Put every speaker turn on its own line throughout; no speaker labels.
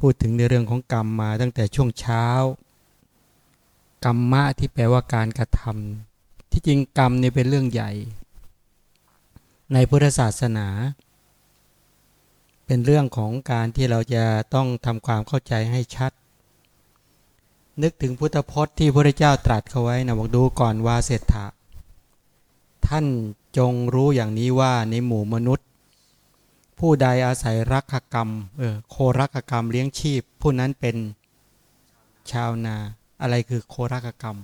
พูดถึงในเรื่องของกรรมมาตั้งแต่ช่วงเช้า กรรมะที่แปลว่าการกระทำที่จริงกรรมนี่เป็นเรื่องใหญ่ ในพุทธศาสนา เป็นเรื่องของการที่เราจะต้องทำความเข้าใจให้ชัด นึกถึงพุทธพจน์ที่พระเจ้าตรัสเขาไว้นะบอกดูก่อนว่าเศรษฐะท่านจงรู้อย่างนี้ว่าในหมู่มนุษย์ ผู้ใดอาศัยรักกรรมเออโครักกรรมเลี้ยงชีพ ผู้นั้นเป็นชาวนา อะไรคือโครักกรรม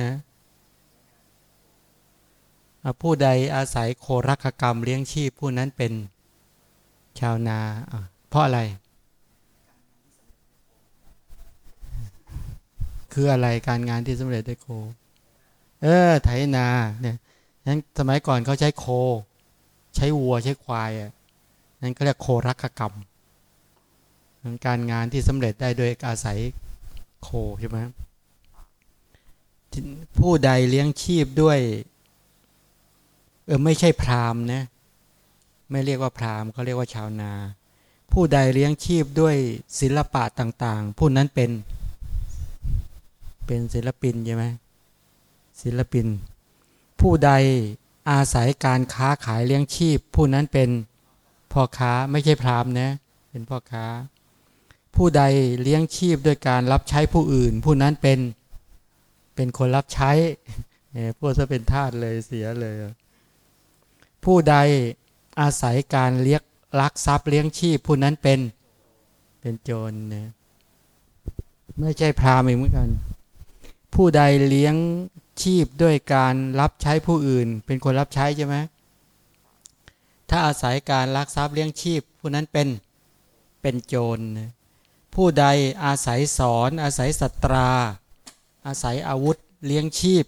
นะผู้ใดอาศัยโครักกรรมเลี้ยงชีพ ผู้นั้นเป็นชาวนา เพราะอะไร คืออะไรการงานที่สำเร็จได้โค เออไถนาเนี่ย นั้นสมัยก่อนเขาใช้โค ใช้วัวใช้ควายอะนั่นก็เรียกโครักกรรมการงานที่สำเร็จได้โดยอาศัยโคใช่ไหมผู้ใดเลี้ยงชีพด้วย เออไม่ใช่พราหมณ์นะไม่เรียกว่าพราหมณ์เขาเรียกว่าชาวนา ผู้ใดเลี้ยงชีพด้วยศิลปะต่าง ๆ ผู้นั้นเป็น เป็นศิลปินใช่ไหมศิลปิน ผู้ใดอาศัยการค้าขายเลี้ยงชีพ ผู้นั้นเป็นพ่อค้าไม่ใช่พรามนะเป็นพ่อค้า ผู้ใดเลี้ยงชีพด้วยการรับใช้ผู้อื่น ผู้นั้นเป็นเป็นคนรับใช้เนี่ยพวกจะเป็นทาสเลยเสียเลย ผู้ใดอาศัยการเลี้ยงลักทรัพย์เลี้ยงชีพ ผู้นั้นเป็นเป็นโจรนะไม่ใช่พรามเหมือนกัน ผู้ใดเลี้ยง ชีพด้วยการรับใช้ผู้อื่น เป็นคนรับใช้ใช่ไหมถ้าอาศัยการลักทรัพย์เลี้ยงชีพ ผู้นั้นเป็นเป็นโจร ผู้ใดอาศัยสอน อาศัยสตรา อาศัยอาวุธเลี้ยงชีพ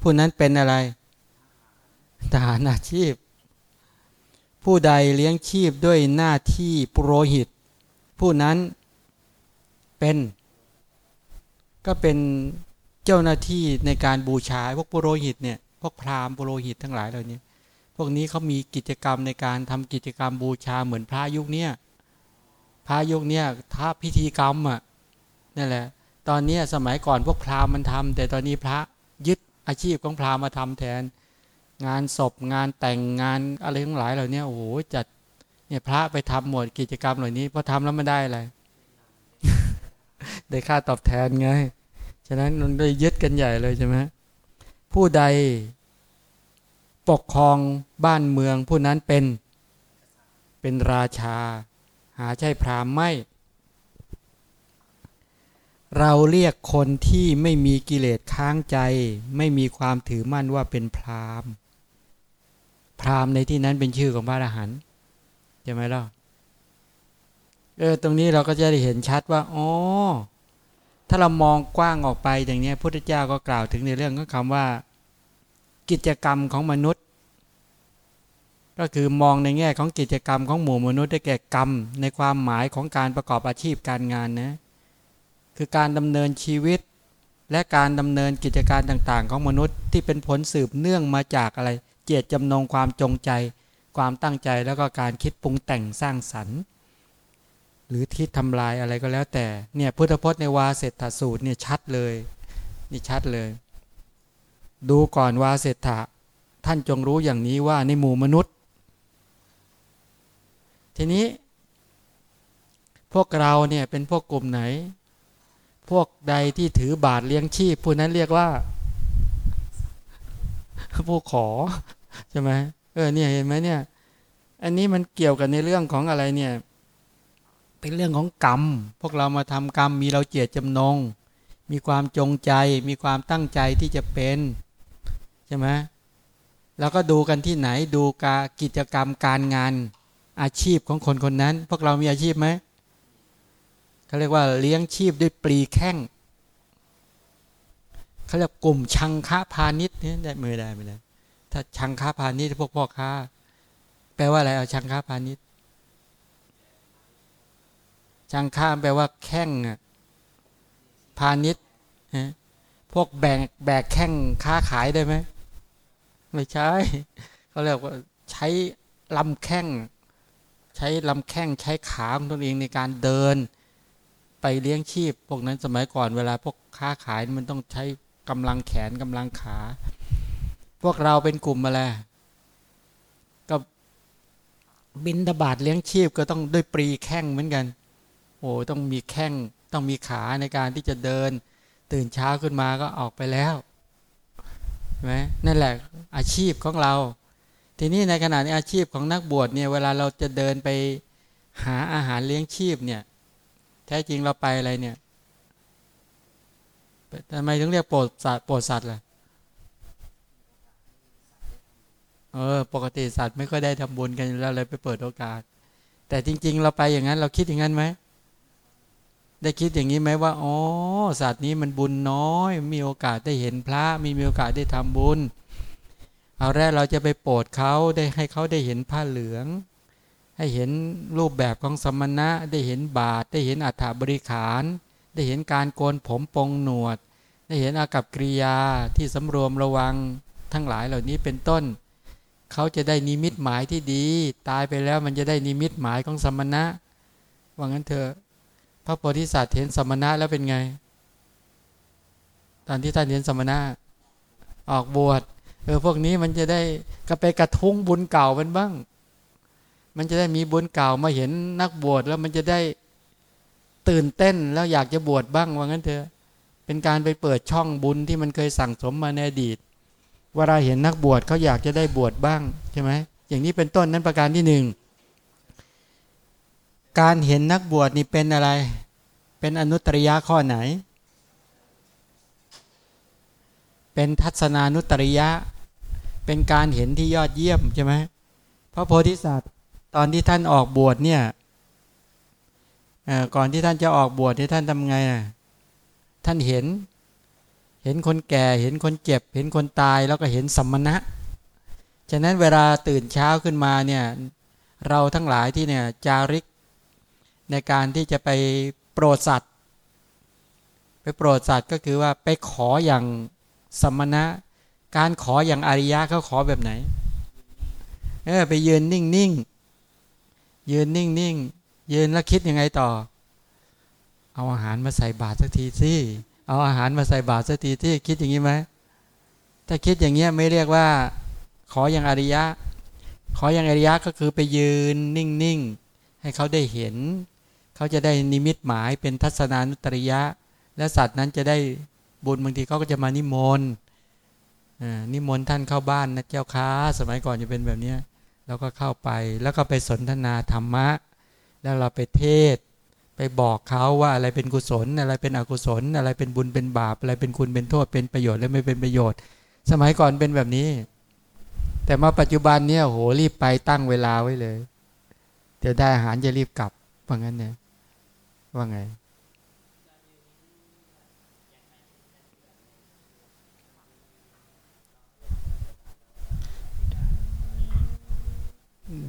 ผู้นั้นเป็นอะไรทหารอาชีพ ผู้ใดเลี้ยงชีพด้วยหน้าที่ปุโรหิต ผู้นั้นเป็น ก็เป็น เจ้าหน้าที่ในการบูชาพวกปุโรหิตเนี่ยพวกพราหมณ์ปุโรหิตทั้งหลายเหล่านี้พวกนี้เขามีกิจกรรมในการทำกิจกรรมบูชาเหมือนพระยุคเนี้พระยุคเนี้ถ้าพิธีกรรมอะนั่นแหละ ตอนนี้สมัยก่อนพวกพราหมณ์มันทำแต่ตอนนี้พระยึดอาชีพของพราหมณ์มาทำแทน งานศพงานแต่งงานอะไรทั้งหลายเหล่านี้โอ้โหจัดเนี่ยพระไปทำหมดกิจกรรมเหล่านี้พอทำแล้วไม่ได้อะไร ได้ค่าตอบแทนไง ฉะนั้นมันได้ยึดกันใหญ่เลยใช่ไหมผู้ใดปกครองบ้านเมืองผู้นั้นเป็นเป็นราชา หาใช่พรามไม่ เราเรียกคนที่ไม่มีกิเลสค้างใจ ไม่มีความถือมั่นว่าเป็นพรามพรามในที่นั้นเป็นชื่อของพระอรหันต์ใช่ไหมล่ะเออตรงนี้เราก็จะได้เห็นชัดว่าอ๋อ ถ้าเรามองกว้างออกไปอย่างนี้พุทธเจ้าก็กล่าวถึงในเรื่องของคำว่า กิจกรรมของมนุษย์ ก็คือมองในแง่ของกิจกรรมของหมู่มนุษย์ได้แก่กรรม ในความหมายของการประกอบอาชีพการงานนะคือการดำเนินชีวิต และการดำเนินกิจการต่างๆ ของมนุษย์ที่เป็นผลสืบเนื่องมาจากอะไร เจตจำนงความจงใจ ความตั้งใจแล้วก็การคิดปรุงแต่งสร้างสรรค์ หรือที่ทำลายอะไรก็แล้วแต่เนี่ยพุทธพจน์ในวาเศรษฐสูตรเนี่ยชัดเลยนี่ชัดเลย ดูก่อนวาเศรษฐะท่านจงรู้อย่างนี้ว่าในหมู่มนุษย์ ทีนี้ พวกเราเนี่ยเป็นพวกกลุ่มไหน พวกใดที่ถือบาทเลี้ยงชีพผู้นั้นเรียกว่าผู้ขอใช่ไหมเออเนี่ยเห็นไหมเนี่ย อันนี้มันเกี่ยวกับในเรื่องของอะไรเนี่ย เป็นเรื่องของกรรม พวกเรามาทำกรรมมีเราเจตจำนง มีความจงใจ มีความตั้งใจที่จะเป็นใช่ไหมแล้วก็ดูกันที่ไหนดูกากิจกรรมการงานอาชีพของคนคนนั้น พวกเรามีอาชีพไหมเขาเรียกว่าเลี้ยงชีพด้วยปรีแข้งเขาเรียกกลุ่มชังค้าพาณิชย์นี่ได้มือได้ไม่ได้ถ้าชังค้าพาณิชย์พวกพ่อค้า แปลว่าอะไรเอาชังค้าพาณิชย์ ช่างข้ามแปลว่าแข้งพาณิชย์พวกแบกแบกแข้งค้าขายได้ไหมไม่ใช่เขาเรียกว่าใช้ลำแข้ง ใช้ลำแข้งใช้ขาของตนเองในการเดิน ไปเลี้ยงชีพ พวกนั้นสมัยก่อนเวลาพวกค้าขายมันต้องใช้กำลังแขนกำลังขา พวกเราเป็นกลุ่มอะไรก็บินตบาทเลี้ยงชีพก็ต้องด้วยปรีแข้งเหมือนกัน อ้ต้องมีแข้งต้องมีขาในการที่จะเดิน ตื่นเช้าขึ้นมาก็ออกไปแล้วใช่ไหมนั่นแหละอาชีพของเรา ทีนี้ในขณะนี้อาชีพของนักบวชเนี่ยเวลาเราจะเดินไปหาอาหารเลี้ยงชีพเนี่ย แท้จริงเราไปอะไรเนี่ยทำไมถึงเรียกโปรดสัตว์โปรดสัตว์ล่ะเออปกติสัตว์ไม่ค่อยได้ทำบุญกันแล้วเลยไปเปิดโอกาส แต่จริง ๆ เราไปอย่างนั้น เราคิดอย่างนั้นไหม ได้คิดอย่างนี้ไหมว่าอ๋อสัตว์นี้มันบุญน้อย มีโอกาสได้เห็นพระมีมีโอกาสได้ทำบุญ เอาแรกเราจะไปโปรดเขาได้ให้เขาได้เห็นผ้าเหลือง ให้เห็นรูปแบบของสมณะได้เห็นบาทได้เห็นอัฐบริขาร ได้เห็นการโกนผมปงหนวด ได้เห็นอากับกิริยาที่สำรวมระวังทั้งหลายเหล่านี้เป็นต้น เขาจะได้นิมิตหมายที่ดี ตายไปแล้วมันจะได้นิมิตหมายของสมณะว่างั้นเถอะ พระโพธิสัตว์เห็นสมณะแล้วเป็นไง ตอนที่ท่านเห็นสมณะ ออกบวชเออพวกนี้มันจะได้ก็ไปกระทุ้งบุญเก่ามันบ้าง มันจะได้มีบุญเก่ามาเห็นนักบวชแล้วมันจะได้ตื่นเต้นแล้วอยากจะบวชบ้างว่างั้นเถอะเป็นการไปเปิดช่องบุญที่มันเคยสั่งสมมาในอดีตเวลาเห็นนักบวชเขาอยากจะได้บวชบ้างใช่ไหมอย่างนี้เป็นต้นนั้นประการที่หนึ่ง การเห็นนักบวชนี่เป็นอะไร เป็นอนุตริยะข้อไหน เป็นทัศนานุตริยะ เป็นการเห็นที่ยอดเยี่ยมใช่ไหมพระโพธิสัตว์ตอนที่ท่านออกบวชเนี่ยก่อนที่ท่านจะออกบวชที่ท่านทำไงท่านเห็น เห็นคนแก่ เห็นคนเจ็บ เห็นคนตาย แล้วก็เห็นสมณะ ฉะนั้นเวลาตื่นเช้าขึ้นมาเนี่ย เราทั้งหลายที่เนี่ยจาริก ในการที่จะไปโปรดสัตว์ ไปโปรดสัตว์ก็คือว่าไปขออย่างสมณะ การขออย่างอริยะเขาขอแบบไหนเออไปยืนนิ่งนิ่งยืนนิ่งนิ่งยืนแล้วคิดยังไงต่อ เอาอาหารมาใส่บาตรสักทีสิเอาอาหารมาใส่บาตรสักทีที่คิดอย่างนี้ไหมถ้าคิดอย่างเงี้ยไม่เรียกว่า ขออย่างอริยะ ขออย่างอริยะก็คือไปยืนนิ่งนิ่งให้เขาได้เห็น เขาจะได้นิมิตหมายเป็นทัศนานุตริยะ และสัตว์นั้นจะได้บุญบางทีเขาก็จะมานิมนต์นิมนต์ท่านเข้าบ้านนะเจ้าค้า สมัยก่อนจะเป็นแบบนี้เราก็เข้าไปแล้วก็ไปสนทนาธรรมะ แล้วเราไปเทศ ไปบอกเขาว่าอะไรเป็นกุศล อะไรเป็นอกุศล อะไรเป็นบุญเป็นบาป อะไรเป็นคุณเป็นโทษเป็นประโยชน์และไม่เป็นประโยชน์ สมัยก่อนเป็นแบบนี้ แต่มาปัจจุบันเนี่ยโหรีบไปตั้งเวลาไว้เลย เดี๋ยวได้อาหารจะรีบกลับว่าะงั้นเนี่ย ว่าไง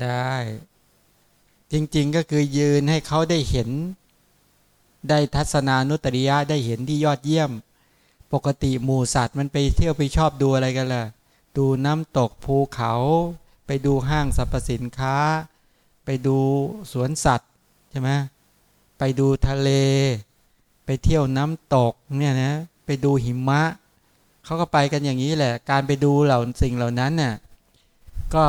ได้ จริง ๆ ก็คือยืนให้เขาได้เห็น ได้ทัศนานุตริยะได้เห็นที่ยอดเยี่ยม ปกติหมูสัตว์มันไปเที่ยวไปชอบดูอะไรกันล่ะ ดูน้ำตกภูเขา ไปดูห้างสรรพสินค้า ไปดูสวนสัตว์ใช่ไหม ไปดูทะเล ไปเที่ยวน้ำตกเนี่ยนะไปดูหิมะเขาก็ไปกันอย่างนี้แหละ การไปดูเหล่าสิ่งเหล่านั้นเนี่ยก็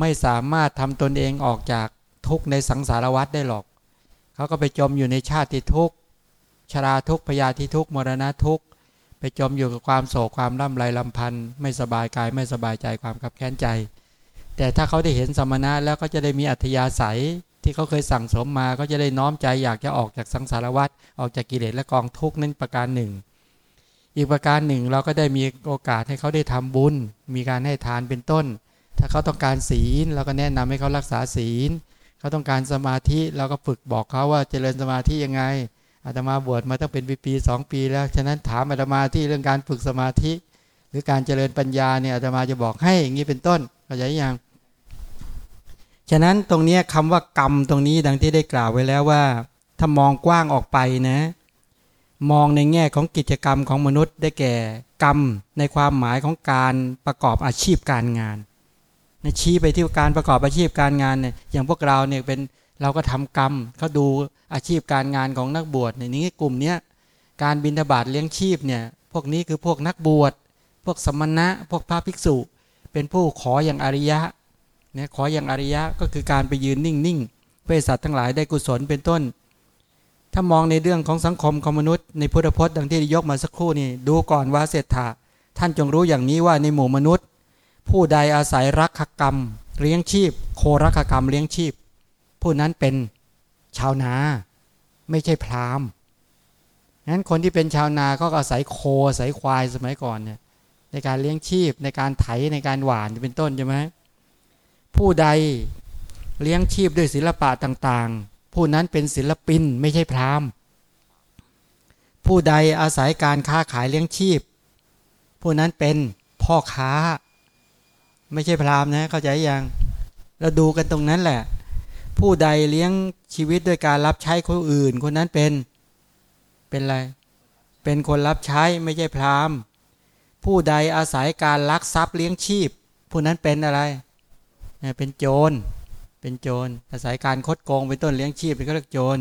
ไม่สามารถทำตนเองออกจากทุกข์ในสังสารวัฏได้หรอก เขาก็ไปจมอยู่ในชาติทุกข์ชราทุกข์พยาธิทุกข์มรณะทุกข์ไปจมอยู่กับความโศกความร่ำไรลำพันธ์ไม่สบายกายไม่สบายใจความขับแค้นใจ แต่ถ้าเขาได้เห็นสมณะแล้วก็จะได้มีอัธยาศัย ที่เขาเคยสั่งสมมาก็จะได้น้อมใจอยากจะออกจากสังสารวัฏออกจากกิเลสและกองทุกข์นั้นประการหนึ่ง อีกประการหนึ่งเราก็ได้มีโอกาสให้เขาได้ทำบุญ มีการให้ทานเป็นต้น ถ้าเขาต้องการศีลเราก็แนะนำให้เขารักษาศีล เขาต้องการสมาธิเราก็ฝึกบอกเขาว่าเจริญสมาธิยังไงอาตมาบวชมาตั้งเป็นปีๆสองปีแล้ว ฉะนั้นถามอาตมาที่เรื่องการฝึกสมาธิ หรือการเจริญปัญญาเนี่ยอาตมาจะบอกให้อย่างนี้เป็นต้นเข้าใจยัง ฉะนั้นตรงนี้คำว่ากรรมตรงนี้ดังที่ได้กล่าวไว้แล้วว่า ถ้ามองกว้างออกไปนะ มองในแง่ของกิจกรรมของมนุษย์ได้แก่กรรมในความหมายของการประกอบอาชีพการงานชี้ไปที่การประกอบอาชีพการงานเนี่ยอย่างพวกเราเนี่ยเป็นเราก็ทำกรรมเขาดูอาชีพการงานของนักบวชในนี้กลุ่มเนี้ยการบินทบาทเลี้ยงชีพเนี่ยพวกนี้คือพวกนักบวช พวกสมณะ พวกพระภิกษุ เป็นผู้ขออย่างอริยะ นี่ยขออย่างอริยะก็คือการไปยืนนิ่งๆเพื่อสัตว์ทั้งหลายได้กุศลเป็นต้น ถ้ามองในเรื่องของสังคมของมนุษย์ในพุทธพจน์ดังที่ยกมาสักครู่นี่ดูก่อนว่าเศรษฐาท่านจงรู้อย่างนี้ว่าในหมู่มนุษย์ ผู้ใดอาศัยรักขกรรม เลี้ยงชีพ โครักขกรรมเลี้ยงชีพ ผู้นั้นเป็นชาวนา ไม่ใช่พราหมณ์นั้นคนที่เป็นชาวนาก็อาศัยโคอาศัยควายสมัยก่อนเนี่ยในการเลี้ยงชีพในการไถในการหว่านเป็นต้นใช่ไหม ผู้ใดเลี้ยงชีพด้วยศิลปะต่างๆ ผู้นั้นเป็นศิลปินไม่ใช่พราหมณ์ ผู้ใดอาศัยการค้าขายเลี้ยงชีพ ผู้นั้นเป็นพ่อค้า ไม่ใช่พราหมณ์นะเข้าใจยังเราดูกันตรงนั้นแหละ ผู้ใดเลี้ยงชีวิตด้วยการรับใช้คนอื่น คนนั้นเป็นเป็นอะไร เป็นคนรับใช้ไม่ใช่พราหมณ์ ผู้ใดอาศัยการลักทรัพย์เลี้ยงชีพ ผู้นั้นเป็นอะไร เป็นโจร เป็นโจร อาศัยการคดโกงเป็นต้นเลี้ยงชีพเป็นก็เรียกโจร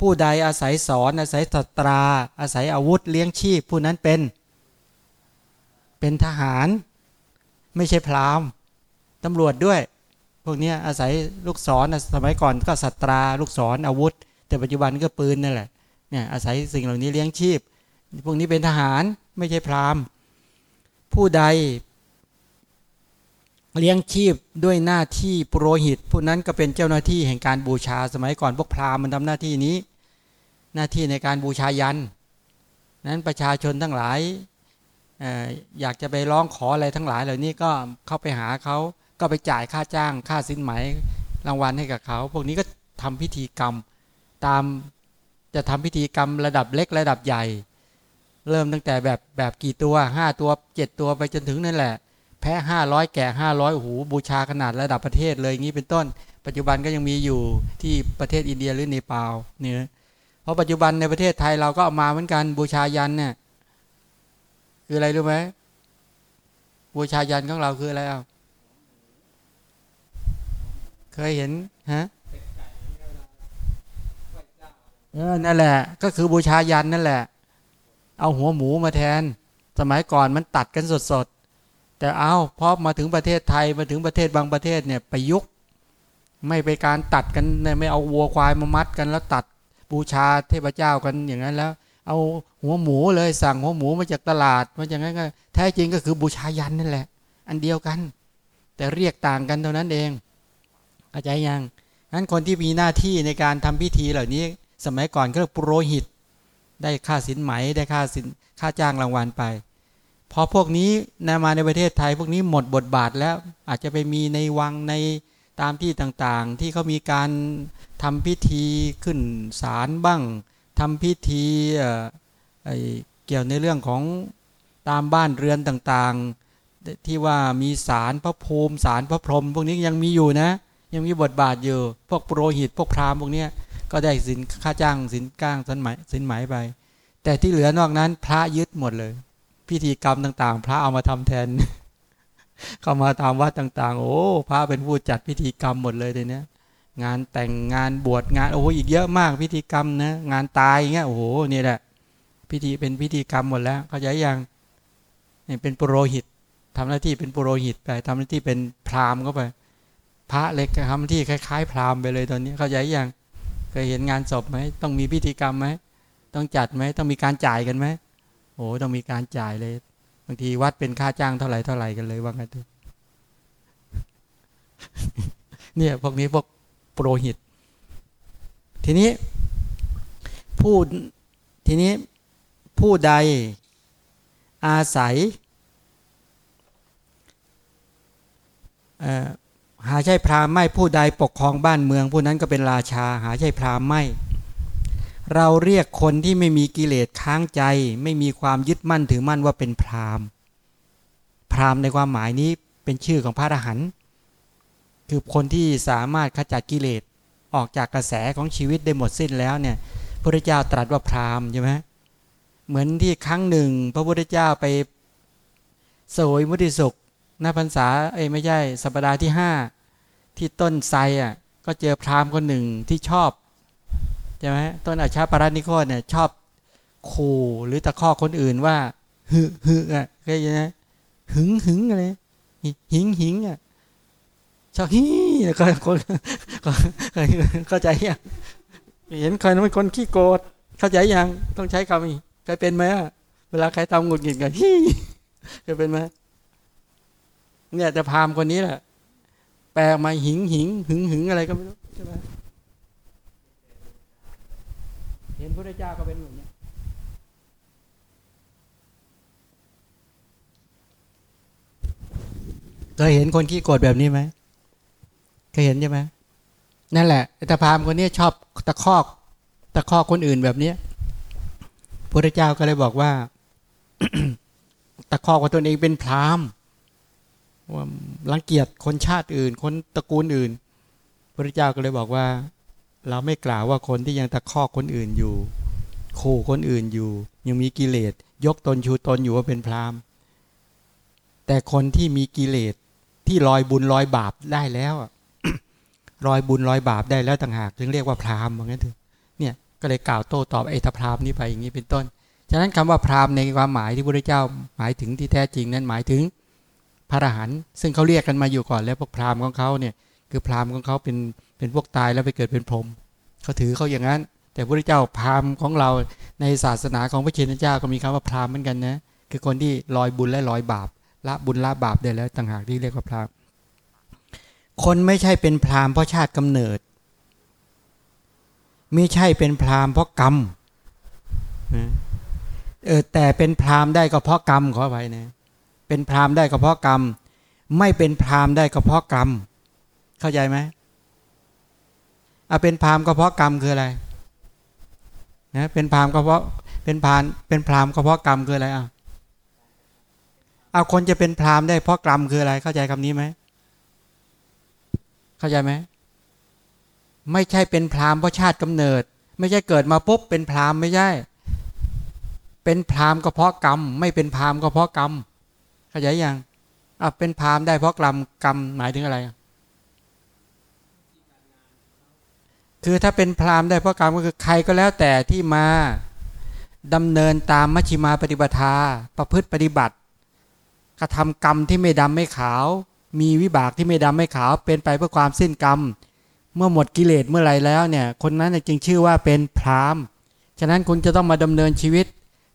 ผู้ใดอาศัยสอน อาศัยสัตรา อาศัยอาวุธเลี้ยงชีพ ผู้นั้นเป็น เป็นทหาร ไม่ใช่พรามตำรวจด้วย พวกนี้อาศัยลูกศรสมัยก่อนก็สัตราลูกศรออาวุธ แต่ปัจจุบันก็ปืนนั่นแหละ เนี่ยอาศัยสิ่งเหล่านี้เลี้ยงชีพ พวกนี้เป็นทหารไม่ใช่พรามผู้ใด เลี้ยงชีพด้วยหน้าที่ปุโรหิตผู้นั้นก็เป็นเจ้าหน้าที่แห่งการบูชาสมัยก่อนพวกพราหมณ์มันทำหน้าที่นี้ หน้าที่ในการบูชายัน นั้นประชาชนทั้งหลายอยากจะไปร้องขออะไรทั้งหลาย เหล่านี้ก็เข้าไปหาเขาก็ไปจ่ายค่าจ้างค่าสินไหมรางวัลให้กับเขา พวกนี้ก็ทำพิธีกรรมตามจะทำพิธีกรรมระดับเล็กระดับใหญ่ เริ่มตั้งแต่แบบแบบกี่ตัวห้าตัวเจ็ดตัวไปจนถึงนั่นแหละ แพ้ห้าร้อยแก่ห้าร้อยหูบูชาขนาดระดับประเทศเลยงี้เป็นต้น ปัจจุบันก็ยังมีอยู่ที่ประเทศอินเดียหรือเนปาลเนี่ยเพราะปัจจุบันในประเทศไทยเราก็เอามาเหมือนกันบูชายันเนี่ยคืออะไรรู้ไหมบูชายันของเราคืออะไรอะเคยเห็นฮะเออนั่นแหละ ก็คือบูชายันนั่นแหละ เอาหัวหมูมาแทน สมัยก่อนมันตัดกันสดๆ แต่เอาพอมาถึงประเทศไทยมาถึงประเทศบางประเทศเนี่ยไปยุกไม่ไปการตัดกันไม่เอาวัวควายมามัดกันแล้วตัดบูชาเทพเจ้ากันอย่างนั้นแล้ว เอาหัวหมูเลยสั่งหัวหมูมาจากตลาดมาจากนั้นก็แท้จริงก็คือบูชายันนั่นแหละ อันเดียวกัน แต่เรียกต่างกันเท่านั้นเองเข้าใจยังนั้นคนที่มีหน้าที่ในการทำพิธีเหล่านี้ สมัยก่อนก็เรียกปุโรหิต ได้ค่าสินไหมได้ค่าสินค่าจ้างรางวัลไป พอพวกนี้นมาในประเทศไทย พวกนี้หมดบทบาทแล้วอาจจะไปมีในวังในตามที่ต่างๆ ที่เขามีการทำพิธีขึ้นศาลบ้างทำพิธีเกี่ยวในเรื่องของตามบ้านเรือนต่างๆ ที่ว่ามีศาลพระภูมิศาลพระพรหมพวกนี้ยังมีอยู่นะ ยังมีบทบาทอยู่ พวกปุโรหิตพวกพราหมณ์พวกนี้ก็ได้สินค่าจ้างสินก้างสินไหมสินไหมไป แต่ที่เหลือนอกนั้นพระยึดหมดเลย พิธีกรรมต่างๆ พระเอามาทำแทน เข้ามาตามวัดต่างๆ โอ้พระเป็นผู้จัดพิธีกรรมหมดเลยเดี๋ยวนี้งานแต่งงานบวชงานโอ้อีกเยอะมากพิธีกรรมนะงานตายอย่างเงี้ยโอ้โหนี่แหละ พิธีเป็นพิธีกรรมหมดแล้วเขาใจยังนี่เป็นปุโรหิตทำหน้าที่เป็นปุโรหิตไปทำหน้าที่เป็นพราหมณ์เข้าไป พระเล็กทำหน้าที่คล้ายๆ พราหมณ์ไปเลยตอนนี้เขาใจยังเคยเห็นงานศพไหมต้องมีพิธีกรรมไหมต้องจัดไหมต้องมีการจ่ายกันไหม โอ้ต้องมีการจ่ายเลย บางทีวัดเป็นค่าจ้างเท่าไหร่เท่าไหร่กันเลยว่างตัวเนี่ยพวกนี้พวกโปรหิต ทีนี้ผู้ทีนี้ผู้ใดอาศัยหาใช่พราหมณ์ไม่ผู้ใดปกครองบ้านเมือง ผู้นั้นก็เป็นราชา หาใช่พราหมณ์ไม่ เราเรียกคนที่ไม่มีกิเลสค้างใจ ไม่มีความยึดมั่นถือมั่นว่าเป็นพราหมณ์พราหมณ์ในความหมายนี้เป็นชื่อของพระอรหันต์คือคนที่สามารถขจัดกิเลสออกจากกระแสของชีวิตได้หมดสิ้นแล้วเนี่ยพระเจ้าตรัสว่าพราหมณ์ใช่ไหมเหมือนที่ครั้งหนึ่ง พระพุทธเจ้าไปสวยมุติสุขหน้าพรรษาเอ้ยไม่ใช่สัปดาห์ที่ห้าที่ต้นไทรอะก็เจอพราหมณ์คนหนึ่งที่ชอบ ใช่ไหมต้นอาชาปารานิโคตเนี่ย ชอบขู่หรือตะคอกคนอื่นว่าหึหึอะก็ยังไงหึงหึงอะไรหิงหิงอะชอบฮีแล้วก็คนเข้าใจยังเห็นใครนั้นเป็นคนขี้โกรธเข้าใจยังต้องใช้คำนี้เคยเป็นไหมอะเวลาใครทำหงุดหงิดกันฮีเคยเป็นไหมเนี่ยจะพามคนนี้แหละแปลมาหิงหิงหึงหึงอะไรก็ไม่รู้ใช่ไหมเห็นพระเจ้าก็เป็นแบบนี้เคยเห็นคนขี้โกรธแบบนี้ไหมเคยเห็นใช่ไหมนั่นแหละแต่พามคนนี้ชอบตะคอก ตะคอกคนอื่นแบบนี้พระเจ้าก็เลยบอกว่า ตะคอกว่าตนเองเป็นพราหมณ์ว่ารังเกียจคนชาติอื่น คนตระกูลอื่นพระเจ้าก็เลยบอกว่า เราไม่กล่าวว่าคนที่ยังตะคอกคนอื่นอยู่ขู่คนอื่นอยู่ ยังมีกิเลสยกตนชูตนอยู่ว่าเป็นพรามแต่คนที่มีกิเลสที่ลอยบุญลอยบาปได้แล้วลอยบุญลอยบาปได้แล้วต่างหากถึงเรียกว่าพรามเหมือนกันเถอะเนี่ยก็เลยกล่าวโต้ตอบไอ้ทพรามนี้ไปอย่างนี้เป็นต้น ฉะนั้นคำว่าพรามในความหมายที่พระเจ้าหมายถึงที่แท้จริงนั้นหมายถึงพระอรหันต์ซึ่งเขาเรียกกันมาอยู่ก่อนแล้วพวกพรามของเขาเนี่ย คือพราหมณ์ของเขาเป็นเป็นพวกตายแล้วไปเกิดเป็นพรหมเขาถือเขาอย่างนั้น แต่พระเจ้าพราหมณ์ของเราในศาสนาของพระเชนเจ้าก็มีคำว่าพราหมณ์เหมือนกันนะคือคนที่ลอยบุญและลอยบาปละบุญละบาปได้แล้วต่างหากที่เรียกว่าพราหมณ์คนไม่ใช่เป็นพราหมณ์เพราะชาติกำเนิดไม่ใช่เป็นพราหมณ์เพราะกรรมเออแต่เป็นพราหมณ์ได้ก็เพราะกรรมขอไปนะเป็นพราหมณ์ได้ก็เพราะกรรม ไม่เป็นพราหมณ์ได้ก็เพราะกรรม เข้าใจไหมเอาเป็นพรามก็เพราะกรรมคืออะไรนะเป็นพรามก็เพราะเป็นพานเป็นพรามก็เพราะกรรมคืออะไรอะเอาคนจะเป็นพรามได้เพราะกรรมคืออะไร เข้าใจคำนี้ไหมเข้าใจไหมไม่ใช่เป็นพรามเพราะชาติกำเนิด ไม่ใช่เกิดมาปุ๊บเป็นพรามไม่ใช่ เป็นพรามก็เพราะกรรม ไม่เป็นพรามก็เพราะกรรมเข้าใจยังอะเป็นพรามได้เพราะกรรมกรรมหมายถึงอะไร คือถ้าเป็นพราหมณ์ได้เพราะกรรมก็คือใครก็แล้วแต่ที่มาดำเนินตามมัชฌิมาปฏิปทาประพฤติปฏิบัติ กระทำกรรมที่ไม่ดำไม่ขาว มีวิบากที่ไม่ดำไม่ขาว เป็นไปเพื่อความสิ้นกรรม เมื่อหมดกิเลสเมื่อไรแล้วเนี่ย คนนั้นจึงชื่อว่าเป็นพรามฉะนั้นคุณจะต้องมาดำเนินชีวิต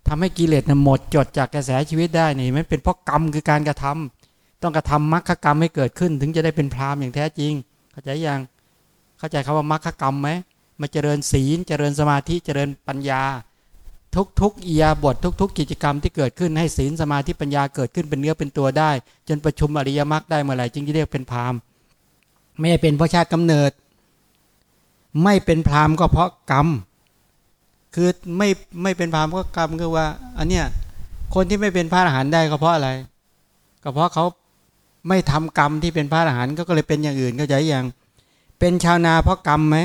ทำให้กิเลสหมดจดจากกระแสชีวิตได้นี่มันเป็นเพราะกรรมคือการกระทำต้องกระทำมรรคกรรมให้เกิดขึ้น ถึงจะได้เป็นพรามอย่างแท้จริง เข้าใจยัง เข้าใจคำว่ามรรคกรรมไหมมาเจริญศีล เจริญสมาธิเจริญปัญญา ทุกๆเอียบททุก ๆ กิจกรรมที่เกิดขึ้นให้ศีลสมาธิปัญญาเกิดขึ้นเป็นเนื้อเป็นตัวได้ จนประชุมอริยมรรคได้เมื่อไหร่จึงจะเรียกเป็นพราหมณ์ไม่เป็นเพราะชาติกำเนิด ไม่เป็นพราหมณ์ก็เพราะกรรม คือไม่ไม่เป็นพราหมณ์ก็กรรมคือว่า อันเนี้ยคนที่ไม่เป็นพระอรหันต์ได้ก็เพราะอะไร ก็เพราะเขาไม่ทำกรรมที่เป็นพระอรหันต์ก็เลยเป็นอย่างอื่นก็จอย่าง เป็นชาวนาเพราะกรรมไหม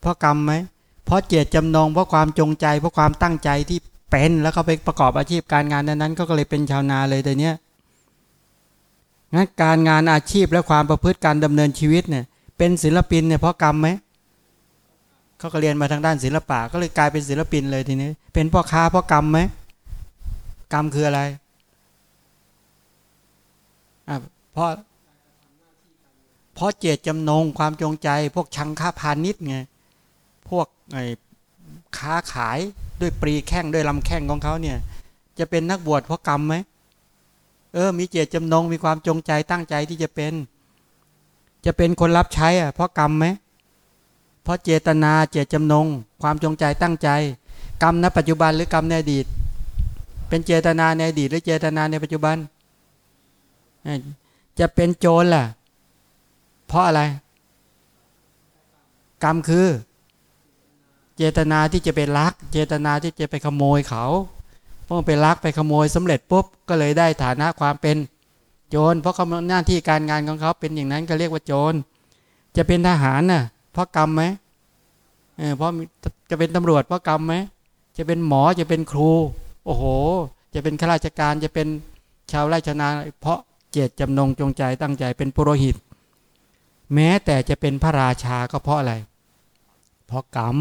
เพราะกรรมไหมเพราะเจตจำนงเพราะความจงใจเพราะความตั้งใจที่เป็นแล้วเขาไปประกอบอาชีพการงานนั้นๆก็เลยเป็นชาวนาเลยแต่เนี้ยงั้นการงานอาชีพและความประพฤติการดำเนินชีวิตเนี่ย เป็นศิลปินเนี่ยเพราะกรรมไหมเขาก็เรียนมาทางด้านศิลปะก็เลยกลายเป็นศิลปินเลยทีนี้ เป็นพ่อค้าเพราะกรรมไหมกรรมคืออะไรอะเพราะ เพราะเจตจำนงความจงใจ พวกชังค่าพาณิชย์ไงพวกไอ้ค้าขายด้วยปรีแข้งด้วยลำแข้งของเขาเนี่ย จะเป็นนักบวชเพราะกรรมไหมเออ มีเจตจำนงมีความจงใจตั้งใจที่จะเป็น จะเป็นคนรับใช้อะเพราะกรรมไหมเพราะเจตนาเจตจำนง ความจงใจตั้งใจ กรรมณปัจจุบันหรือกรรมในอดีต เป็นเจตนาในอดีตหรือเจตนาในปัจจุบัน จะเป็นโจรล่ะ เพราะอะไร กรรมคือ เจตนาที่จะไปลัก เจตนาที่จะไปขโมยเขาเพราะไปลักไปขโมยสำเร็จปุ๊บก็เลยได้ฐานะความเป็นโจร เพราะเขาหน้าที่การงานของเขาเป็นอย่างนั้นก็เรียกว่าโจร จะเป็นทหารน่ะเพราะกรรมไหมเออเพราะจะเป็นตำรวจเพราะกรรมไหมจะเป็นหมอจะเป็นครู โอ้โห จะเป็นข้าราชการจะเป็นชาวไร่ชาวนาเพราะเจตจำนงจงใจตั้งใจเป็นปุโรหิต แม้แต่จะเป็นพระราชาก็เพราะอะไร เพราะกรรม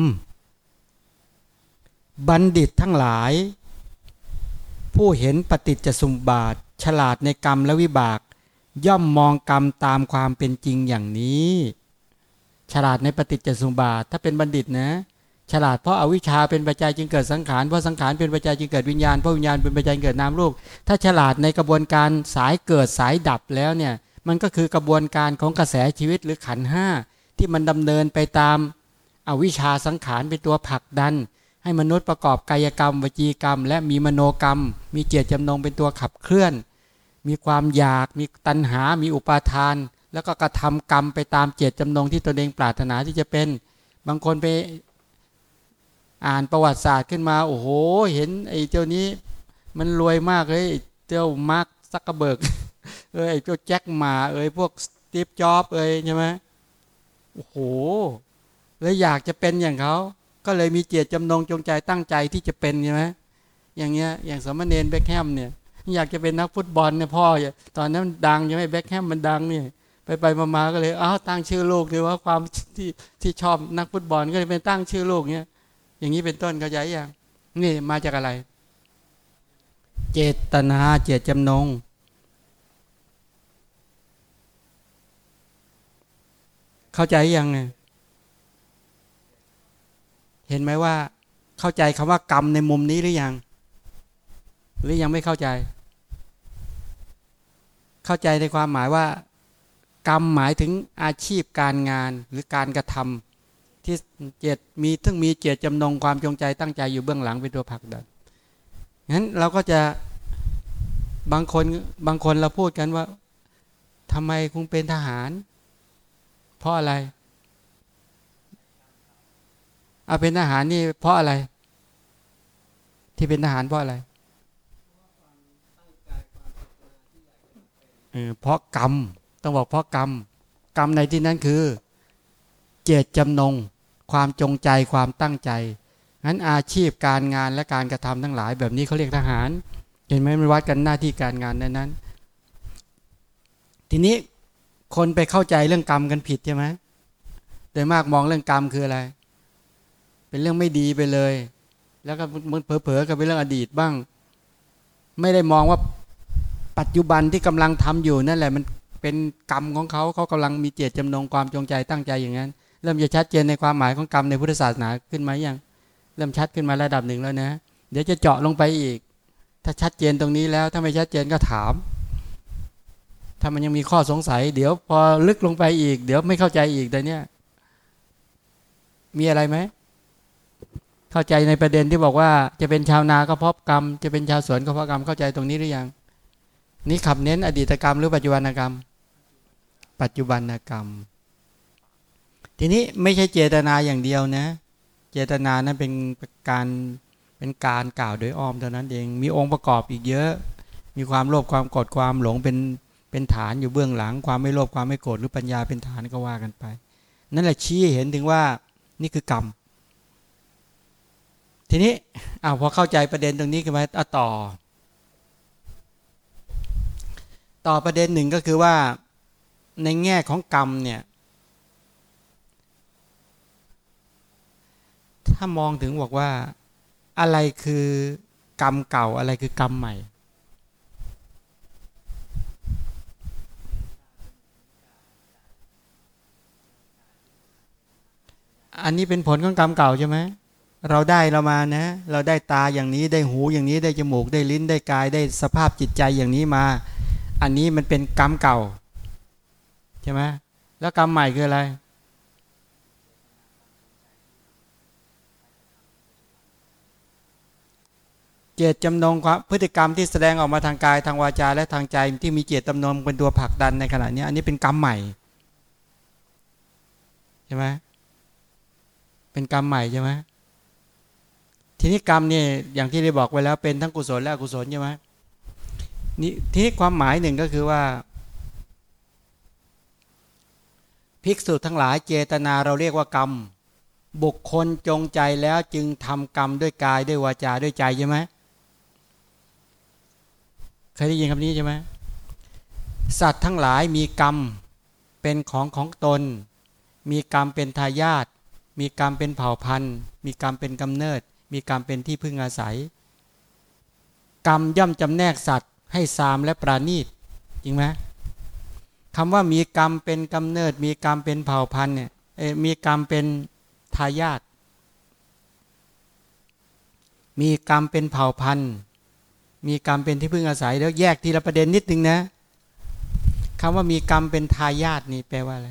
บัณฑิตทั้งหลาย ผู้เห็นปฏิจจสมบาท ฉลาดในกรรมและวิบาก ย่อมมองกรรมตามความเป็นจริงอย่างนี้ ฉลาดในปฏิจจสมบาท ถ้าเป็นบัณฑิตนะ ฉลาดเพราะอาวิชชาเป็นปัจจัยจึงเกิดสังขารเพราะสังขารเป็นปัจจัยจึงเกิดวิญญาณเพราะวิญญาณเป็นปัจจัยเกิดนามรูปถ้าฉลาดในกระบวนการสายเกิดสายดับแล้วเนี่ย มันก็คือกระบวนการของกระแสชีวิตหรือขันห้าที่มันดำเนินไปตามอาวิชชาสังขารเป็นตัวผลักดัน ให้มนุษย์ประกอบกายกรรม วจีกรรม และมีมโนกรรม มีเจตจำนงเป็นตัวขับเคลื่อน มีความอยากมีตัณหา มีอุปาทาน แล้วก็กระทำกรรมไปตามเจตจำนงที่ตนเองปรารถนาที่จะเป็น บางคนไปอ่านประวัติศาสตร์ขึ้นมา โอ้โห เห็นไอ้เจ้านี้ มันรวยมากเลยเจ้ามาร์คซักกระเบิก เอ้ยไอ้เจ้าแจ็คหมา เอ้ยพวกสตีฟจ็อบเอ้ยใช่ไหมโอ้โหแล้วอยากจะเป็นอย่างเขา ก็เลยมีเจตจำนงจงใจตั้งใจที่จะเป็นใช่ไหมอย่างเงี้ยอย่างสมณเณรเบคแฮมเนี่ย อยากจะเป็นนักฟุตบอลเนี่ยพ่อตอนนั้นดังใช่ไหมเบคแฮมมันดังเนี่ยไปไปมาๆก็เลยอ้าวตั้งชื่อลูกเลยว่าความที่ที่ชอบนักฟุตบอลก็เลยเป็นตั้งชื่อลูกเนี่ยอย่างนี้เป็นต้นเข้าใจยังนี่มาจากอะไร เจตนาเจตจำนง เข้าใจยังเห็นไหมว่า เข้าใจคำว่ากรรมในมุมนี้หรือยัง หรือยังไม่เข้าใจ เข้าใจในความหมายว่า กรรมหมายถึงอาชีพการงานหรือการกระทำที่เจตมีทั้งมีเจตจำนงความจงใจตั้งใจอยู่เบื้องหลังเป็นตัวผลักดันงั้นเราก็จะบางคนบางคนเราพูดกันว่าทำไมคุณเป็นทหาร เพราะอะไร เอาเป็นทหารนี่เพราะอะไร ที่เป็นทหารเพราะอะไรเออเพราะกรรม ต้องบอกเพราะกรรม กรรมในที่นั้นคือ เจตจำนง ความจงใจความตั้งใจงั้นอาชีพการงานและการกระทำทั้งหลาย แบบนี้เขาเรียกทหาร เห็นไหมมันวัดกันหน้าที่การงานนั้นนั้น ทีนี้ คนไปเข้าใจเรื่องกรรมกันผิดใช่ไหมโดยมากมองเรื่องกรรมคืออะไร เป็นเรื่องไม่ดีไปเลย แล้วก็มันเผลอๆก็เป็นเรื่องอดีตบ้าง ไม่ได้มองว่าปัจจุบันที่กำลังทำอยู่นั่นแหละ มันเป็นกรรมของเขาเขากำลังมีเจตจำนงความจงใจตั้งใจอย่างนั้น เริ่มจะชัดเจนในความหมายของกรรมในพุทธศาสนาขึ้นไหมยังเริ่มชัดขึ้นมาระดับหนึ่งแล้วนะ เดี๋ยวจะเจาะลงไปอีก ถ้าชัดเจนตรงนี้แล้วถ้าไม่ชัดเจนก็ถาม ถ้ามันยังมีข้อสงสัย เดี๋ยวพอลึกลงไปอีก เดี๋ยวไม่เข้าใจอีกแต่เนี้ยมีอะไรไหม เข้าใจในประเด็นที่บอกว่า จะเป็นชาวนาก็เพราะกรรม จะเป็นชาวสวนก็เพราะกรรมเข้าใจตรงนี้หรือยัง นี่ขับเน้นอดีตกรรมหรือปัจจุบันกรรม ปัจจุบันกรรม ทีนี้ไม่ใช่เจตนาอย่างเดียวนะ เจตนานั้นเป็นการเป็นการกล่าวโดยอ้อมเท่านั้นเอง มีองค์ประกอบอีกเยอะ มีความโลภความโกรธความหลงเป็น เป็นฐานอยู่เบื้องหลัง ความไม่โลภความไม่โกรธหรือปัญญาเป็นฐานก็ว่ากันไป นั่นแหละชี้เห็นถึงว่านี่คือกรรม ทีนี้อ้าวพอเข้าใจประเด็นตรงนี้กันไหมต่อ ต่อประเด็นหนึ่งก็คือว่าในแง่ของกรรมเนี่ย ถ้ามองถึงบอกว่าอะไรคือกรรมเก่าอะไรคือกรรมใหม่ อันนี้เป็นผลของกรรมเก่าใช่ไหมเราได้เรามานะ เราได้ตาอย่างนี้ได้หูอย่างนี้ได้จมูกได้ลิ้นได้กายได้สภาพจิตใจอย่างนี้มา อันนี้มันเป็นกรรมเก่าใช่ไหมแล้วกรรมใหม่คืออะไร เจตจำนงความพฤติกรรมที่แสดงออกมาทางกายทางวาจาและทางใจที่มีเจตจำนงเป็นตัวผลักดันในขณะนี้อันนี้เป็นกรรมใหม่ใช่ไหม เป็นกรรมใหม่ใช่ไหมทีนี้กรรมเนี่ยอย่างที่ได้บอกไว้แล้วเป็นทั้งกุศลและอกุศลใช่ไหมนี่ที่ความหมายหนึ่งก็คือว่า ภิกษุทั้งหลายเจตนาเราเรียกว่ากรรม บุคคลจงใจแล้วจึงทำกรรมด้วยกายด้วยวาจาด้วยใจใช่ไหมเคยได้ยินคำนี้ใช่ไหมสัตว์ทั้งหลายมีกรรมเป็นของของตน มีกรรมเป็นทายาท มีกรรมเป็นเผ่าพันธุ์ มีกรรมเป็นกำเนิด มีกรรมเป็นที่พึ่งอาศัย กรรมย่อมจำแนกสัตว์ ให้สามและปราณีตจริงไหมคำว่ามีกรรมเป็นกำเนิด มีกรรมเป็นเผ่าพันธุ์เนี่ยมีกรรมเป็นทายาทมีกรรมเป็นเผ่าพันธุ์ มีกรรมเป็นที่พึ่งอาศัยแล้วแยกทีละประเด็นนิดนึงนะคำว่ามีกรรมเป็นทายาทนี่แปลว่าอะไร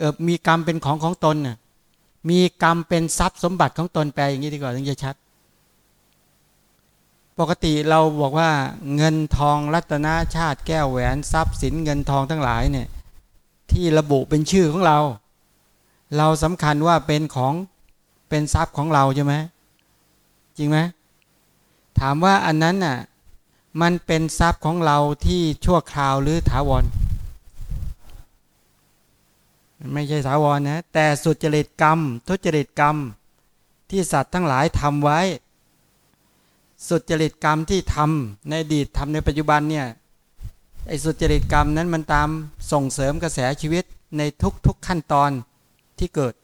เออมีกรรมเป็นของของตนน่ะมีกรรมเป็นทรัพย์สมบัติของตนแปลอย่างนี้ดีกว่าถึงจะชัด ปกติเราบอกว่าเงินทองรัตนาชาติแก้วแหวนทรัพย์สินเงินทองทั้งหลายเนี่ยที่ระบุเป็นชื่อของเรา เราสำคัญว่าเป็นของเป็นทรัพย์ของเราใช่ไหมจริงไหมถามว่าอันนั้นน่ะมันเป็นทรัพย์ของเราที่ชั่วคราวหรือถาวร ไม่ใช่ถาวรนะ แต่สุจริตกรรม ทุจริตกรรม ที่สัตว์ทั้งหลายทำไว้ สุจริตกรรมที่ทำในอดีตทำในปัจจุบันเนี่ยไอ้สุจริตกรรมนั้นมันตามส่งเสริมกระแสชีวิตในทุกๆขั้นตอนที่เกิด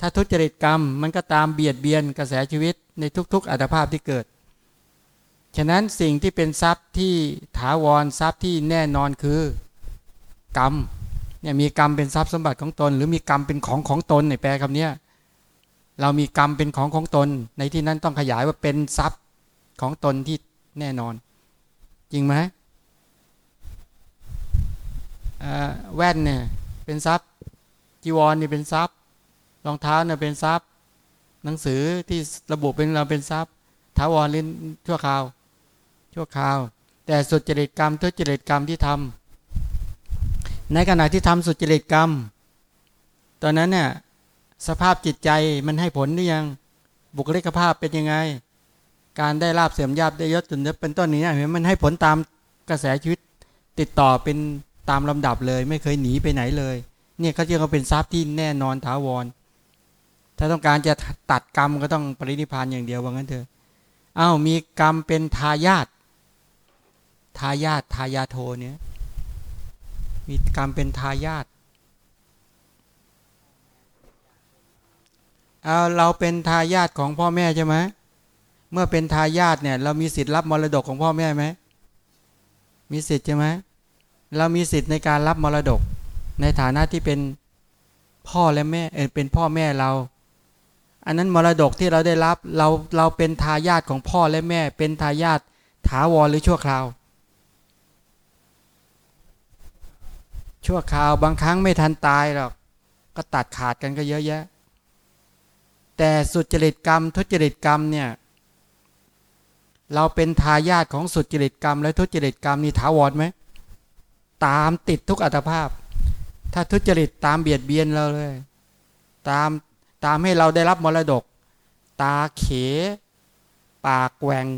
ถ้าทุจริตกรรมมันก็ตามเบียดเบียนกระแสชีวิตในทุก ๆอัตภาพที่เกิด ฉะนั้นสิ่งที่เป็นทรัพย์ที่ถาวรทรัพย์ที่แน่นอนคือกรรม เนี่ยมีกรรมเป็นทรัพย์สมบัติของตน หรือมีกรรมเป็นของของตนในแปลคำนี้เรามีกรรมเป็นของของตน ในที่นั้นต้องขยายว่าเป็นทรัพย์ของตนที่แน่นอน จริงไหมแว่นเนี่ยเป็นทรัพย์จีวรเนี่ยเป็นทรัพย์รองเท้าเนี่ยเป็นทรัพย์ หนังสือที่ระบุเป็นเราเป็นทรัพย์ถาวรหรือชั่วคราวชั่วคราว แต่สุดจริตกรรมทุจริตกรรมที่ทำ ในขณะที่ทำสุจริตกรรม ตอนนั้นเนี่ยสภาพจิตใจมันให้ผลหรือยังบุคลิกภาพเป็นยังไง การได้ลาบเสื่อมยาบได้ยศจนเป็นต้นนี้เห็นมันให้ผลตามกระแสชีวิตติดต่อเป็นตามลำดับเลย ไม่เคยหนีไปไหนเลย เนี่ยเขาเรียกว่าเป็นทรัพย์ที่แน่นอนถาวร ถ้าต้องการจะตัดกรรมก็ต้องปรินิพานอย่างเดียวว่างั้นเถอะอ้าวมีกรรมเป็นทายาททายาททายาโทเนี่ย มีกรรมเป็นทายาทเอาเราเป็นทายาทของพ่อแม่ใช่ไหมเมื่อเป็นทายาทเนี่ยเรามีสิทธิ์รับมรดกของพ่อแม่ไหมมีสิทธิ์ใช่ไหมเรามีสิทธิ์ในการรับมรดก ในฐานะที่เป็นพ่อและแม่เออเป็นพ่อแม่เรา อันนั้นมรดกที่เราได้รับเราเราเป็นทายาทของพ่อและแม่ เป็นทายาทถาวรหรือชั่วคราว ชั่วคราวบางครั้งไม่ทันตายหรอก ก็ตัดขาดกันก็เยอะแยะ แต่สุจริตกรรม ทุจริตกรรมเนี่ยเราเป็นทายาทของสุจริตกรรม และทุจริตกรรมนี่ถาวรไหมตามติดทุกอัตภาพ ถ้าทุจริตตามเบียดเบียนเราเลย ตามตามให้เราได้รับมรดก ตาเข ปากแหวง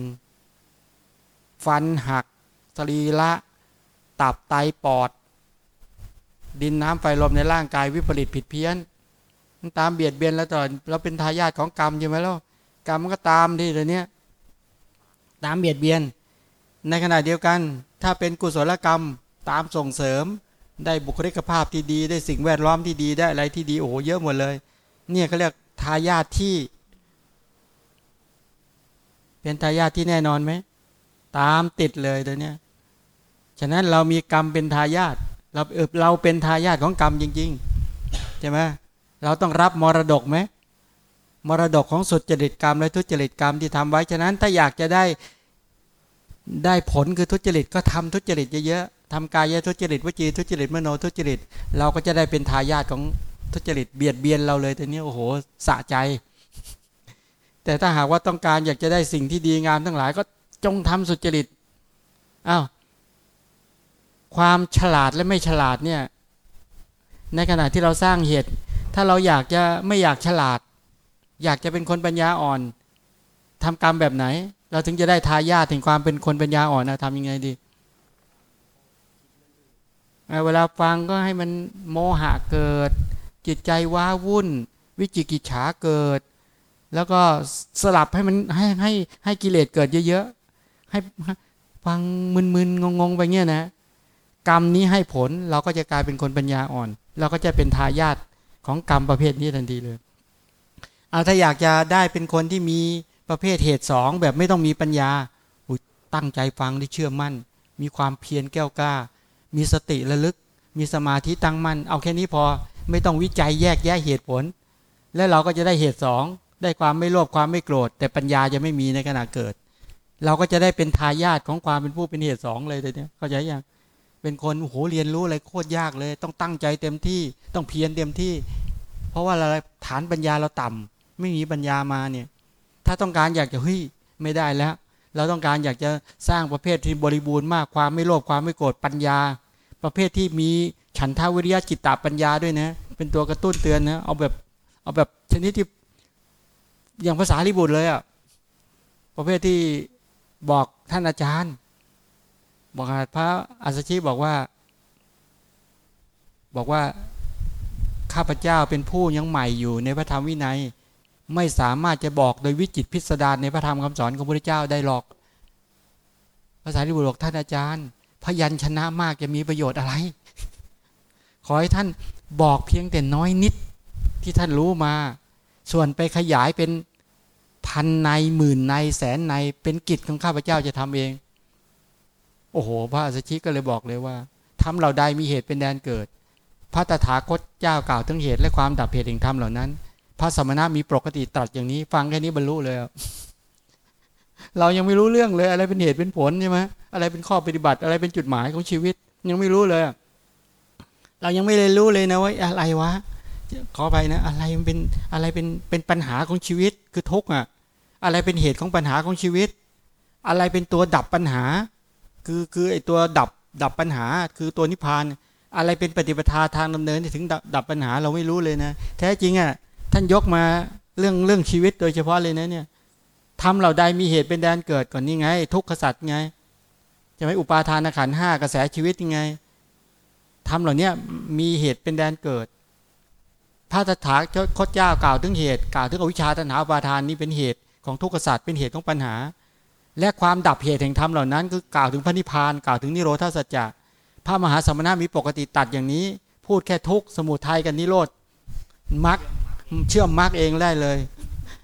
ฟันหัก สรีละ ตับไตปอด ดินน้ำไฟลมในร่างกายวิปริตผิดเพี้ยนตามเบียดเบียนแล้วตอนเราเป็นทายาทของกรรมใช่ไหมล่ะกรรมมันก็ตามที่เดี๋ยวนี้ตามเบียดเบียน ในขณะเดียวกัน ถ้าเป็นกุศลกรรมตามส่งเสริม ได้บุคลิกภาพที่ดี ได้สิ่งแวดล้อมที่ดีได้อะไรที่ดีโอ้โหเยอะหมดเลย เนี่ยเขาเรียกทายาทที่ เป็นทายาทที่แน่นอนไหมตามติดเลยตัวนี้ฉะนั้นเรามีกรรมเป็นทายาท เราเออเราเป็นทายาทของกรรมจริงๆใช่ไหมเราต้องรับมรดกไหมมรดกของสุดจริตกรรม และทุจริตกรรมที่ทำไว้ฉะนั้นถ้าอยากจะได้ได้ผลคือทุจริตก็ทำทุจริตเยอะๆทำกายทุจริตวจีทุจริตมโนทุจริต เราก็จะได้เป็นทายาทของทุจริตเบียดเบียนเราเลยแต่นี้โอ้โหสะใจ แต่ถ้าหากว่าต้องการอยากจะได้สิ่งที่ดีงามทั้งหลายก็จงทำสุจริตอ้าว ความฉลาดและไม่ฉลาดเนี่ยในขณะที่เราสร้างเหตุ ถ้าเราอยากจะไม่อยากฉลาด อยากจะเป็นคนปัญญาอ่อนทำกรรมแบบไหน เราถึงจะได้ทายาทถึงความเป็นคนปัญญาอ่อนนะทำยังไงดีเวลาฟังก็ให้มันโมหะเกิด จิตใจว้าวุ่น วิจิกิจฉาเกิด แล้วก็สลับให้มันให้ให้ให้กิเลสเกิดเยอะๆให้ฟังมึนๆงงๆไปเงี้ยนะ กรรมนี้ให้ผลเราก็จะกลายเป็นคนปัญญาอ่อน เราก็จะเป็นทายาทของกรรมประเภทนี้ทันทีเลยเอาถ้าอยากจะได้เป็นคนที่มีประเภทเหตุสองแบบไม่ต้องมีปัญญาตั้งใจฟังได้เชื่อมั่น มีความเพียรแก้วกล้า มีสติระลึก มีสมาธิตั้งมั่น เอาแค่นี้พอไม่ต้องวิจัยแยกแยะเหตุผล และเราก็จะได้เหตุสองได้ความไม่โลภความไม่โกรธ แต่ปัญญาจะไม่มีในขณะเกิด เราก็จะได้เป็นทายาทของความเป็นผู้เป็นเหตุสองเลยต่เนี้เข้าใจยัง เป็นคนโอ้โหเรียนรู้อะไรโคตรยากเลย ต้องตั้งใจเต็มที่ต้องเพียรเต็มที่ เพราะว่าอะไรฐานปัญญาเราต่ำไม่มีปัญญามาเนี่ย ถ้าต้องการอยากจะเฮ้ยไม่ได้แล้ว เราต้องการอยากจะสร้างประเภทที่บริบูรณ์มากความไม่โลภความไม่โกรธปัญญา ประเภทที่มีฉันทาวิริยะจิตตาปัญญาด้วยนะเป็นตัวกระตุ้นเตือนนะเอาแบบเอาแบบชนิดที่อย่างภาษาลิบุตรเลยอะประเภทที่บอกท่านอาจารย์ บอกพระอัสชิบอกว่า บอกว่าข้าพเจ้าเป็นผู้ยังใหม่อยู่ในพระธรรมวินัย ไม่สามารถจะบอกโดยวิจิตพิสดารในพระธรรมคำสอนของพระพุทธเจ้าได้หรอกภาษาลิบุตรบอกท่านอาจารย์ พยัญชนะมากจะมีประโยชน์อะไร ขอให้ท่านบอกเพียงแต่น้อยนิดที่ท่านรู้มา ส่วนไปขยายเป็นพันในหมื่นในแสนในเป็นกิจของข้าพเจ้าจะทำเอง โอ้โห พระอัสสชิก็เลยบอกเลยว่าทำเราใดมีเหตุเป็นแดนเกิด พระตถาคตเจ้ากล่าวถึงเหตุและความดับเหตุแห่งธรรมเหล่านั้น พระสมณะมีปกติตรัสอย่างนี้ ฟังแค่นี้บรรลุเลยเรายังไม่รู้เรื่องเลยอะไรเป็นเหตุเป็นผลใช่ไหมอะไรเป็นข้อปฏิบัติอะไรเป็นจุดหมายของชีวิต ยังไม่รู้เลย เรายังไม่เลยรู้เลยนะว่าอะไรวะขอไปนะ อะไรมันเป็นอะไรเป็นเป็นปัญหาของชีวิตคือทุกข์อะ อะไรเป็นเหตุของปัญหาของชีวิต อะไรเป็นตัวดับปัญหา คือคือไอตัวดับดับปัญหา คือตัวนิพพาน อะไรเป็นปฏิปทาทางดำเนินถึงดับดับปัญหาเราไม่รู้เลยนะ แท้จริงอะท่านยกมาเรื่องเรื่องชีวิตโดยเฉพาะเลยนะเนี่ยทำเหล่าใดมีเหตุเป็นแดนเกิดก่อนนี่ไง ทุกขสัตว์ไงจะไม่อุปาทานขันห้ากระแสชีวิตยังไงทำเหล่านี้มีเหตุเป็นแดนเกิด พระตถาคตเจ้ากล่าวถึงเหตุ กล่าวถึงอวิชชาตัณหาอุปาทานนี้เป็นเหตุของทุกขสัตว์เป็นเหตุของปัญหา และความดับเหตุแห่งธรรมเหล่านั้น คือกล่าวถึงพระนิพพานกล่าวถึงนิโรธาสัจจะพระมหาสมณะมีปกติตัดอย่างนี้ พูดแค่ทุกสมุทัยกันนิโรธมักเชื่อมมักเองได้เลย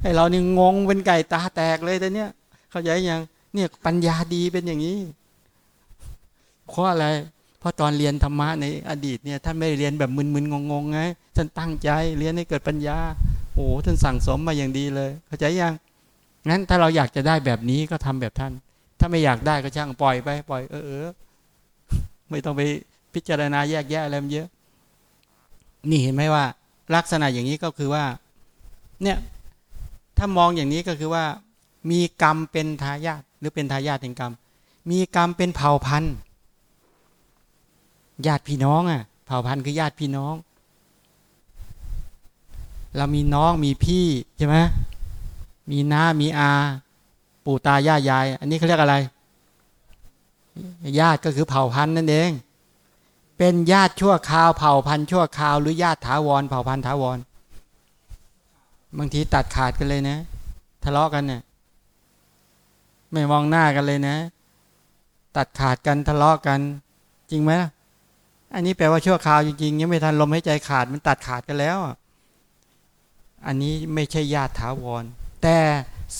ไอเรานี่งงเป็นไก่ตาแตกเลยแต่เนี้ยเข้าใจยังเนี่ยปัญญาดีเป็นอย่างนี้เพราะอะไรเพราะตอนเรียนธรรมะในอดีตเนี่ยท่านไม่เรียนแบบมึนๆงงๆไงท่านตั้งใจเรียนให้เกิดปัญญาโอ้ท่านสั่งสมมาอย่างดีเลย เข้าใจยัง งั้นถ้าเราอยากจะได้แบบนี้ก็ทำแบบท่าน ถ้าไม่อยากได้ก็ช่างปล่อยไปปล่อย เออเออไม่ต้องไปพิจารณาแยกแยะอะไรมันเยอะ นี่เห็นไหมว่า ลักษณะอย่างนี้ก็คือว่า เนี่ย ถ้ามองอย่างนี้ก็คือว่า มีกรรมเป็นทายาทหรือเป็นทายาทแห่งกรรม มีกรรมเป็นเผ่าพันธุ์ญาติพี่น้องอะ เผ่าพันธุ์คือญาติพี่น้อง เรามีน้องมีพี่ใช่ไหม มีน้ามีอา ปู่ตายายยาย อันนี้เขาเรียกอะไร ญาติก็คือเผ่าพันธุ์นั่นเอง เป็นญาติชั่วคราวเผ่าพันธุ์ชั่วคราวหรือญาติถาวรเผ่าพันธุ์ถาวร บางทีตัดขาดกันเลยนะ ทะเลาะกันเนี่ยไม่มองหน้ากันเลยนะ ตัดขาดกันทะเลาะกัน จริงไหมอันนี้แปลว่าชั่วคราวจริงๆยังไม่ทันลมหายใจขาดมันตัดขาดกันแล้ว อันนี้ไม่ใช่ญาติถาวร แต่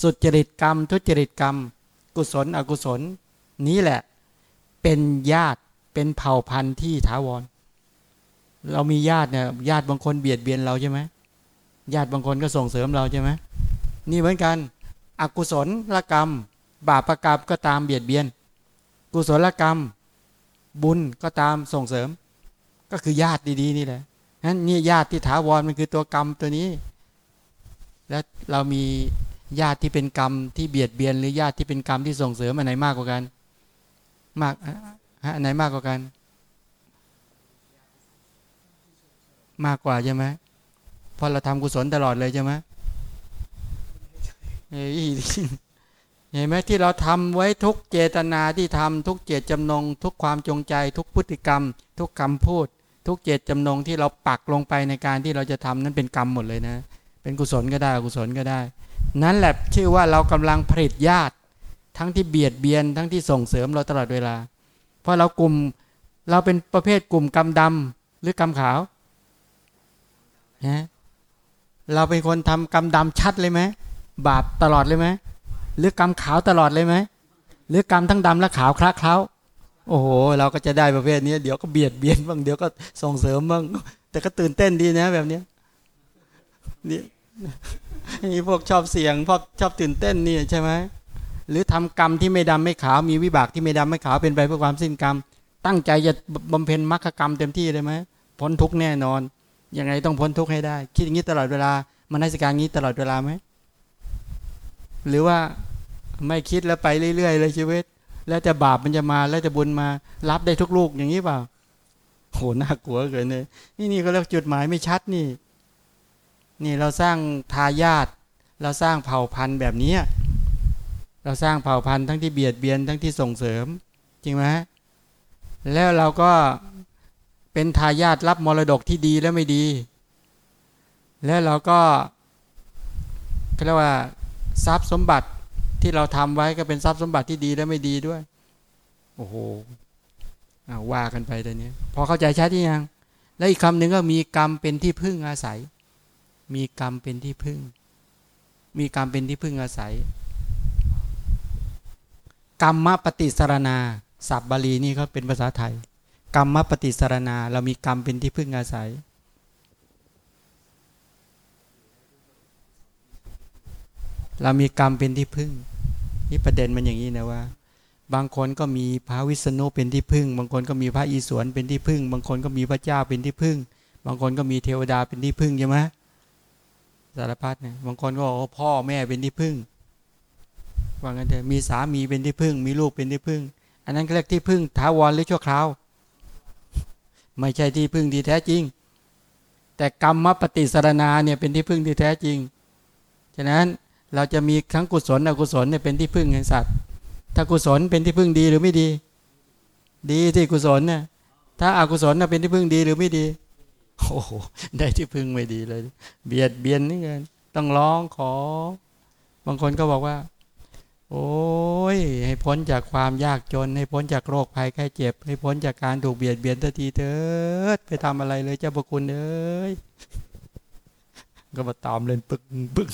สุจริตกรรม ทุจริตกรรม กุศลอกุศล นี้แหละ เป็นญาติเป็นเผ่าพันธุ์ที่ถาวร เรามีญาติเนี่ยญาติบางคนเบียดเบียนเราใช่ไหมญาติบางคนก็ส่งเสริมเราใช่ไหมนี่เหมือนกัน อกุศลละกรรม บาปประกรรมก็ตามเบียดเบียน กุศลกรรม บุญก็ตามส่งเสริม ก็คือญาติดีๆนี่แหละนั้นนี่ญาติที่ถาวรมันคือตัวกรรมตัวนี้ แล้วเรามีญาติที่เป็นกรรมที่เบียดเบียน หรือญาติที่เป็นกรรมที่ส่งเสริมอันไหนมากกว่ากัน มากอันไหนมากกว่ากัน มากกว่าใช่ไหมพอเราทำกุศลตลอดเลยใช่ไหมเห็นไหมที่เราทำไว้ทุกเจตนาที่ทำทุกเจตจำนง ทุกความจงใจ ทุกพฤติกรรม ทุกคำพูด ทุกเจตจำนงที่เราปักลงไปในการที่เราจะทำนั้นเป็นกรรมหมดเลยนะ เป็นกุศลก็ได้อกุศลก็ได้ นั่นแหละชื่อว่าเรากำลังผลิตญาติ ทั้งที่เบียดเบียนทั้งที่ส่งเสริมเราตลอดเวลา เพราะเรากลุ่มเราเป็นประเภทกลุ่มกรรมดำหรือกรรมขาวนะเราเป็นคนทำกรรมดำชัดเลยไหมบาปตลอดเลยไหมหรือกรรมขาวตลอดเลยไหมหรือกรรมทั้งดำและขาวคละเคล้าโอ้โห เราก็จะได้ประเภทนี้เดี๋ยวก็เบียดเบียนบ้างเดี๋ยวก็ส่งเสริมบ้างแต่ก็ตื่นเต้นดีนะแบบเนี้ยนี่ นี่พวกชอบเสียงพวกชอบตื่นเต้นนี่ใช่ไหมหรือทำกรรมที่ไม่ดำไม่ขาวมีวิบากที่ไม่ดำไม่ขาวเป็นไปเพื่อความสิ้นกรรม ตั้งใจจะบำเพ็ญมรรคกรรมเต็มที่เลยไหมพ้นทุกแน่นอนยังไงต้องพ้นทุกข์ให้ได้ คิดอย่างนี้ตลอดเวลามันให้สการงี้ตลอดเวลาไหมหรือว่าไม่คิดแล้วไปเรื่อยๆเลยชีวิต แล้วจะบาปมันจะมาแล้วจะบุญมารับได้ทุกลูกอย่างนี้เปล่าโหน่ากลัวเกินเลยนี่นี่ก็เรียกจุดหมายไม่ชัดนี่ นี่เราสร้างทายาทเราสร้างเผ่าพันธุ์แบบนี้ เราสร้างเผ่าพันธุ์ทั้งที่เบียดเบียนทั้งที่ส่งเสริม จริงไหมแล้วเราก็เป็นทายาทรับมรดกที่ดีและไม่ดี แล้วเราก็เรียกว่าทรัพย์สมบัติที่เราทำไว้ก็เป็นทรัพย์สมบัติที่ดีและไม่ดีด้วย โอ้โหว่ากันไปตอนนี้พอเข้าใจชัดที่ยัง แล้วอีกคำหนึ่งก็มีกรรมเป็นที่พึ่งอาศัย มีกรรมเป็นที่พึ่ง มีกรรมเป็นที่พึ่งอาศัย กรรมปฏิสารนาศัพท์บาลีนี่เขาเป็นภาษาไทย กรรมปฏิสารนา เรามีกรรมเป็นที่พึ่งอาศัย เรามีกรรมเป็นที่พึ่ง นี่ประเด็นมันอย่างนี้นะว่า บางคนก็มีพระวิษณุเป็นที่พึ่ง บางคนก็มีพระอิศวรเป็นที่พึ่ง บางคนก็มีพระเจ้าเป็นที่พึ่ง บางคนก็มีเทวดาเป็นที่พึ่งใช่ไหม สารพัดเนี่ยบางคนก็บอกพ่อแม่เป็นที่พึ่งว่างั้นเถอะมีสามีเป็นที่พึ่ง มีลูกเป็นที่พึ่ง อันนั้นเรียกที่พึ่งท้าวรหรือชั่วคราว ไม่ใช่ที่พึ่งที่แท้จริง แต่กรรมปฏิสารนาเนี่ยเป็นที่พึ่งที่แท้จริงฉะนั้นเราจะมีทั้งกุศลอกุศลเนี่ยเป็นที่พึ่งแห่งสัตว์ ถ้ากุศลเป็นที่พึ่งดีหรือไม่ดี ดีที่กุศลเนี่ยถ้าอากุศลเป็นที่พึ่งดีหรือไม่ดี โอ้โหได้ที่พึ่งไม่ดีเลย เบียดเบียนนี่เงินต้องร้องขอ บางคนก็บอกว่า โอ้ย ให้พ้นจากความยากจน ให้พ้นจากโรคภัยไข้เจ็บ ให้พ้นจากการถูกเบียดเบียนทันทีเถิดไปทำอะไรเลยเจ้าพระคุณเอ้ยก็มาตามเล่นปึกปึก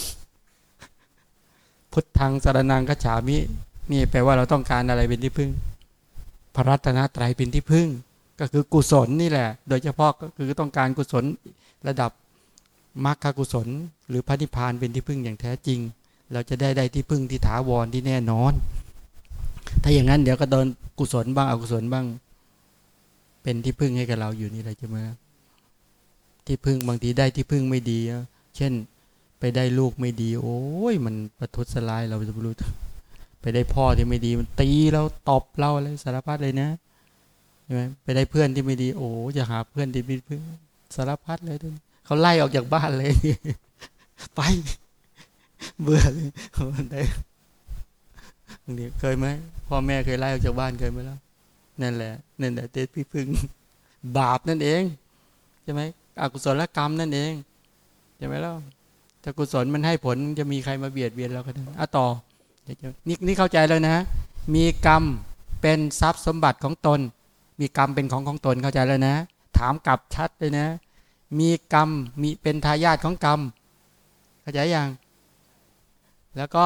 พุทธังสารนังกัจฉามิ นี่แปลว่าเราต้องการอะไรเป็นที่พึ่ง พระรัตนตรัยเป็นที่พึ่ง ก็คือกุศลนี่แหละ โดยเฉพาะก็คือต้องการกุศลระดับมรรคกุศล หรือพระนิพพานเป็นที่พึ่งอย่างแท้จริง เราจะได้ได้ที่พึ่งที่ถาวรที่แน่นอน ถ้าอย่างนั้นเดี๋ยวก็โดนกุศลบ้างอกุศลบ้าง เป็นที่พึ่งให้กับเราอยู่นี่แหละใช่ไหมที่พึ่งบางทีได้ที่พึ่งไม่ดี เช่นไปได้ลูกไม่ดี โอ้ยมันประทุษร้ายเราจะรู้ไปได้พ่อที่ไม่ดีมันตีเราตบเราอะไรสารพัดเลยนะ ช่ไหมไปได้เพื่อนที่ไม่ดี โอ้จะหาเพื่อนที่มีเพื่อนสารพัดเลยทุนเขาไล่ออกจากบ้านเลย ไป เบื่อเลยได้นี่เคยไหมพ่อแม่เคยไล่ออกจากบ้านเคยไหมแล้วนั่นแหละนั่นแหละเตพี่พึ่งบาปนั่นเองใช่ไหมอกุศลกรรมนั่นเองใช่ไหมล่ะถ้ากุศลมันให้ผลจะมีใครมาเบียดเบียนเราก็ได้อะต่อนี่นี่เข้าใจแล้วนะ มีกรรมเป็นทรัพย์สมบัติของตน มีกรรมเป็นของของตนเข้าใจแล้วนะ ถามกลับชัดเลยนะ มีกรรมมีเป็นทายาทของกรรมเข้าใจยังแล้วก็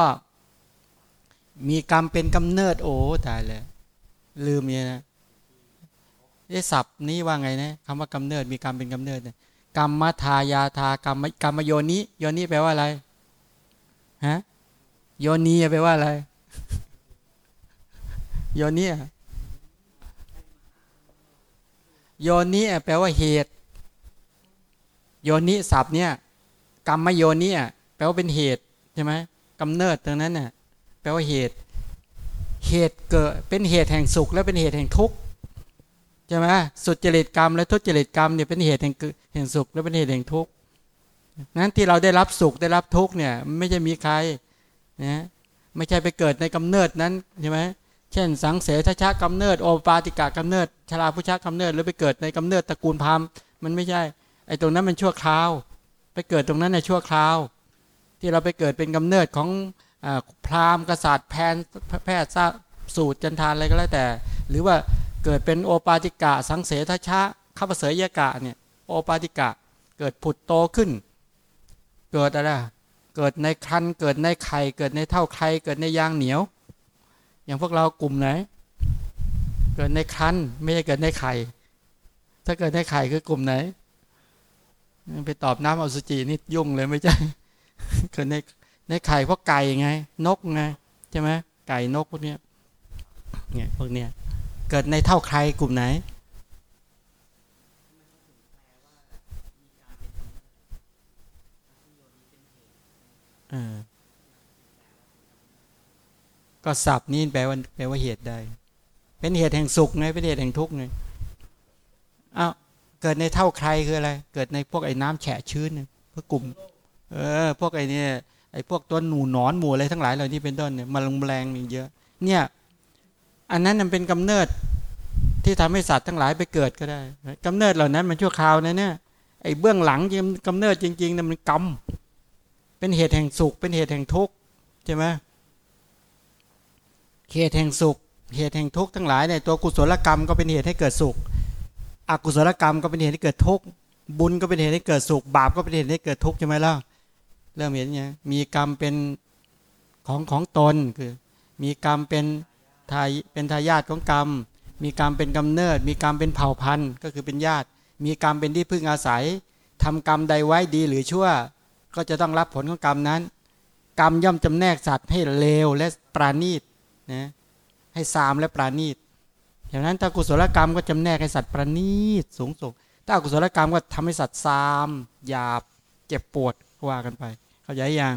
มีกรรมเป็นกำเนิดโอ้ตายเลยลืมเนี่ยนะไอ้ศัพท์นี้ว่าไงนะคำว่ากำเนิดมีกรรมเป็นกำเนิดเนี่ยกรรมทายาทากรรมกรรมโยนิโยนิแปลว่าอะไรฮะโยนีแปลว่าอะไรโยนี โยนิแปลว่าเหตุ โยนิศัพท์เนี่ยกรรมโยนิแปลว่าเป็นเหตุใช่ไหมกำเนิดตรงนั้นน่ะแปลว่าเหตุ เหตุเกิดเป็นเหตุแห่งสุข และเป็นเหตุแห่งทุกข์ใช่ไหมสุดจริตกรรม และทุจริตกรรมเนี่ยเป็นเหตุแห่งแห่งสุข และเป็นเหตุแห่งทุกข์นั้นที่เราได้รับสุขได้รับทุกข์เนี่ยไม่ใช่มีใครนะไม่ใช่ไปเกิดในกำเนิดนั้นใช่ไหม เช่น สังเสทชากำเนิดโอปาติกากำเนิดชราพุชากำเนิดหรือไปเกิดในกำเนิดตระกูลพามมันไม่ใช่ไอ้ตรงนั้นมันชั่วคราว ไปเกิดตรงนั้นในชั่วคราว ที่เราไปเกิดเป็นกำเนิดของอพราหมณ์กษัตริย์แพนแพทย์สูตรจันทานอะไรก็แล้วแต่ หรือว่าเกิดเป็นโอปาติกะสังเสทชะข้าพเสยยกะเนี่ยโอปาติกะเกิดผุดโตขึ้น เกิดอะไรเกิดในคันเกิดในไข่เกิดในเท่าไข่เกิดในยางเหนียว อย่างพวกเรากลุ่มไหน เกิดในคันไม่ใช่เกิดในไข่ ถ้าเกิดในไข่คือกลุ่มไหน ไปตอบน้ำอสุจินี่ยุ่งเลยไม่ใช่ เกิดในในไข่พราะไก่ไง นกไงใช่ไหมไก่นกพวกเนี้ยเนี่ยพวกเนี้ยเกิดในเท่าใครกลุ่มไหนเออ ก็สับนี่แปลว่าแปลว่าเหตุใด เป็นเหตุแห่งสุขไงเป็นเหตุแห่งทุกข์ไงอ้าวเกิดในเท่าใครคืออะไร เกิดในพวกไอ้น้ำแฉะชื้นเนี่ยพวกกลุ่ม เออ พวกไอ้นี่ไอ้พวกตัวหนูหนอนหมูอะไรทั้งหลายเหล่านี้เป็นต้นเนี่ยมาลงแรงนี่เยอะ เนี่ย อันนั้นมันเป็นกำเนิดที่ทำให้สัตว์ทั้งหลายไปเกิดก็ได้กำเนิดเหล่านั้นมันชั่วคราวนะเนี่ยไอ้เบื้องหลังจริงกำเนิดจริงๆเนี่ยมันกรรมเป็นเหตุแห่งสุขเป็นเหตุแห่งทุกข์ใช่ไหม เหตุแห่งสุข เหตุแห่งทุกข์ทั้งหลายเนี่ยตัวกุศลกรรมก็เป็นเหตุให้เกิดสุข อกุศลกรรมก็เป็นเหตุให้เกิดทุกข์บุญก็เป็นเหตุให้เกิดสุข บาปก็เป็นเหตุให้เกิดทุกข์ใช่ไหมล่ะเริ่มเห็นยังมีกรรมเป็นของของตนคือ มีกรรมเป็นทายเป็นทายาทของกรรม มีกรรมเป็นกำเนิด มีกรรมเป็นเผ่าพันธุ์ก็คือเป็นญาติ มีกรรมเป็นที่พึ่งอาศัยทำกรรมใดไว้ดีหรือชั่ว ก็จะต้องรับผลของกรรมนั้น กรรมย่อมจำแนกสัตว์ให้เลวและปราณีต นะให้ซามและปราณีตอย่างนั้นถ้ากุศลกรรมก็จำแนกให้สัตว์ประณีตสูงส่งถ้าอกุศลกรรมก็ทำให้สัตว์ซามหยาบเจ็บปวดว่ากันไป เข้าใจยัง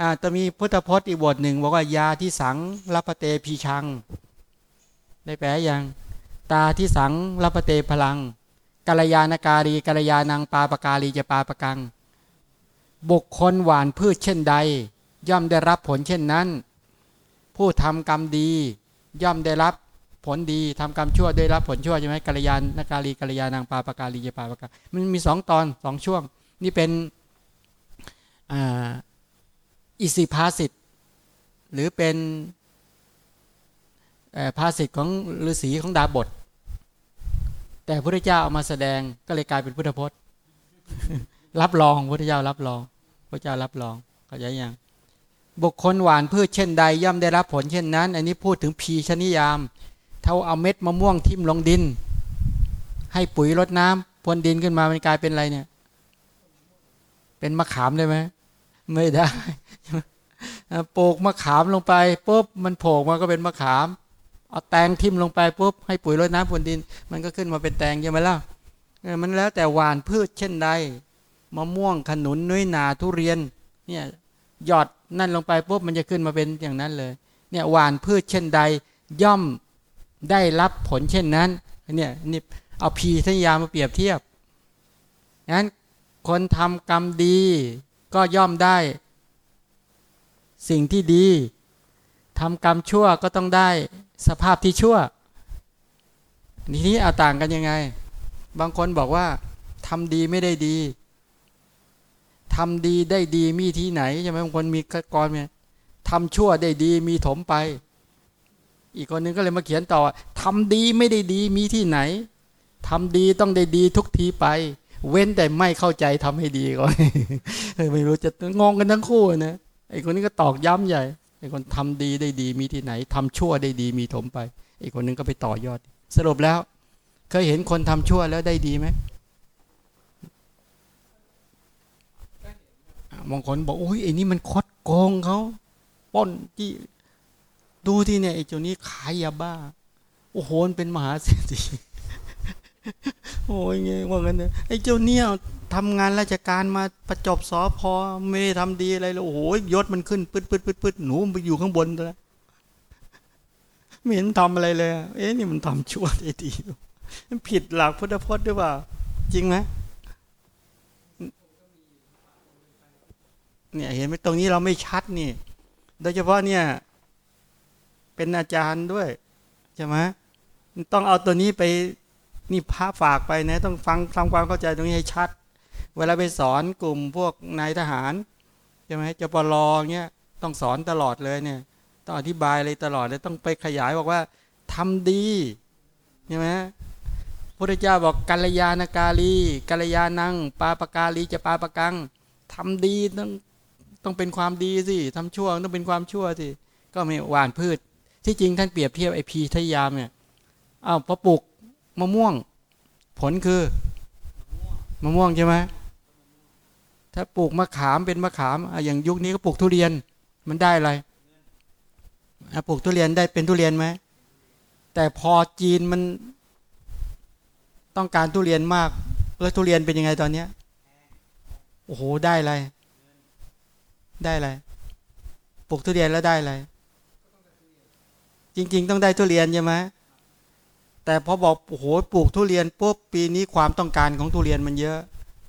อ่าจะมีพุทธพจน์อีกบทหนึ่งบอกว่ายาที่สังรัปเตพีชัง ได้แปลยังตาที่สังรัปเตพลังกัลยาณการีกัลยาณังปาปการีจะปาปกัง บุคคลหวานพืชเช่นใด ย่อมได้รับผลเช่นนั้น ผู้ทำกรรมดี ย่อมได้รับผลดีทำกรรมชั่วได้รับผลชั่วใช่ไหมกัลยาณการีกัลยาณังปาปการีจะปาปกังมันมีสองตอนสองช่วง นี่เป็นอ,อิสิภาสิตหรือเป็นภาสิทธิ์ของฤาษีของดาบท แต่พระเจ้าเอามาแสดงก็เลยกลายเป็นพุทธพจน์ รับรองพระเจ้ารับรองพระเจ้ารับรองเข้าใจยัง บุคคลหวานพืชเช่นใดย่อมได้รับผลเช่นนั้น อันนี้พูดถึงพีชนิยาม เท่าเอาเม็ดมะม่วงทิ่มลงดิน ให้ปุ๋ยรดน้ำพรวนดินขึ้นมามันกลายเป็นอะไรเนี่ย เป็นมะขามได้ไหมไม่ได้ปลูกมะขามลงไปปุ๊บมันโผล่มาก็เป็นมะขามเอาแตงทิ่มลงไปปุ๊บให้ปุ๋ยรดน้ำพรวนดิน มันก็ขึ้นมาเป็นแตงใช่ไหมล่ะมันแล้วแต่หวานพืชเช่นใดมะม่วงขนุนนุ้ยนาทุเรียนเนี่ยหยอด นั่นลงไปปุ๊บมันจะขึ้นมาเป็นอย่างนั้นเลย เนี่ยหวานพืชเช่นใดย่อมได้รับผลเช่นนั้นเนี่ยนี่เอาพีทยามาเปรียบเทียบงั้นคนทำกรรมดีก็ย่อมได้ สิ่งที่ดีทำกรรมชั่วก็ต้องได้สภาพที่ชั่วทีนี้เอาต่างกันยังไง บางคนบอกว่าทำดีไม่ได้ดี ทำดีได้ดีมีที่ไหนใช่ไหมบางคนมีกรเนี่ยทำชั่วได้ดีมีถมไป อีกคนนึงก็เลยมาเขียนต่อทำดีไม่ได้ดีมีที่ไหนทำดีต้องได้ดีทุกทีไป เว้นแต่ไม่เข้าใจทำให้ดีก่อนไม่รู้จะงงกันทั้งคู่นะไอ้คนนี้ก็ตอกย้ำใหญ่ไอ้คนทำดีได้ดีมีที่ไหนทำชั่วได้ดีมีถมไป อีกคนนึงก็ไปต่อยอด สรุปแล้ว เคยเห็นคนทำชั่วแล้วได้ดีไหม บางคนบอกโอ้ยไอ้นี่มันคดโกงเขาป้นที่ดูที่เนี่ยไอ้เจ้านี้ขายยาบ้า โอ้โหเป็นมหาเศรษฐีโอ้ยไงว่างั้นเนี่ยไอ้เจ้าเนี่ยทำงานราชการมาประจบสอพอไม่ได้ทำดีอะไรเลยโอ้โหยศมันขึ้นปืดปืดปืดปืดหนูไปอยู่ข้างบนแล้วไม่เห็นทำอะไรเลย เอ๊ะนี่มันทำชั่วได้ดีมันผิดหลักพุทธพจน์หรือเปล่า จริงไหม เนี่ยเห็นไหมตรงนี้เราไม่ชัดนี่ โดยเฉพาะเนี่ย เป็นอาจารย์ด้วยใช่ไหมต้องเอาตัวนี้ไปนี่พระฝากไปนะ ต้องฟังทำความเข้าใจตรงนี้ให้ชัด เวลาไปสอนกลุ่มพวกนายทหารใช่ไหมจปรเงี้ยต้องสอนตลอดเลยเนี่ย ต้องอธิบายเลยตลอดเลยต้องไปขยายบอกว่าทำดีใช่ไหมพระเจ้าบอกกัลยาณกาลีกัลยาณังปาปกาลีจะปาปกังทำดีต้อง ต้องเป็นความดีสิทำชั่วต้องเป็นความชั่วสิก็ไม่หวานพืช ที่จริงท่านเปรียบเทียบไอพีทยามเนี่ยอ้าวพอปลูกมะม่วง ผลคือมะม่วงใช่ไหมถ้าปลูกมะขามเป็นมะขามอย่างยุคนี้ก็ปลูกทุเรียนมันได้อะไรปลูกทุเรียนได้เป็นทุเรียนไหมแต่พอจีนมันต้องการทุเรียนมาก แล้วทุเรียนเป็นยังไงตอนเนี้ยโอ้โหได้อะไร ได้อะไรปลูกทุเรียนแล้วได้อะไรจริง ๆ ต้องได้ทุเรียนใช่ไหมแต่พอบอกโอ้โหปลูกทุเรียนปุ๊บปีนี้ความต้องการของทุเรียนมันเยอะ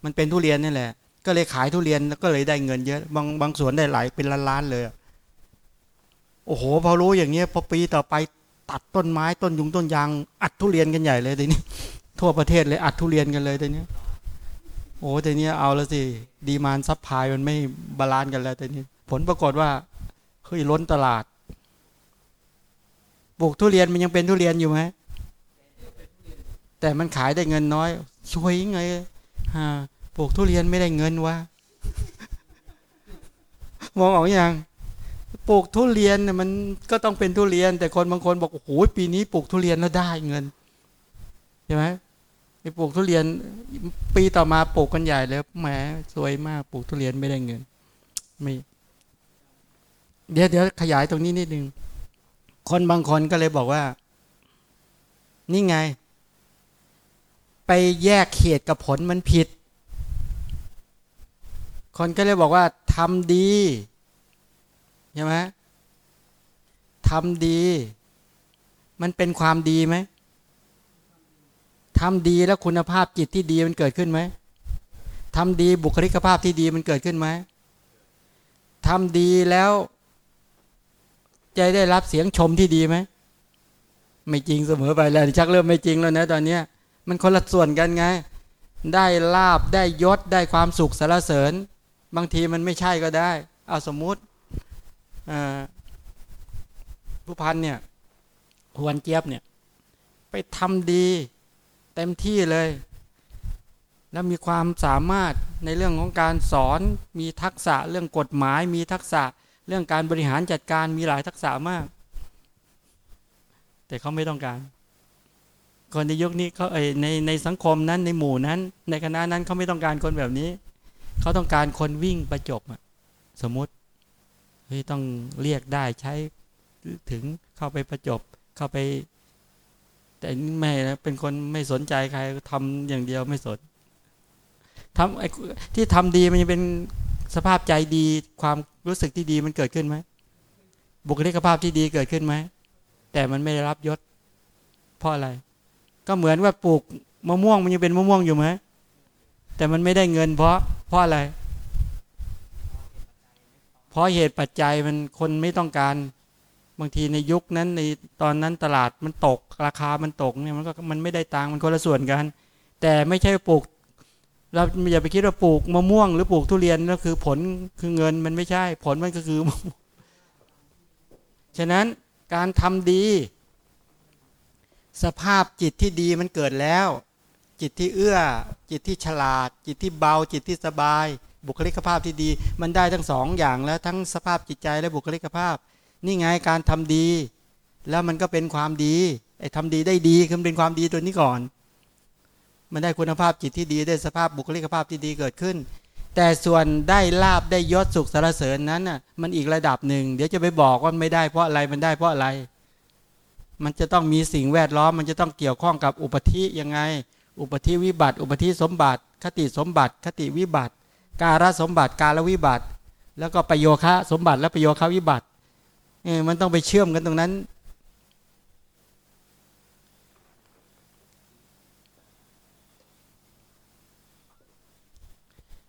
มันเป็นทุเรียนนี่แหละ ก็เลยขายทุเรียนแล้วก็เลยได้เงินเยอะ บางบางสวนได้หลายเป็นล้านๆเลยโอ้โห พอรู้อย่างเงี้ยพอปีต่อไปตัดต้นไม้ต้นยุงต้นยาง อัดทุเรียนกันใหญ่เลยทีนี้ทั่วประเทศเลยอัดทุเรียนกันเลยทีนี้ โอ้ทีนี้เอาแล้วสิ demand supply มันไม่ balance กันแล้วทีนี้ ผลปรากฏว่าเฮ้ยล้นตลาดปลูกทุเรียนมันยังเป็นทุเรียนอยู่ไหมแต่มันขายได้เงินน้อยช่วยไงฮะปลูกทุเรียนไม่ได้เงินวะมองออกอยังปลูกทุเรียนมันก็ต้องเป็นทุเรียน แต่คนบางคนบอกโอ้โหปีนี้ปลูกทุเรียนแล้วได้เงินใช่ไหม ไปปลูกทุเรียน ปีต่อมาปลูกกันใหญ่เลยแหมสวยมากปลูกทุเรียนไม่ได้เงินไม่เดี๋ยวเดี๋ยวขยายตรงนี้นิดนึงคนบางคนก็เลยบอกว่า นี่ไง ไปแยกเขตกับผลมันผิด คนก็เลยบอกว่าทำดีใช่ไหมทำดี มันเป็นความดีไหม ทำดีแล้วคุณภาพจิตที่ดีมันเกิดขึ้นไหมทำดีบุคลิกภาพที่ดีมันเกิดขึ้นไหมทำดีแล้วจะได้รับเสียงชมที่ดีไหมไม่จริงเสมอไปแล้วชักเริ่มไม่จริงแล้วนะตอนเนี้ยมันคนละส่วนกันไง ได้ลาบได้ยศได้ความสุขสารเสริญ บางทีมันไม่ใช่ก็ได้เอาสมมุติผู้พันเนี่ยหวนเจี๊ยบเนี่ย ไปทำดี เต็มที่เลยแล้วมีความสามารถในเรื่องของการสอนมีทักษะเรื่องกฎหมาย มีทักษะเรื่องการบริหารจัดการมีหลายทักษะมาก แต่เขาไม่ต้องการ คนในยุคนี้เขาเอในในสังคมนั้นในหมู่นั้น ในคณะนั้นเขาไม่ต้องการคนแบบนี้ เขาต้องการคนวิ่งประจบสมมติต้องเรียกได้ใช้ถึงเข้าไปประจบเข้าไป แต่ไม่นะเป็นคนไม่สนใจใครทำอย่างเดียวไม่สนทำไอ้ที่ทำดีมันจะเป็นสภาพใจดีความรู้สึกที่ดีมันเกิดขึ้นไหมบุคลิกภาพที่ดีเกิดขึ้นไหมแต่มันไม่ได้รับยศเพราะอะไร ก็เหมือนว่าปลูกมะม่วงมันยังเป็นมะม่วงอยู่ไหมแต่มันไม่ได้เงินเพราะเพราะอะไร เพราะเหตุปัจจัยมันคนไม่ต้องการ บางทีในยุคนั้นในตอนนั้นตลาดมันตกราคามันตกเนี่ยมันก็มันไม่ได้ตังมันคนละส่วนกัน แต่ไม่ใช่ปลูก เราอย่าไปคิดว่าปลูกมะม่วง หรือปลูกทุเรียนก็คือผลคือเงินมันไม่ใช่ ผลมันก็คือ ฉะนั้นการทำดี สภาพจิตที่ดีมันเกิดแล้ว จิตที่เอื้อ จิตที่ฉลาด จิตที่เบา จิตที่สบาย บุคลิกภาพที่ดี มันได้ทั้งสองอย่างแล้วทั้งสภาพจิตใจและบุคลิกภาพ นี่ไงการทำดี แล้วมันก็เป็นความดีไอ้ทำดีได้ดีคือเป็นความดีตัวนี้ก่อน มันได้คุณภาพจิตที่ดีได้สภาพบุคลิกภาพที่ดีเกิดขึ้น แต่ส่วนได้ลาบได้ยศสุขสารเสริญนั้นน่ะมันอีกระดับหนึ่ง เดี๋ยวจะไปบอกว่าไม่ได้เพราะอะไรมันได้เพราะอะไร มันจะต้องมีสิ่งแวดล้อม มันจะต้องเกี่ยวข้องกับอุปธิยังไง อุปธิวิบัติ อุปธิสมบัติ คติสมบัติ คติวิบัติ การสมบัติการวิบัติ แล้วก็ประโยคะสมบัติและประโยคะวิบัติ เออมันต้องไปเชื่อมกันตรงนั้น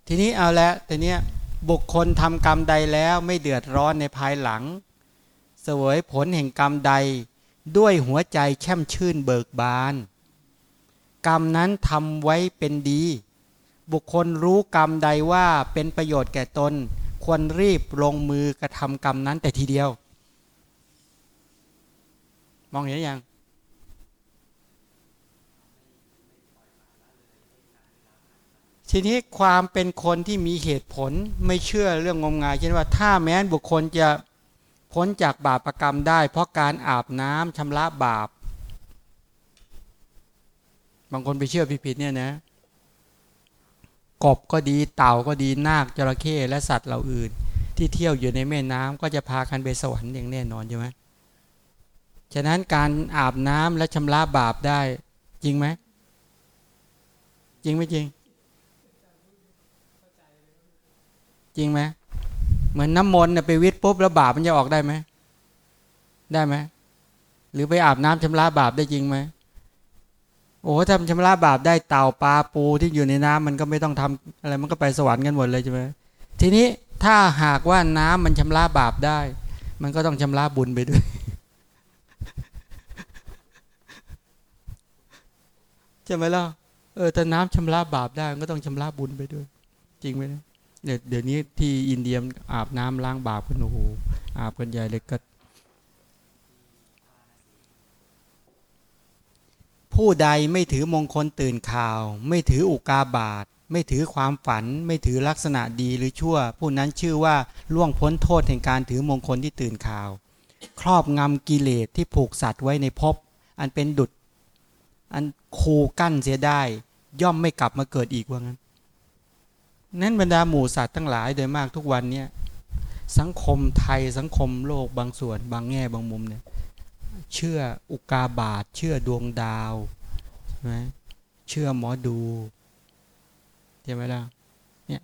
ทีนี้เอาละแต่เนี้ยบุคคลทำกรรมใดแล้วไม่เดือดร้อนในภายหลัง เสวยผลแห่งกรรมใดด้วยหัวใจแช่มชื่นเบิกบาน กรรมนั้นทำไว้เป็นดี บุคคลรู้กรรมใดว่าเป็นประโยชน์แก่ตน ควรรีบลงมือกระทำกรรมนั้นแต่ทีเดียว มองเห็นยังทีนี้ความเป็นคนที่มีเหตุผลไม่เชื่อเรื่องงมงายเช่นว่าถ้าแม้นบุคคลจะพ้นจากบาปรกรรมได้ เพราะการอาบน้ำชำระบาป บางคนไปเชื่อผิดๆเนี่ยนะ กบก็ดีเต่าก็ดีนาคจระเข้และสัตว์เหล่าอื่น ที่เที่ยวอยู่ในแม่น้ำก็จะพากันไปสวรรค์อย่างแน่นอนใช่ไหม ฉะนั้นการอาบน้ำและชำระบาปได้ จริงไหม จริงไม่จริง จริงไหมเหมือนน้ำมนต์น่ะไปวิทย์ปุ๊บแล้วบาปมันจะออกได้ไหมได้ไหมหรือไปอาบน้ำชำระบาปได้จริงไหมโอ้ทำชำระบาปได้เต่าปลาปูที่อยู่ในน้ำมันก็ไม่ต้องทำอะไรมันก็ไปสวรรค์กันหมดเลยใช่ไหมทีนี้ถ้าหากว่าน้ำมันชำระบาปได้ มันก็ต้องชำระบุญไปด้วย ใช่ไหมล่ะเออถ้าน้ำชำระบาปได้ก็ต้องชำระบุญไปด้วย จริงไหมเนี่ยเดี๋ยวนี้ที่อินเดียอาบน้ำล้างบาปกันโอ้โหอาบกันใหญ่เลยก็ผู้ใดไม่ถือมงคลตื่นข่าว ไม่ถืออุกาบาตไม่ถือความฝัน ไม่ถือลักษณะดีหรือชั่ว ผู้นั้นชื่อว่าล่วงพ้นโทษแห่งการถือมงคลที่ตื่นข่าว ครอบงำกิเลสที่ผูกสัตว์ไว้ในภพอันเป็นดุจ อันคูกั้นเสียได้ ย่อมไม่กลับมาเกิดอีกว่างั้น นั้นบรรดาหมู่สัตว์ทั้งหลายโดยมากทุกวันเนี่ยสังคมไทยสังคมโลกบางส่วน บางแง่บางมุมเนี่ยเชื่ออุกาบาตเชื่อดวงดาวใช่ไหมเชื่อหมอดูใช่ไหมล่ะเนี่ย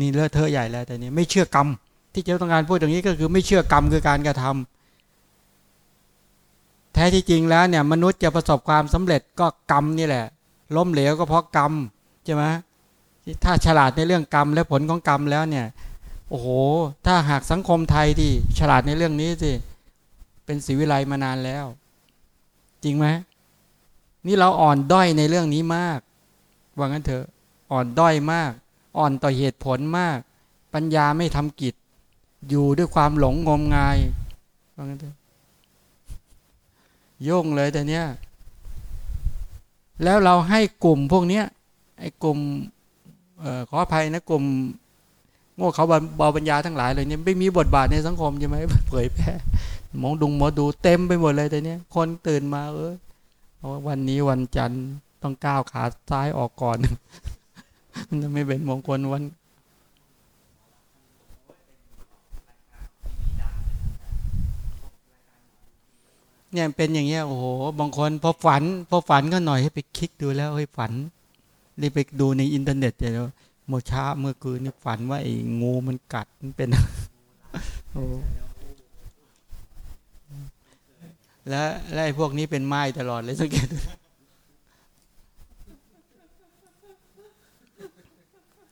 นี่เลอะเทอะใหญ่แล้วแต่นี่ยไม่เชื่อกรรมที่เจะต้องการพูดตรงนี้ก็คือไม่เชื่อกรรมคือการกระทำ แท้ที่จริงแล้วเนี่ยมนุษย์จะประสบความสำเร็จก็กรรมนี่แหละ ล้มเหลวก็เพราะกรรมใช่ไหมถ้าฉลาดในเรื่องกรรมและผลของกรรมแล้วเนี่ยโอ้โห ถ้าหากสังคมไทยที่ฉลาดในเรื่องนี้สิเป็นศิวิไลมานานแล้ว จริงไหมนี่เราอ่อนด้อยในเรื่องนี้มาก ว่างั้นเถอะอ่อนด้อยมาก อ่อนต่อเหตุผลมาก ปัญญาไม่ทำกิจ อยู่ด้วยความหลงงมงาย ว่างั้นเถอะ ยงเลยแต่เนี้ยแล้วเราให้กลุ่มพวกเนี้ยไอ้กลุ่มออขออภัยนะกลุ่มโง่เขาบาปัญญาทั้งหลายเลยเนี่ยไม่มีบทบาทในสังคมใช่ไหมเผยแพร่มองดุงหมอดูเต็มไปหมดเลยแต่เนี้ยคนตื่นมาเออวันนี้วันจันทร์ต้องก้าวขาซ้ายออกก่อนมันจะไม่เป็นมงคลวัน เนี่ยเป็นอย่างเงี้ยโอ้โหบางคนพอฝัน พอฝันก็หน่อยให้ไปคลิกดูแล้วเฮ้ยฝันนี่ไปดูในอินเทอร์เน็ตเลยเมื่อเช้าเมื่อคืนนี่ฝันว่าไอ้งูมันกัดมันเป็นโอ้แล้วแล้วไอ้พวกนี้เป็นไม้ตลอดเลยสังเกต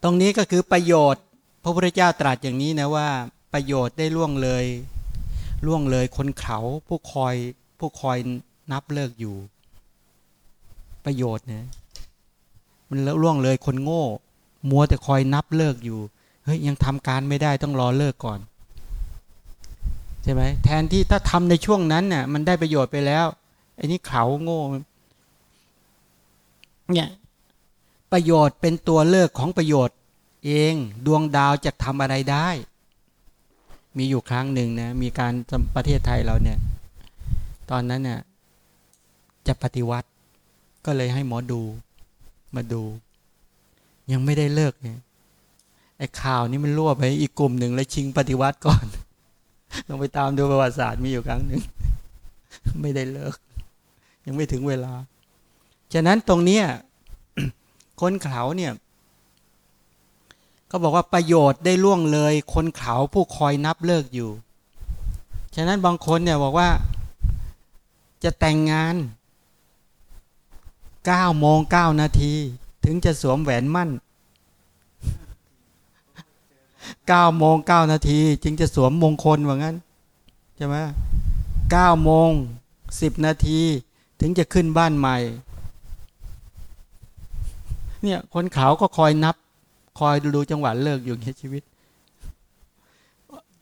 ตรงนี้ก็คือประโยชน์ พระพุทธเจ้าตรัสอย่างนี้นะว่า ประโยชน์ได้ล่วงเลยล่วงเลยคนเขาผู้คอย ผู้คอยนับเลิกอยู่ ประโยชน์เนี่ยมันล่วงเลยคนโง่ มัวแต่คอยนับเลิกอยู่เฮ้ยยังทำการไม่ได้ต้องรอเลิกก่อนใช่ไหมแทนที่ถ้าทำในช่วงนั้นเนี่ยมันได้ประโยชน์ไปแล้วไอ้นี่เขาโง่เนี่ยประโยชน์เป็นตัวเลิกของประโยชน์ เองดวงดาวจะทำอะไรได้ มีอยู่ครั้งหนึ่งนะมีการประเทศไทยเราเนี่ย ตอนนั้นเนี่ยจะปฏิวัติ ก็เลยให้หมอดูมาดู ยังไม่ได้เลิกเนี่ยไอ้ข่าวนี้มันรั่วไปอีกกลุ่มหนึ่งแล้วชิงปฏิวัติก่อน ลองไปตามดูประวัติศาสตร์มีอยู่ครั้งหนึ่งไม่ได้เลิก ยังไม่ถึงเวลา ฉะนั้นตรงเนี้ยคนเขาเนี่ยก็บอกว่าประโยชน์ได้ล่วงเลย คนเขาผู้คอยนับเลิกอยู่ ฉะนั้นบางคนเนี่ยบอกว่า จะแต่งงานเก้าโมงเก้านาที ถึงจะสวมแหวนมั่นเก้าโมงเก้านาที จึงจะสวมมงคลว่างั้นใช่ไหมเก้าโมงสิบนาที ถึงจะขึ้นบ้านใหม่ เนี่ยคนขาวก็คอยนับ คอยดูจังหวะเลิกอยู่ในชีวิต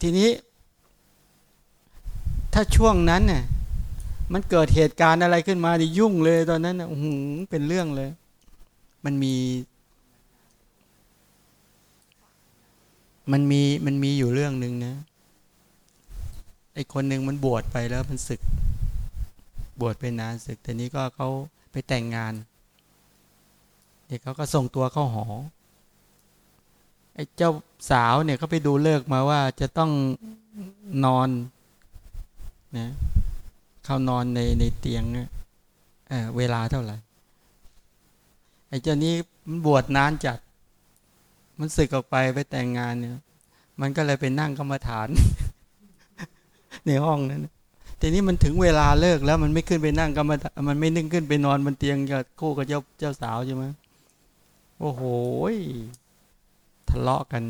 ทีนี้ ถ้าช่วงนั้นเนี่ย มันเกิดเหตุการณ์อะไรขึ้นมานี่ยุ่งเลยตอนนั้นนะหืเป็นเรื่องเลย มันมี มันมีมันมีอยู่เรื่องหนึ่งนะไอคนหนึ่งมันบวชไปแล้วมันศึก บวชไปนานศึก แต่นี้ก็เขาไปแต่งงานเด็กเขาก็ส่งตัวเข้าหอไอ้เจ้าสาวเนี่ยเขาไปดูเลิกมาว่าจะต้องนอนนะ เข้านอนในในเตียงเเวลาเท่าไหร่ ไอ้เจ้านี้มันบวชนานจัด มันสึกออกไปไปแต่งงานเนี่ย มันก็เลยไปนั่งกรรมฐาน ในห้องนั้นทีนี้มันถึงเวลาเลิกแล้วมันไม่ขึ้นไปนั่งกรรมฐานมันไม่นึ่งขึ้นไปนอนบนเตียงกับคู่กับเจ้าเจ้าสาวใช่ไหมโอ้โหทะเลาะกัน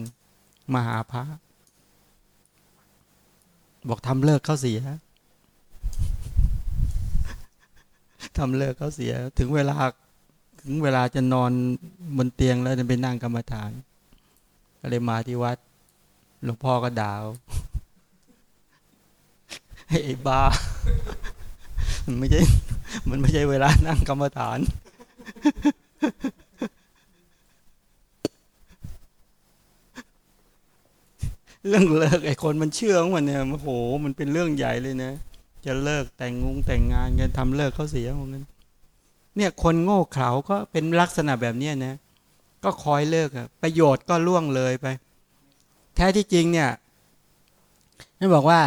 มหาพระบอกทำเลิกเขาเสีย ทำเลิกเขาเสีย ถึงเวลาถึงเวลาจะนอนบนเตียงแล้วจะไปนั่งกรรมฐาน ก็เลยมาที่วัด หลวงพ่อก็ด่าไอ้บ้ามันไม่ใช่ มันไม่ใช่เวลานั่งกรรมฐาน เรื่องเลิกไอ้คนมันเชื่อของมันเนี่ยโอ้โห มันเป็นเรื่องใหญ่เลยนะ จะเลิกแต่งงงแต่งงานกันทำเลิกเขาเสียเหมือนกันเนี่ยคนโง่เขลาก็เป็นลักษณะแบบนี้นะ ก็คอยเลิกอะประโยชน์ก็ล่วงเลยไป แท้ที่จริงเนี่ยนั่นบอกว่า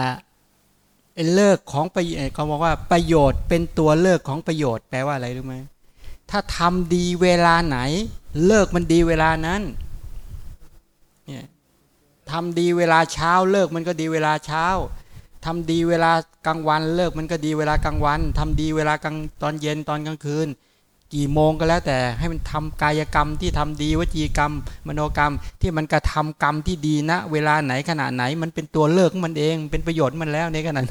เลิกของประเขาบอกว่าประโยชน์เป็นตัวเลิกของประโยชน์แปลว่าอะไรรู้ไหมถ้าทำดีเวลาไหน เลิกมันดีเวลานั้นเนี่ยทำดีเวลาเช้าเลิกมันก็ดีเวลาเช้า ทำดีเวลากลางวันเลิกมันก็ดีเวลากลางวันทำดีเวลากลางตอนเย็นตอนกลางคืน กี่โมงก็แล้วแต่ให้มันทำกายกรรมที่ทำดีวจีกรรม มโนกรรมที่มันกระทากรรมที่ดีนะ เวลาไหนขณะไหน มันเป็นตัวเลิกมันเอง เป็นประโยชน์มันแล้วในขณะ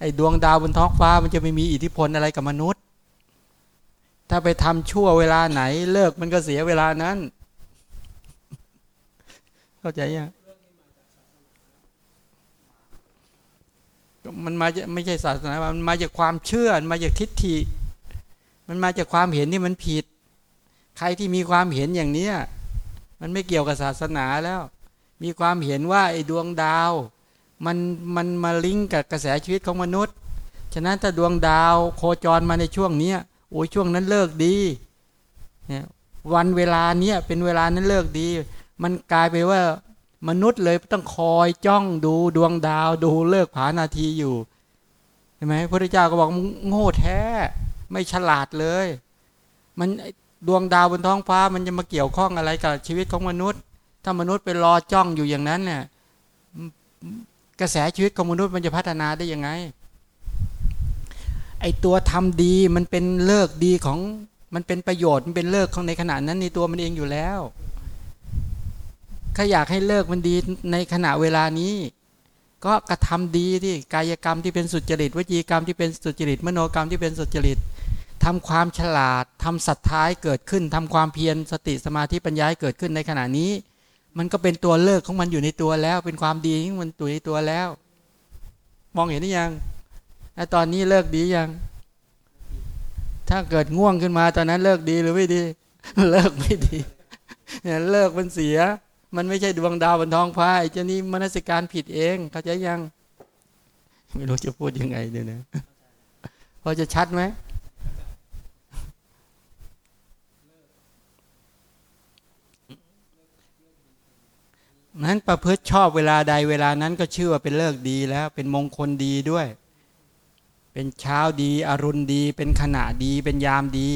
ไอ้ดวงดาวบนท้องฟ้ามันจะไม่มีอิทธิพลอะไรกับมนุษย์ ถ้าไปทำชั่วเวลาไหน เลิกมันก็เสียเวลานั้น เข้าใจยัง มันมาไม่ใช่ศาสนา มันมาจากความเชื่อมาจากทิฏฐิ มันมาจากความเห็นที่มันผิด ใครที่มีความเห็นอย่างนี้มันไม่เกี่ยวกับศาสนาแล้ว มีความเห็นว่าไอ้ดวงดาว มันมันมาลิงก์กับกระแสชีวิตของมนุษย์ ฉะนั้นถ้าดวงดาวโคจรมาในช่วงนี้โอ้ยช่วงนั้นเลิกดีเนี่ยวันเวลาเนี้ยเป็นเวลานั้นเลิกดี มันกลายไปว่า มนุษย์เลยต้องคอยจ้องดูดวงดาวดูเลิกผานาทีอยู่เห็นไหมพระเจ้าก็บอกโง่แท้ ไม่ฉลาดเลย มันดวงดาวบนท้องฟ้ามันจะมาเกี่ยวข้องอะไรกับชีวิตของมนุษย์ ถ้ามนุษย์ไปรอจ้องอยู่อย่างนั้นเนี่ยกระแสชีวิตของมนุษย์มันจะพัฒนาได้ยังไง ไอตัวทำดีมันเป็นเลิกดีของมันเป็นประโยชน์มันเป็นเลิกของในขณะนั้นในตัวมันเองอยู่แล้ว ถ้าอยากให้เลิกมันดีในขณะเวลานี้ ก็กระทำดีที่กายกรรมที่เป็นสุจริตวจีกรรมที่เป็นสุจริตมโนกรรมที่เป็นสุจริตทำความฉลาดทำศรัทธาเกิดขึ้นทำความเพียรสติสมาธิปัญญาเกิดขึ้นในขณะนี้ มันก็เป็นตัวเลิกของมันอยู่ในตัวแล้ว เป็นความดีของมันตัวในตัวแล้ว มองเห็นหรือยังตอนนี้เลิกดียัง ถ้าเกิดง่วงขึ้นมา ตอนนั้นเลิกดีหรือไม่ดี เลิกไม่ดีเลิกมันเสีย มันไม่ใช่ดวงดาวบนท้องฟ้าไอ้เจ้านี่มนสิการผิดเองเข้าใจยัง ไม่รู้จะพูดยังไงเดี๋ยวนะพอจะชัดไหมนั้นประพฤติชอบเวลาใดเวลานั้นก็ชื่อว่าเป็นเลิกดีแล้ว เป็นมงคลดีด้วย เป็นเช้าดี อรุณดี เป็นขณะดี เป็นยามดี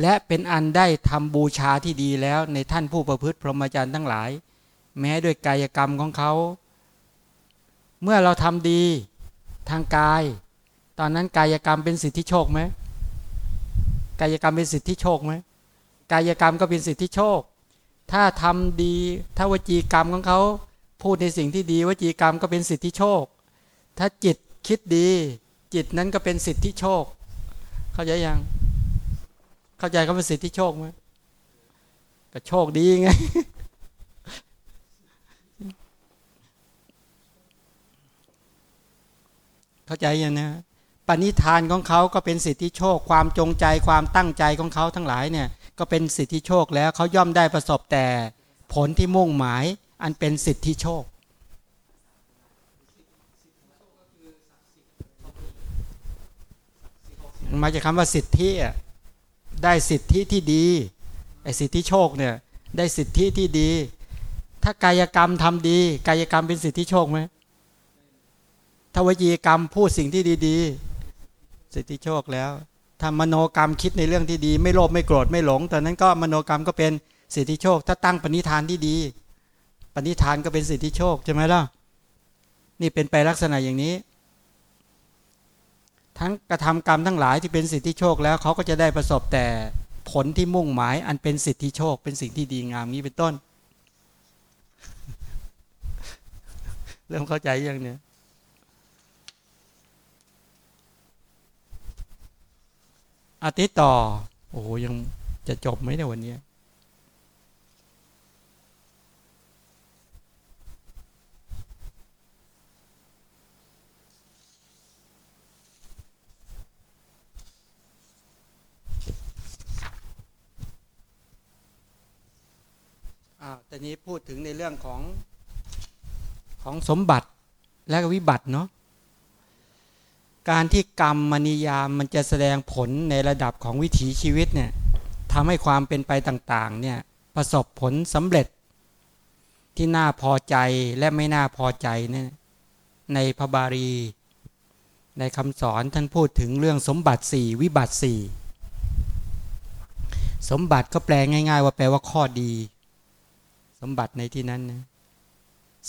และเป็นอันได้ทำบูชาที่ดีแล้วในท่านผู้ประพฤติพรหมจรรย์ทั้งหลาย แม้ด้วยกายกรรมของเขา เมื่อเราทำดีทางกาย ตอนนั้นกายกรรมเป็นสิทธิโชคไหมกายกรรมเป็นสิทธิโชคไหมกายกรรมก็เป็นสิทธิโชค ถ้าทำดีถ้าวจีกรรมของเขา พูดในสิ่งที่ดีวจีกรรมก็เป็นสิทธิโชค ถ้าจิตคิดดี จิตนั้นก็เป็นสิทธิโชค เข้าใจยัง เข้าใจคเป็นสิทธิโชคไหมก็โชคดีไงเข้าใจยังนะปณิธานของเขาก็เป็นสิทธิโชค ความจงใจความตั้งใจของเขาทั้งหลายเนี่ย ก็เป็นสิทธิโชคแล้วเขาย่อมได้ประสบแต่ผลที่มุ่งหมายอันเป็นสิทธิโชค มาจากคำว่าสิทธิอะ ได้สิทธิที่ดีไอ้สิทธิโชคเนี่ยได้สิทธิที่ดี ถ้ากายกรรมทำดี กายกรรมเป็นสิทธิโชคไหมถ้าวจีกรรมพูดสิ่งที่ดีๆ สิทธิโชคแล้วถ้ามโนกรรมคิดในเรื่องที่ดี ไม่โลภไม่โกรธไม่หลงตอนนั้นก็มโนกรรมก็เป็นสิทธิโชค ถ้าตั้งปณิธานที่ดี ปณิธานก็เป็นสิทธิโชคใช่ไหมล่ะนี่เป็นไปลักษณะอย่างนี้ ทั้งกระทำกรรมทั้งหลายที่เป็นสิทธิโชคแล้วเขาก็จะได้ประสบแต่ผลที่มุ่งหมายอันเป็นสิทธิโชคเป็นสิ่งที่ดีงามนี้เป็นต้น เริ่มเข้าใจยังเนี่ยอาทิตย์ต่อ โอ้โหยังจะจบไหมในวันนี้ อ้าวแต่นี้พูดถึงในเรื่องของของสมบัติและวิบัติเนาะการที่กรรมมนิยามมันจะแสดงผลในระดับของวิถีชีวิตเนี่ยทำให้ความเป็นไปต่างๆเนี่ยประสบผลสำเร็จที่น่าพอใจและไม่น่าพอใจเนี่ยในพระบาลี ในคำสอนท่านพูดถึงเรื่องสมบัติสี่วิบัติสี่สมบัติก็แปลง่าย ๆ ว่าแปลว่าข้อดี สมบัติในที่นั้นนะ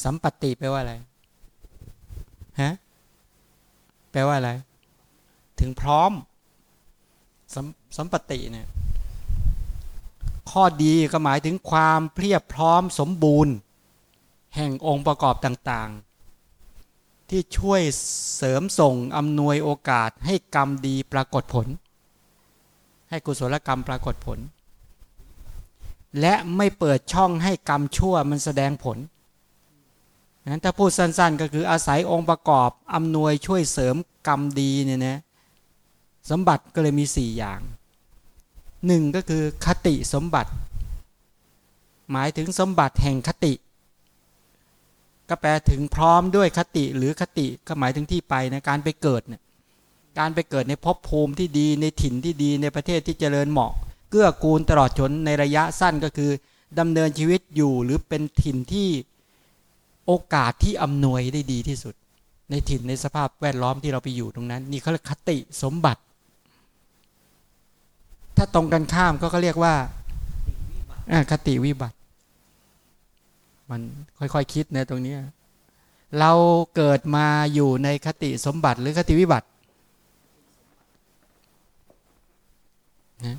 สัมปติแปลว่าอะไรฮะแปลว่าอะไร ถึงพร้อมสมสัมปติเนี่ยข้อดีก็หมายถึงความเพียบพร้อมสมบูรณ์ แห่งองค์ประกอบต่างๆ ที่ช่วยเสริมส่งอำนวยโอกาสให้กรรมดีปรากฏผล ให้กุศลกรรมปรากฏผล และไม่เปิดช่องให้กรรมชั่วมันแสดงผลนั้นถ้าพูดสั้นๆ ก็คืออาศัยองค์ประกอบอำนวยช่วยเสริมกรรมดีเนี่ยนะสมบัติก็เลยมี 4 อย่างหนึ่งก็คือคติสมบัติ หมายถึงสมบัติแห่งคติ ก็แปลถึงพร้อมด้วยคติหรือคติก็หมายถึงที่ไปนะการไปเกิดเนี่ยการไปเกิดในภพภูมิที่ดีในถิ่นที่ดีในประเทศที่เจริญเหมาะ เกื้อกูลตลอดจนในระยะสั้นก็คือดำเนินชีวิตอยู่หรือเป็นถิ่นที่โอกาสที่อำนวยได้ดีที่สุด ในถิ่นในสภาพแวดล้อมที่เราไปอยู่ตรงนั้น นี่เขาเรียกคติสมบัติ ถ้าตรงกันข้ามก็เขาเรียกว่าคติวิบัติ มันค่อยๆคคิดนะตรงนี้ เราเกิดมาอยู่ในคติสมบัติหรือคติวิบัตินะ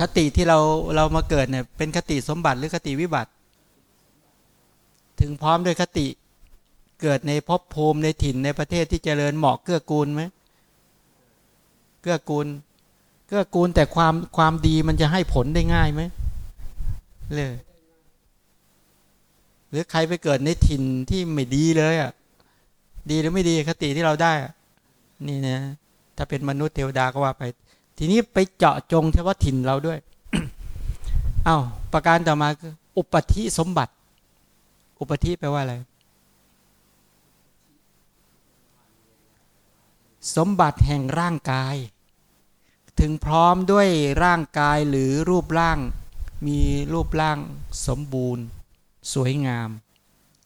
คติที่เราเรามาเกิดเนี่ยเป็นคติสมบัติหรือคติวิบัติ ถึงพร้อมด้วยคติเกิดในภพภูมิในถิ่นในประเทศที่เจริญเหมาะเกื้อกูลไหมเกื้อกูล เกื้อกูลแต่ความความดีมันจะให้ผลได้ง่ายไหมเลยหรือใครไปเกิดในถิ่นที่ไม่ดีเลยอะดีหรือไม่ดีคติที่เราได้นี่นะถ้าเป็นมนุษย์เทวดาก็ว่าไป ทีนี้ไปเจาะจงเฉพาะถิ่นเราด้วยอา้าวประการต่อมาคืออุปธิสมบัติ อุปธิแปลว่าอะไร สมบัติแห่งร่างกาย ถึงพร้อมด้วยร่างกายหรือรูปร่าง มีรูปร่างสมบูรณ์ สวยงาม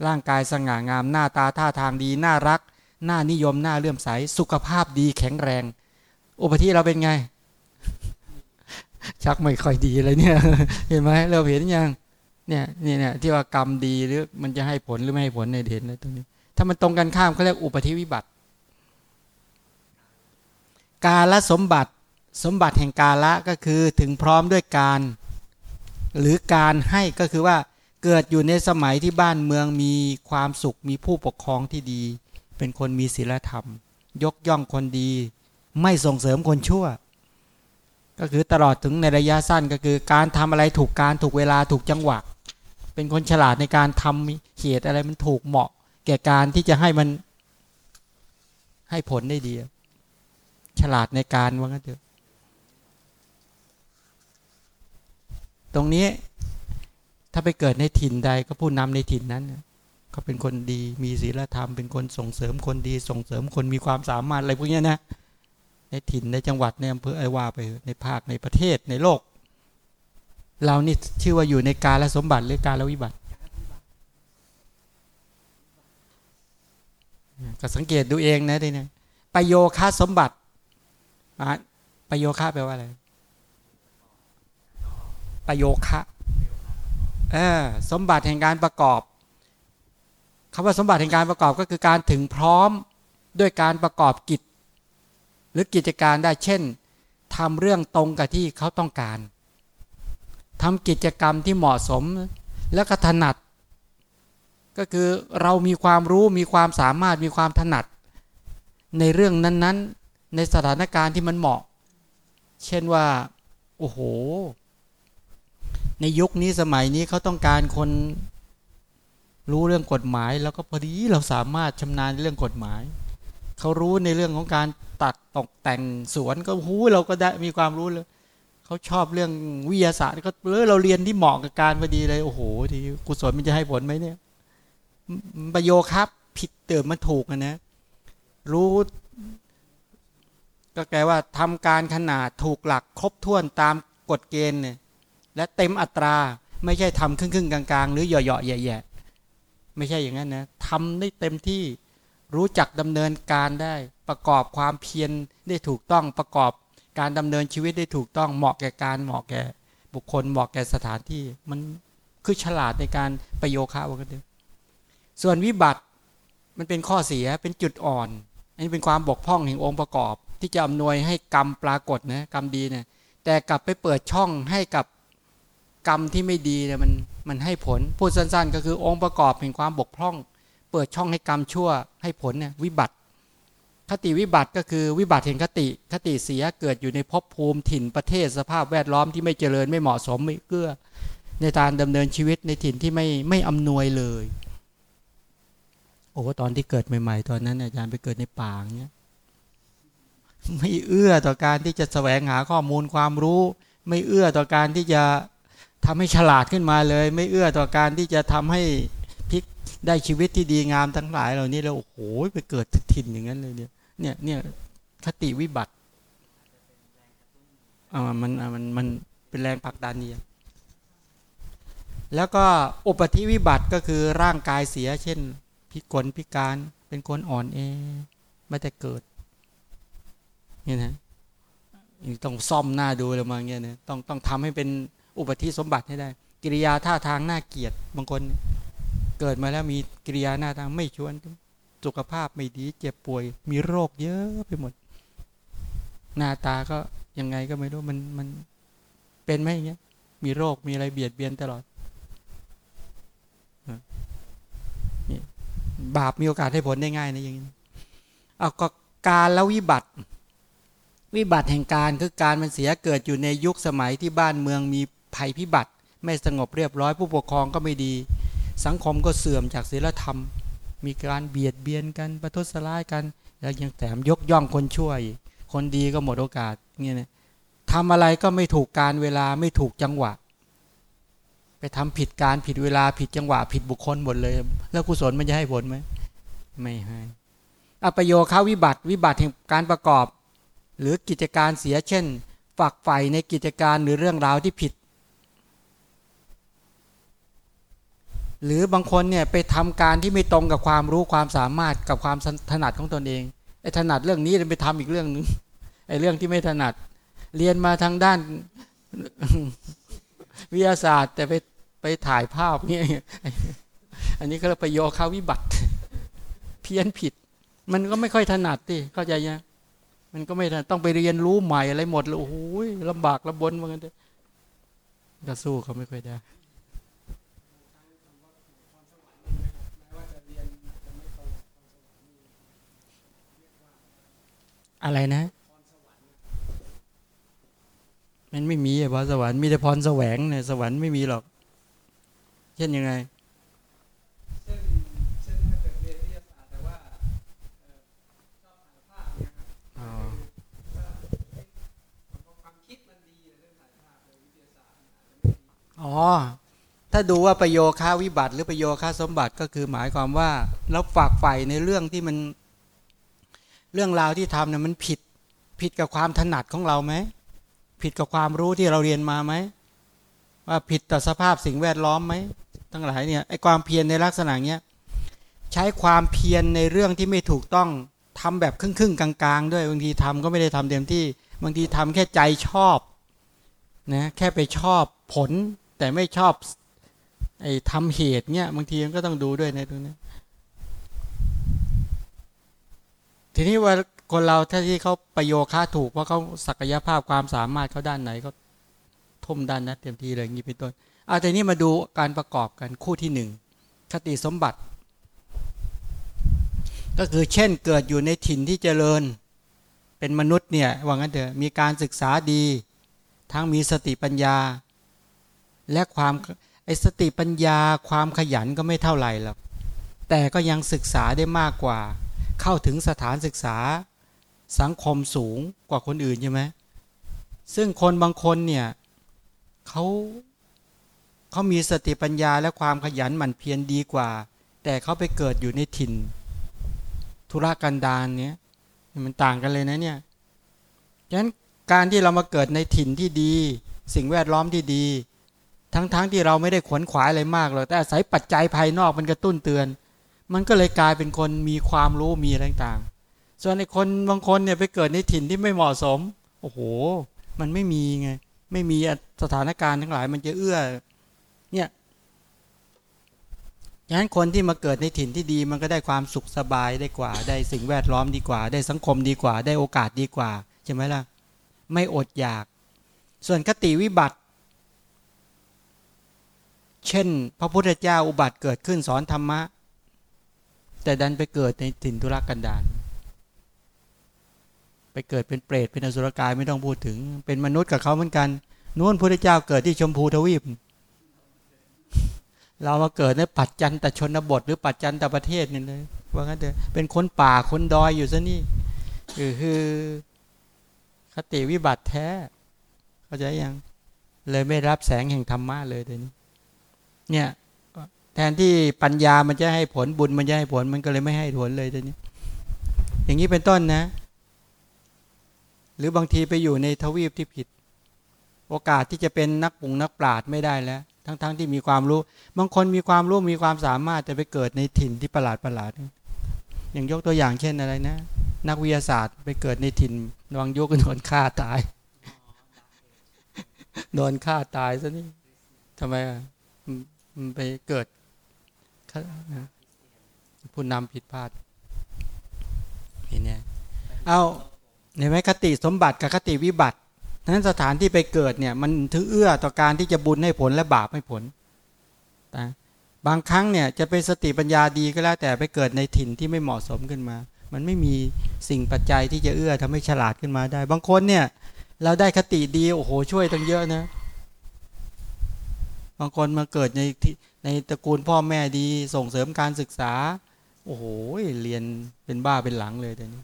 ร่างกายสง่างาม หน้าตาท่าทางดี น่ารัก น่านิยม น่าเลื่อมใส สุขภาพดีแข็งแรง อุปธิเราเป็นไง ชักไม่ค่อยดีเลยเนี่ย เห็นไหมเราเห็นยังเนี่ยนี่เนี่ยที่ว่ากรรมดีหรือมันจะให้ผลหรือไม่ให้ผลในเห็นนะตรงนี้ ถ้ามันตรงกันข้ามเขาเรียกอุปธิวิบัติ กาละสมบัติสมบัติแห่งกาละก็คือถึงพร้อมด้วยการ หรือการให้ก็คือว่าเกิดอยู่ในสมัยที่บ้านเมืองมีความสุขมีผู้ปกครองที่ดี เป็นคนมีศีลธรรม ยกย่องคนดี ไม่ส่งเสริมคนชั่ว ก็คือตลอดถึงในระยะสั้นก็คือการทำอะไรถูกการถูกเวลาถูกจังหวะ เป็นคนฉลาดในการทำเหตุอะไรมันถูกเหมาะ แก่การที่จะให้มันให้ผลได้ดี ฉลาดในการว่างั้นเถอะตรงนี้ถ้าไปเกิดในถิ่นใดก็ผู้นำในถิ่นนั้นเขาเป็นคนดีมีศีลธรรมเป็นคนส่งเสริมคนดีส่งเสริมคนมีความสามารถอะไรพวกนี้นะ ในถิ่นในจังหวัดในอำเภอไอว่าไปในภาคในประเทศในโลก เรานี่ชื่อว่าอยู่ในกาและสมบัติหรือการและวิบัติก็สังเกตดูเองนะดิเนี่ยประโยค่าสมบัติประโยค่าแปลว่าอะไรประโยคะเออสมบัติแห่งการประกอบคำว่าสมบัติแห่งการประกอบก็คือการถึงพร้อมด้วยการประกอบกิจ หรือกิจการได้เช่นทำเรื่องตรงกับที่เขาต้องการทำกิจกรรมที่เหมาะสมและก็ถนัด ก็คือเรามีความรู้มีความสามารถมีความถนัด ในเรื่องนั้นๆ ในสถานการณ์ที่มันเหมาะ เช่นว่า โอ้โห ในยุคนี้สมัยนี้เขาต้องการคนรู้เรื่องกฎหมาย แล้วก็พอดีเราสามารถชำนาญเรื่องกฎหมาย เขารู้ในเรื่องของการตัดตกแต่งสวนก็หูเราก็ได้มีความรู้เลยเขาชอบเรื่องวิทยาศาสตร์ก็เออเราเรียนที่เหมาะกับการพอดีเลยโอ้โหทีกุศลมันจะให้ผลไหมเนี่ยประโยครับ ผิดเติมมันถูกนะ รู้ ก็แกว่าทำการขนาดถูกหลักครบถ้วนตามกฎเกณฑ์เนี่ยและเต็มอัตรา ไม่ใช่ทำครึ่งครึ่งกลางๆ หรือหยาะๆแย่ๆไม่ใช่อย่างนั้นนะทำได้เต็มที่ รู้จักดำเนินการได้ ประกอบความเพียรได้ถูกต้องประกอบการดำเนินชีวิตได้ถูกต้องเหมาะแก่การเหมาะแก่ บุคคลเหมาะแก่สถานที่มันคือฉลาดในการประโยคะว่ากันเถอะส่วนวิบัติมันเป็นข้อเสียเป็นจุดอ่อน อันนี้เป็นความบกพร่องแห่งองค์ประกอบ ที่จะอำนวยให้กรรมปรากฏนะกรรมดีเนี่ยแต่กลับไปเปิดช่องให้กับกรรมที่ไม่ดีเนี่ยมันมันให้ผลพูดสั้น ๆ ก็คือองค์ประกอบแห่งความบกพร่อง เปิดช่องให้กรรมชั่วให้ผลเนี่ยวิบัติ คติวิบัติก็คือวิบัติเห็นคติ คติเสียเกิดอยู่ในภพภูมิถิ่นประเทศสภาพแวดล้อมที่ไม่เจริญไม่เหมาะสมไม่เกื้อ ในการดำเนินชีวิตในถิ่นที่ไม่ไม่อำนวยเลย โอ้ตอนที่เกิดใหม่ ๆ ตอนนั้นอาจารย์ไปเกิดในป่าเนี้ยไม่เอื้อต่อการที่จะแสวงหาข้อมูลความรู้ ไม่เอื้อต่อการที่จะทำให้ฉลาดขึ้นมาเลย ไม่เอื้อต่อการที่จะทำให้ พลิกได้ชีวิตที่ดีงามทั้งหลายเหล่านี้แล้วโอ้โหไปเกิดถิ่นอย่างนั้นเลยเนี่ยเนี่ยเนี่ยคติวิบัติอ่ามันมันมันเป็นแรงผลักดันเนี่ยแล้วก็อุปธิวิบัติก็คือร่างกายเสีย เช่น พิกลพิการเป็นคนอ่อนเอไม่แต่เกิดเนี่ยนะต้องซ่อมหน้าดูเลยมาเงี้ยนะต้องต้องทำให้เป็นอุปธิสมบัติให้ได้ กิริยาท่าทางน่าเกียดบางคน เกิดมาแล้วมีกิริยาหน้าทางไม่ชวน สุขภาพไม่ดีเจ็บป่วย มีโรคเยอะไปหมด หน้าตาก็ยังไงก็ไม่รู้มันมันเป็นไหมอย่างเงี้ย มีโรคมีอะไรเบียดเบียนตลอดนี่บาปมีโอกาสให้ผลได้ง่ายนะอย่างนี้เอาก็การแล้ววิบัติ วิบัติแห่งการคือการมันเสียเกิดอยู่ในยุคสมัยที่บ้านเมืองมีภัยพิบัติ ไม่สงบเรียบร้อยผู้ปกครองก็ไม่ดี สังคมก็เสื่อมจากศีลธรรม มีการเบียดเบียนกันประทุษร้ายกัน แล้วยังแถมยกย่องคนช่วย คนดีก็หมดโอกาสเงี้ยนะทำอะไรก็ไม่ถูกการเวลาไม่ถูกจังหวะ ไปทำผิดการผิดเวลาผิดจังหวะ ผิดบุคคลหมดเลย แล้วกุศลมันจะให้ผลไหมไม่ให้อปโยคาวิบัติ วิบัติแห่งการประกอบ หรือกิจการเสียเช่น ฝักใฝ่ในกิจการหรือเรื่องราวที่ผิด หรือบางคนเนี่ยไปทำการที่ไม่ตรงกับความรู้ความสามารถกับความถนัดของตนเองไอ้ถนัดเรื่องนี้ไปทำอีกเรื่องหนึ่งไอ้เรื่องที่ไม่ถนัด เรียนมาทางด้านวิทยาศาสตร์ แต่ไปไปถ่ายภาพเนี่ยอันนี้ก็เรียกปโยคาวิบัติ เพี้ยนผิด มันก็ไม่ค่อยถนัดที่เข้าใจยังมันก็ไม่ต้องไปเรียนรู้ใหม่อะไรหมดเลยโอ้โหลำบากลำบนเหมือนกันก็สู้เขาไม่ค่อยได้ อะไรนะ มันไม่มีพรสวรรค์มีแต่พรแสวงเนี่ยสวรรค์ไม่มีหรอก เช่นยังไงอ๋อ ถ้าดูว่าประโยค่าวิบัติ หรือประโยค่าสมบัติก็คือหมายความว่าเราฝากใฝ่ในเรื่องที่มัน เรื่องราวที่ทำเนี่ยมันผิดผิดกับความถนัดของเราไหมผิดกับความรู้ที่เราเรียนมาไหมว่าผิดต่อสภาพสิ่งแวดล้อมไหมทั้งหลายเนี่ยไอความเพียรในลักษณะเนี้ยใช้ความเพียรในเรื่องที่ไม่ถูกต้องทำแบบครึ่งครึ่งๆกลางๆ ด้วยบางทีทำก็ไม่ได้ทำเต็มที่บางทีทำแค่ใจชอบนะแค่ไปชอบผลแต่ไม่ชอบไอ้ทำเหตุเนี่ยบางทีมันก็ต้องดูด้วยในตรงนี้ ทีนี้ว่าคนเราถ้าที่เขาประโยค่าถูกเพราเขาศักยภาพความสามารถเขาด้านไหนก็ทุ่มด้านนั้นเต็มที่เลยอย่างนี้เป็นต้นเอาแต่นี้มาดูการประกอบกันคู่ที่หนึ่งคติสมบัติ ก็คือเช่นเกิดอยู่ในถิ่นที่เจริญ เป็นมนุษย์เนี่ยว่างั้นเถอะมีการศึกษาดี ทั้งมีสติปัญญา และความไอสติปัญญาความขยันก็ไม่เท่าไหร่หรอกแต่ก็ยังศึกษาได้มากกว่า เข้าถึงสถานศึกษาสังคมสูงกว่าคนอื่นใช่ไหมซึ่งคนบางคนเนี่ยเขาเขามีสติปัญญาและความขยันหมั่นเพียรดีกว่า แต่เขาไปเกิดอยู่ในถิ่น ธุรกันดารเนี้ยมันต่างกันเลยนะเนี่ยฉะนั้นการที่เรามาเกิดในถิ่นที่ดี สิ่งแวดล้อมที่ดี ทั้งๆทที่เราไม่ได้ขวนขวายอะไรมากหรอกแต่อาศัยปัจจัยภายนอกมันกระตุ้นเตือน มันก็เลยกลายเป็นคนมีความรู้มีอะไรต่างๆ ส่วนในคนบางคนเนี่ยไปเกิดในถิ่นที่ไม่เหมาะสม โอ้โห มันไม่มีไง ไม่มีสถานการณ์ทั้งหลาย มันจะเอื้อ เนี่ยฉะนั้นคนที่มาเกิดในถิ่นที่ดี มันก็ได้ความสุขสบายได้กว่า ได้สิ่งแวดล้อมดีกว่า ได้สังคมดีกว่า ได้โอกาสดีกว่า ใช่ไหมล่ะ ไม่อดอยาก ส่วนคติวิบัติ เช่น พระพุทธเจ้าอุบัติเกิดขึ้นสอนธรรมะ แต่ดันไปเกิดในถิ่นธุรกันดารไปเกิดเป็นเปรตเป็นอสุรกายไม่ต้องพูดถึง เป็นมนุษย์กับเขาเหมือนกันนู้นพระเจ้าเกิดที่ชมพูทวีป เรามาเกิดในปัจจันตชนบท หรือปัจจันตประเทศนี่เลยว่างั้นเถอะเป็นคนป่าคนดอยอยู่ซะนี่คือคือคติวิบัติแท้ เข้าใจยัง เลยไม่รับแสงแห่งธรรมะเลยเดี๋ยวนี้เนี่ย แทนที่ปัญญามันจะให้ผลบุญมันจะให้ผลมันก็เลยไม่ให้ผลเลยเดี๋ยวนี้ อย่างนี้เป็นต้นนะ หรือบางทีไปอยู่ในทวีปที่ผิด โอกาสที่จะเป็นนักปุงนักปราชญ์ไม่ได้แล้ว ทั้งๆทที่มีความรู้ บางคนมีความรู้มีความสามารถแต่ไปเกิดในถิ่นที่ประหลาดประหลาดอย่างยกตัวอย่างเช่นอะไรนะ นักวิทยาศาสตร์ไปเกิดในถิ่นวางยกโดนฆ่าตายโดนฆ่าตายซะนี่ทำไมอะมันไปเกิด ผู้นำผิดพลาดนี่เนี่ยเอาเห็นไหมคติสมบัติกับคติวิบัตินั้นสถานที่ไปเกิดเนี่ยมันถือเอื้อต่อการที่จะบุญให้ผลและบาปให้ผลนะบางครั้งเนี่ยจะเป็นสติปัญญาดีก็แล้วแต่ไปเกิดในถิ่นที่ไม่เหมาะสมขึ้นมา มันไม่มีสิ่งปัจจัยที่จะเอื้อทำให้ฉลาดขึ้นมาได้ บางคนเนี่ยเราได้คติดีโอ้โหช่วยตั้งเยอะนะ บางคนมาเกิดในที่ ในตระกูลพ่อแม่ดีส่งเสริมการศึกษา โอ้โหเรียนเป็นบ้าเป็นหลังเลยแต่นี้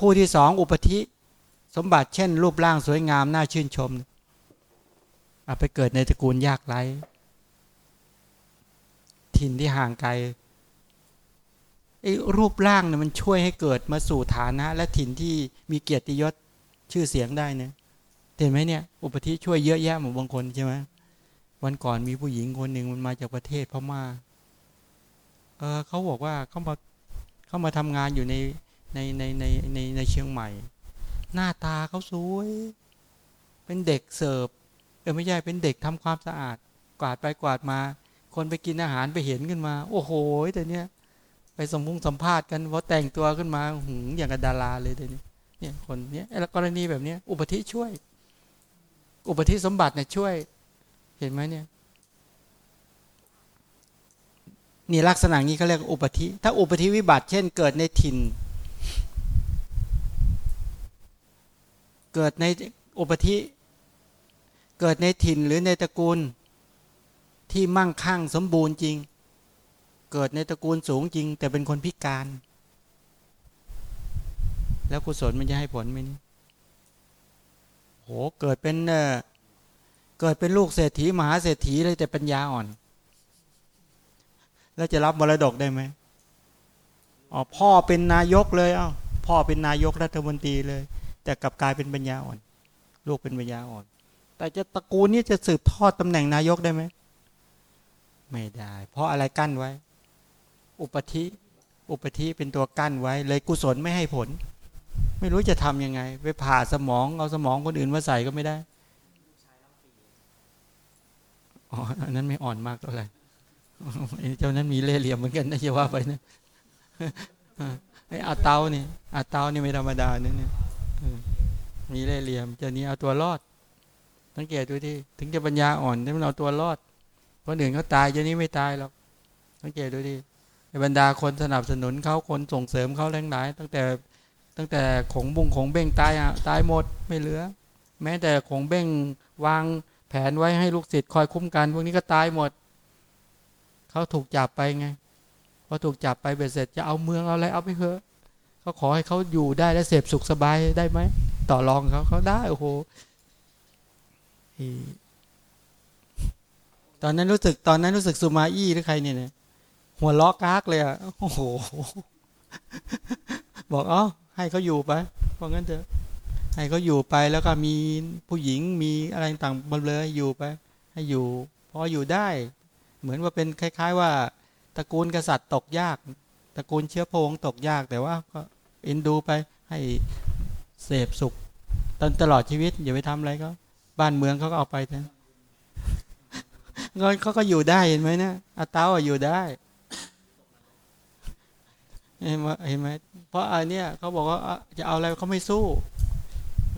คู่ที่สองอุปธิสมบัติเช่น รูปร่างสวยงามน่าชื่นชมเอาไปเกิดในตระกูลยากไร้ถิ่นที่ห่างไกลไอ้รูปร่างเนี่ยมันช่วยให้เกิดมาสู่ฐานะ และถิ่นที่มีเกียรติยศชื่อเสียงได้เนี่ยเห็นไหมเนี่ย อุปธิช่วยเยอะแยะหมดบางคนใช่ไหม วันก่อนมีผู้หญิงคนหนึ่งมันมาจากประเทศพม่า เออเขาบอกว่าเขามาเขามาทำงานอยู่ในในในในในในเชียงใหม่ หน้าตาเขาสวย เป็นเด็กเสิร์ฟเออไม่ใช่เป็นเด็กทำความสะอาด กวาดไปกวาดมา คนไปกินอาหารไปเห็นขึ้นมา โอ้โหแต่เนี้ยไปสมพุงสัมภาษณ์กันว่าแต่งตัวขึ้นมาหืงอย่างกับดาราเลยเดี๋ยวนี้เนี่ยคนเนี้ยกรณีแบบเนี้ยอุปธิช่วย อุปธิสมบัติเนี่ยช่วย เห็นไหมเนี่ยนี่ลักษณะนี้เขาเรียกอุปธิ ถ้าอุปธิวิบัติเช่น เกิดในถิ่น เกิดในอุปธิ เกิดในถิ่นหรือในตระกูล ที่มั่งคั่งสมบูรณ์จริง เกิดในตระกูลสูงจริง แต่เป็นคนพิการ แล้วกุศลมันจะให้ผลไหมนี่โห เกิดเป็นเเกิดเป็นลูกเศรษฐีมหาเศรษฐีเลยแต่ปัญญาอ่อน แล้วจะรับมรดกได้ไหมอ๋อพ่อเป็นนายกเลยเอ้าพ่อเป็นนายกรัฐมนตรีเลย แต่กลับกลายเป็นปัญญาอ่อน ลูกเป็นปัญญาอ่อน แต่จะตระกูลนี้จะสืบทอดตำแหน่งนายกได้ไหมไม่ได้ เพราะอะไรกั้นไว้ อุปธิอุปธิเป็นตัวกั้นไว้ เลยกุศลไม่ให้ผล ไม่รู้จะทำยังไง ไปผ่าสมองเอาสมองคนอื่นมาใส่ก็ไม่ได้ อ๋ออันนั้นไม่อ่อนมากเท่าไหร่เจ้านั้นมีเล่เหลี่ยมเหมือนกันนะจะว่าไปนะไอ้อาเตาเนี่ยอาเตานี่ไม่ธรรมดาเนี่ยมีเล่เหลี่ยมจ้านี้เอาตัวรอดสังเกตดูที่ถึงจะปัญญาอ่อนแต่มันเอาตัวรอดคนอื่นเขาตายเจ้านี้ไม่ตายหรอกสังเกตดูดิในบรรดาคนสนับสนุนเขาคนส่งเสริมเขาแรงหลาย ตั้งแต่ตั้งแต่ของบุงขงเบ้งตายอะตายหมดไม่เหลือ แม้แต่ของเบ้งวาง แผนไว้ให้ลูกศิษย์คอยคุ้มกันพวกนี้ก็ตายหมด เขาถูกจับไปไงพอถูกจับไปเบ็ดเสร็จจะเอาเมืองเอาอะไรเอาไปเถอะเขาขอให้เขาอยู่ได้และเสพสุขสบายได้ไหมต่อรองเขาเขาได้โอ้โหตอนนั้นรู้สึกตอนนั้นรู้สึกซูมาอี้หรือใครเนี่ยหัวล้อกากเลยอะโอ้โห บอกเอ๋อให้เขาอยู่ไปเพราะงั้นเถอะ ให้เขาอยู่ไปแล้วก็มีผู้หญิงมีอะไรต่างบนเลยอยู่ไป ให้อยู่พออยู่ได้ เหมือนว่าเป็นคล้าย ๆ ว่าตระกูลกษัตริย์ตกยาก ตระกูลเชื้อพงตกยากแต่ว่าก็เอ็นดูไปให้เสพสุขตนตลอดชีวิตอย่าไปทำอะไรก็บ้านเมืองเขาก็เอาไปเถอะเงินเขาก็อยู่ได้เห็นไหมเนี่ยอาเต้าอะอยู่ได้เห็นไหมเพราะอันเนี้ยเขาบอกว่าจะเอาอะไรเขาไม่สู้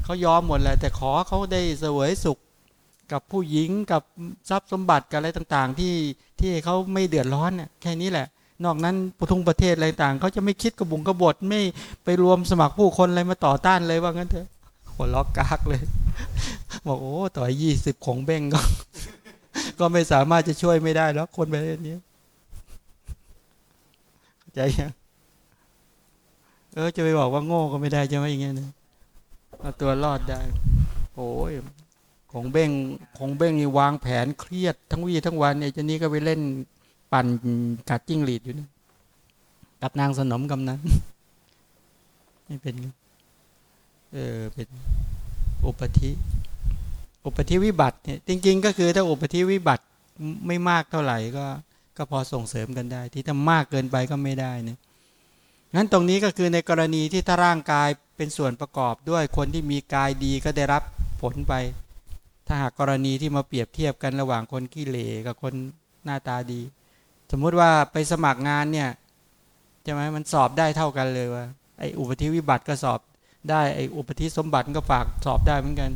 เขายอมหมดแหละแต่ขอเขาได้เสวยสุข กับผู้หญิงกับทรัพย์สมบัติกับอะไรต่างๆ ที่ที่เขาไม่เดือดร้อนเนี่ยแค่นี้แหละ นอกนั้นปุทุงประเทศอะไรต่างเขาจะไม่คิดกระบุงกระบฏไม่ไปรวมสมัครผู้คนอะไรมาต่อต้านเลยว่างั้นเถอะหัวล็อกกากเลย บอกโอ้ต่อยยี่สิบของเบ้งก็ ก็ไม่สามารถจะช่วยไม่ได้แล้วคนประเภทนี้เข้าใจยังเออจะไปบอกว่าโง่ก็ไม่ได้ใช่ไหมอย่างเงี้ยนะ เอาตัวรอดได้ โอ้ยของเบ้งของเบ้งนี่วางแผนเครียดทั้งวี่ทั้งวันไอ้เจานี้ก็ไปเล่นปั่นกัดจิ้งหรีดอยู่นี่กับนางสนมกำนันไม่เป็น เออเป็นอุปธิ อุปธิวิบัติเนี่ยจริง ๆ ก็คือถ้าอุปธิวิบัติไม่มากเท่าไหร่ก็ ก็พอส่งเสริมกันได้ ที่ถ้ามากเกินไปก็ไม่ได้เนี่ย งั้นตรงนี้ก็คือในกรณีที่ถ้าร่างกายเป็นส่วนประกอบด้วยคนที่มีกายดีก็ได้รับผลไป ถ้าหากกรณีที่มาเปรียบเทียบกันระหว่างคนขี้เหร่กับคนหน้าตาดี สมมุติว่าไปสมัครงานเนี่ยใช่ไหมมันสอบได้เท่ากันเลยว่าไอ้อุปธิวิบัติก็สอบได้ไอ้อุปธิสมบัติก็ฝากสอบได้เหมือนกัน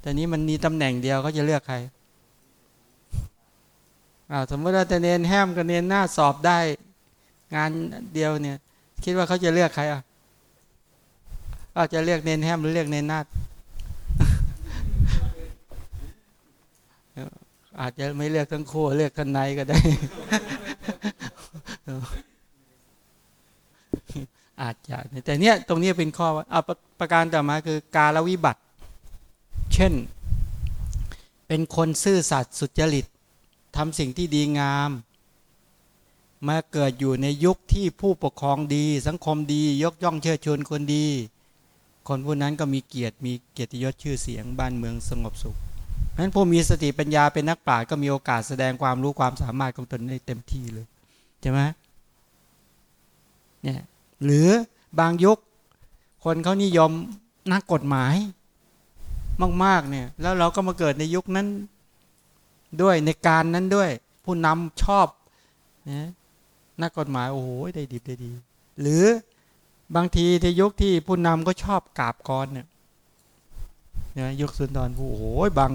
แต่นี้มันมีตำแหน่งเดียวเขาจะเลือกใครอ่าสมมติว่าแต่เนนแฮมกับเนนหน้าสอบได้งานเดียวเนี่ย คิดว่าเขาจะเลือกใครอะอาจจะเลือกเนนแฮมหรือเลือกเนนนาดอาจจะไม่เลือกทั้งคู่เลือกทั้งในก็ได้ อาจจะแต่เนี้ยตรงนี้เป็นข้อว่าเอาประการต่อมาคือการลวิบัติ เช่น เป็นคนซื่อสัตย์สุจริตทำสิ่งที่ดีงาม มาเกิดอยู่ในยุคที่ผู้ปกครองดี สังคมดี ยกย่องเชิดชูนคนดี คนผู้นั้นก็มีเกียรติมีเกียรติยศชื่อเสียงบ้านเมืองสงบสุขนั้นผู้มีสติปัญญาเป็นนักปราชญ์ก็มีโอกาสแสดงความรู้ความสามารถของตนได้เต็มที่เลยใช่ไหมเนี่ยหรือบางยุค คนเขานิยมนักกฎหมาย มากๆเนี่ยแล้วเราก็มาเกิดในยุคนั้นด้วยในการนั้นด้วย ผู้นำชอบนะ นักกฎหมายโอ้โหได้ดีได้ดี หรือบางทีในยุคที่ผู้นำก็ชอบกราบกรเนี่ยนะยุคสุนทรผู้โอ้โหบาง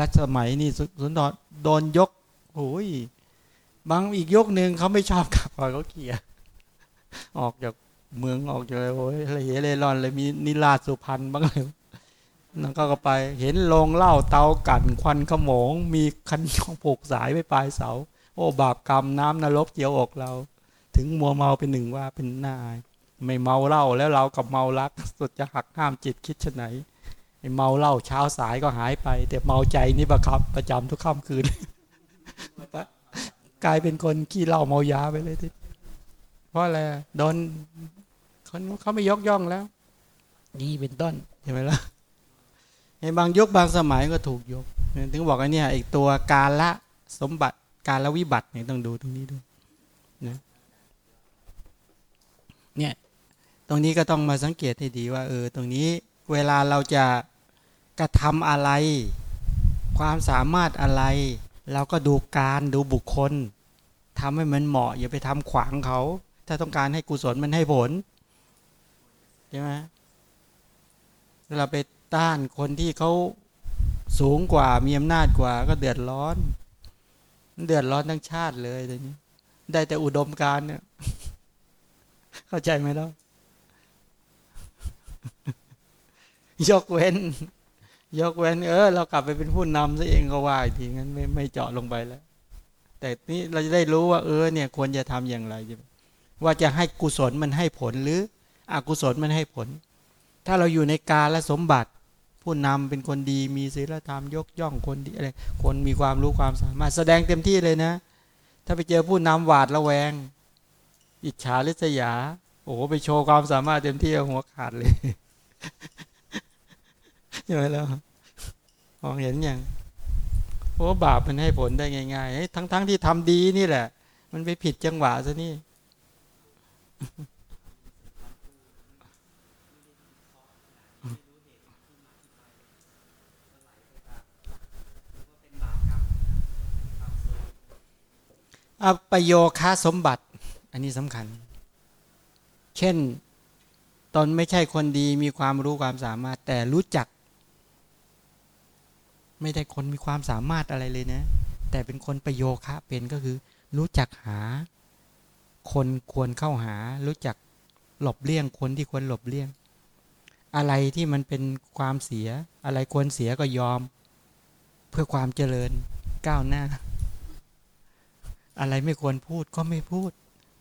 รัชสมัยนี่สุนทรโดนยกโอ้ยบางอีกยุคหนึ่งเขาไม่ชอบกราบกรเขาเกลียออกจากเมืองออกจากโอ้ยอะไรเหร่ร่อนเลยมีนิราชสุพรรณบ้างเลยนั่นก็ไปเห็นโรงเหล้าเตากันควันขโมง มีคันของผูกสายไม่ปลายเสา โอ้บาปกรรมน้ำนรกเจียวอกเรา ถึงมัวเมาเป็นหนึ่งว่าเป็นนายไม่เมาเหล้าแล้วเรากับเมารักสุดจะหักห้ามจิตคิดชไหนไอเมาเหล้าเช้าสายก็หายไป แต่เมาใจนี่ประคับ ประจำทุกค่ำคืนกลายเป็นคนขี้เหล้าเมายาไปเลยทีเพราะอะไรโดนคนเขาไม่ยกย่องแล้ว นี่เป็นต้นใช่ไหมล่ะในบางยุคบางสมัยก็ถูกยก ถึงบอกว่าเนี่ยอีกตัวการละสมบัติ การละวิบัติเนี่ยต้องดูตรงนี้ด้วยนะเนี่ยตรงนี้ก็ต้องมาสังเกตให้ดีว่าเออตรงนี้เวลาเราจะกระทำอะไร ความสามารถอะไร เราก็ดูการดูบุคคลทำให้มันเหมาะ อย่าไปทำขวางเขา ถ้าต้องการให้กุศลมันให้ผลใช่ไหมเราไปต้านคนที่เขาสูงกว่ามีอำนาจกว่าก็เดือดร้อน เดือดร้อนทั้งชาติเลยตอนนี้ ได้แต่อุดมการณ์เนี่ย เข้าใจไหมล่ะยกเว้น ยกเว้น เออ เรากลับไปเป็นผู้นำซะเองก็ว่าอีกทีงั้นไม่ไม่เจาะลงไปแล้ว แต่นี้เราจะได้รู้ว่า เออ เนี่ย ควรจะทำอย่างไรว่าจะให้กุศลมันให้ผลหรืออกุศลมันให้ผล ถ้าเราอยู่ในกาและสมบัติ ผู้นำเป็นคนดีมีศีลธรรมยกย่องคนดีอะไรคนมีความรู้ความสามารถแสดงเต็มที่เลยนะ ถ้าไปเจอผู้นำหวาดระแวง อิจฉาริษยา โอ้โหไปโชว์ความสามารถเต็มที่หัวขาดเลยใช่ไหมล่ะมองเห็นอย่างเพราะบาปมันให้ผลได้ง่ายๆทั้งๆทที่ทำดีนี่แหละ มันไปผิดจังหวะซะนี่ อประโยคาสมบัติ อันนี้สำคัญ เช่น ตนไม่ใช่คนดีมีความรู้ความสามารถ แต่รู้จัก ไม่ได้คนมีความสามารถอะไรเลยนะ แต่เป็นคนประโยคะเป็นก็คือ รู้จักหา คนควรเข้าหา รู้จักหลบเลี่ยงคนที่ควรหลบเลี่ยง อะไรที่มันเป็นความเสีย อะไรควรเสียก็ยอม เพื่อความเจริญก้าวหน้า อะไรไม่ควรพูดก็ไม่พูด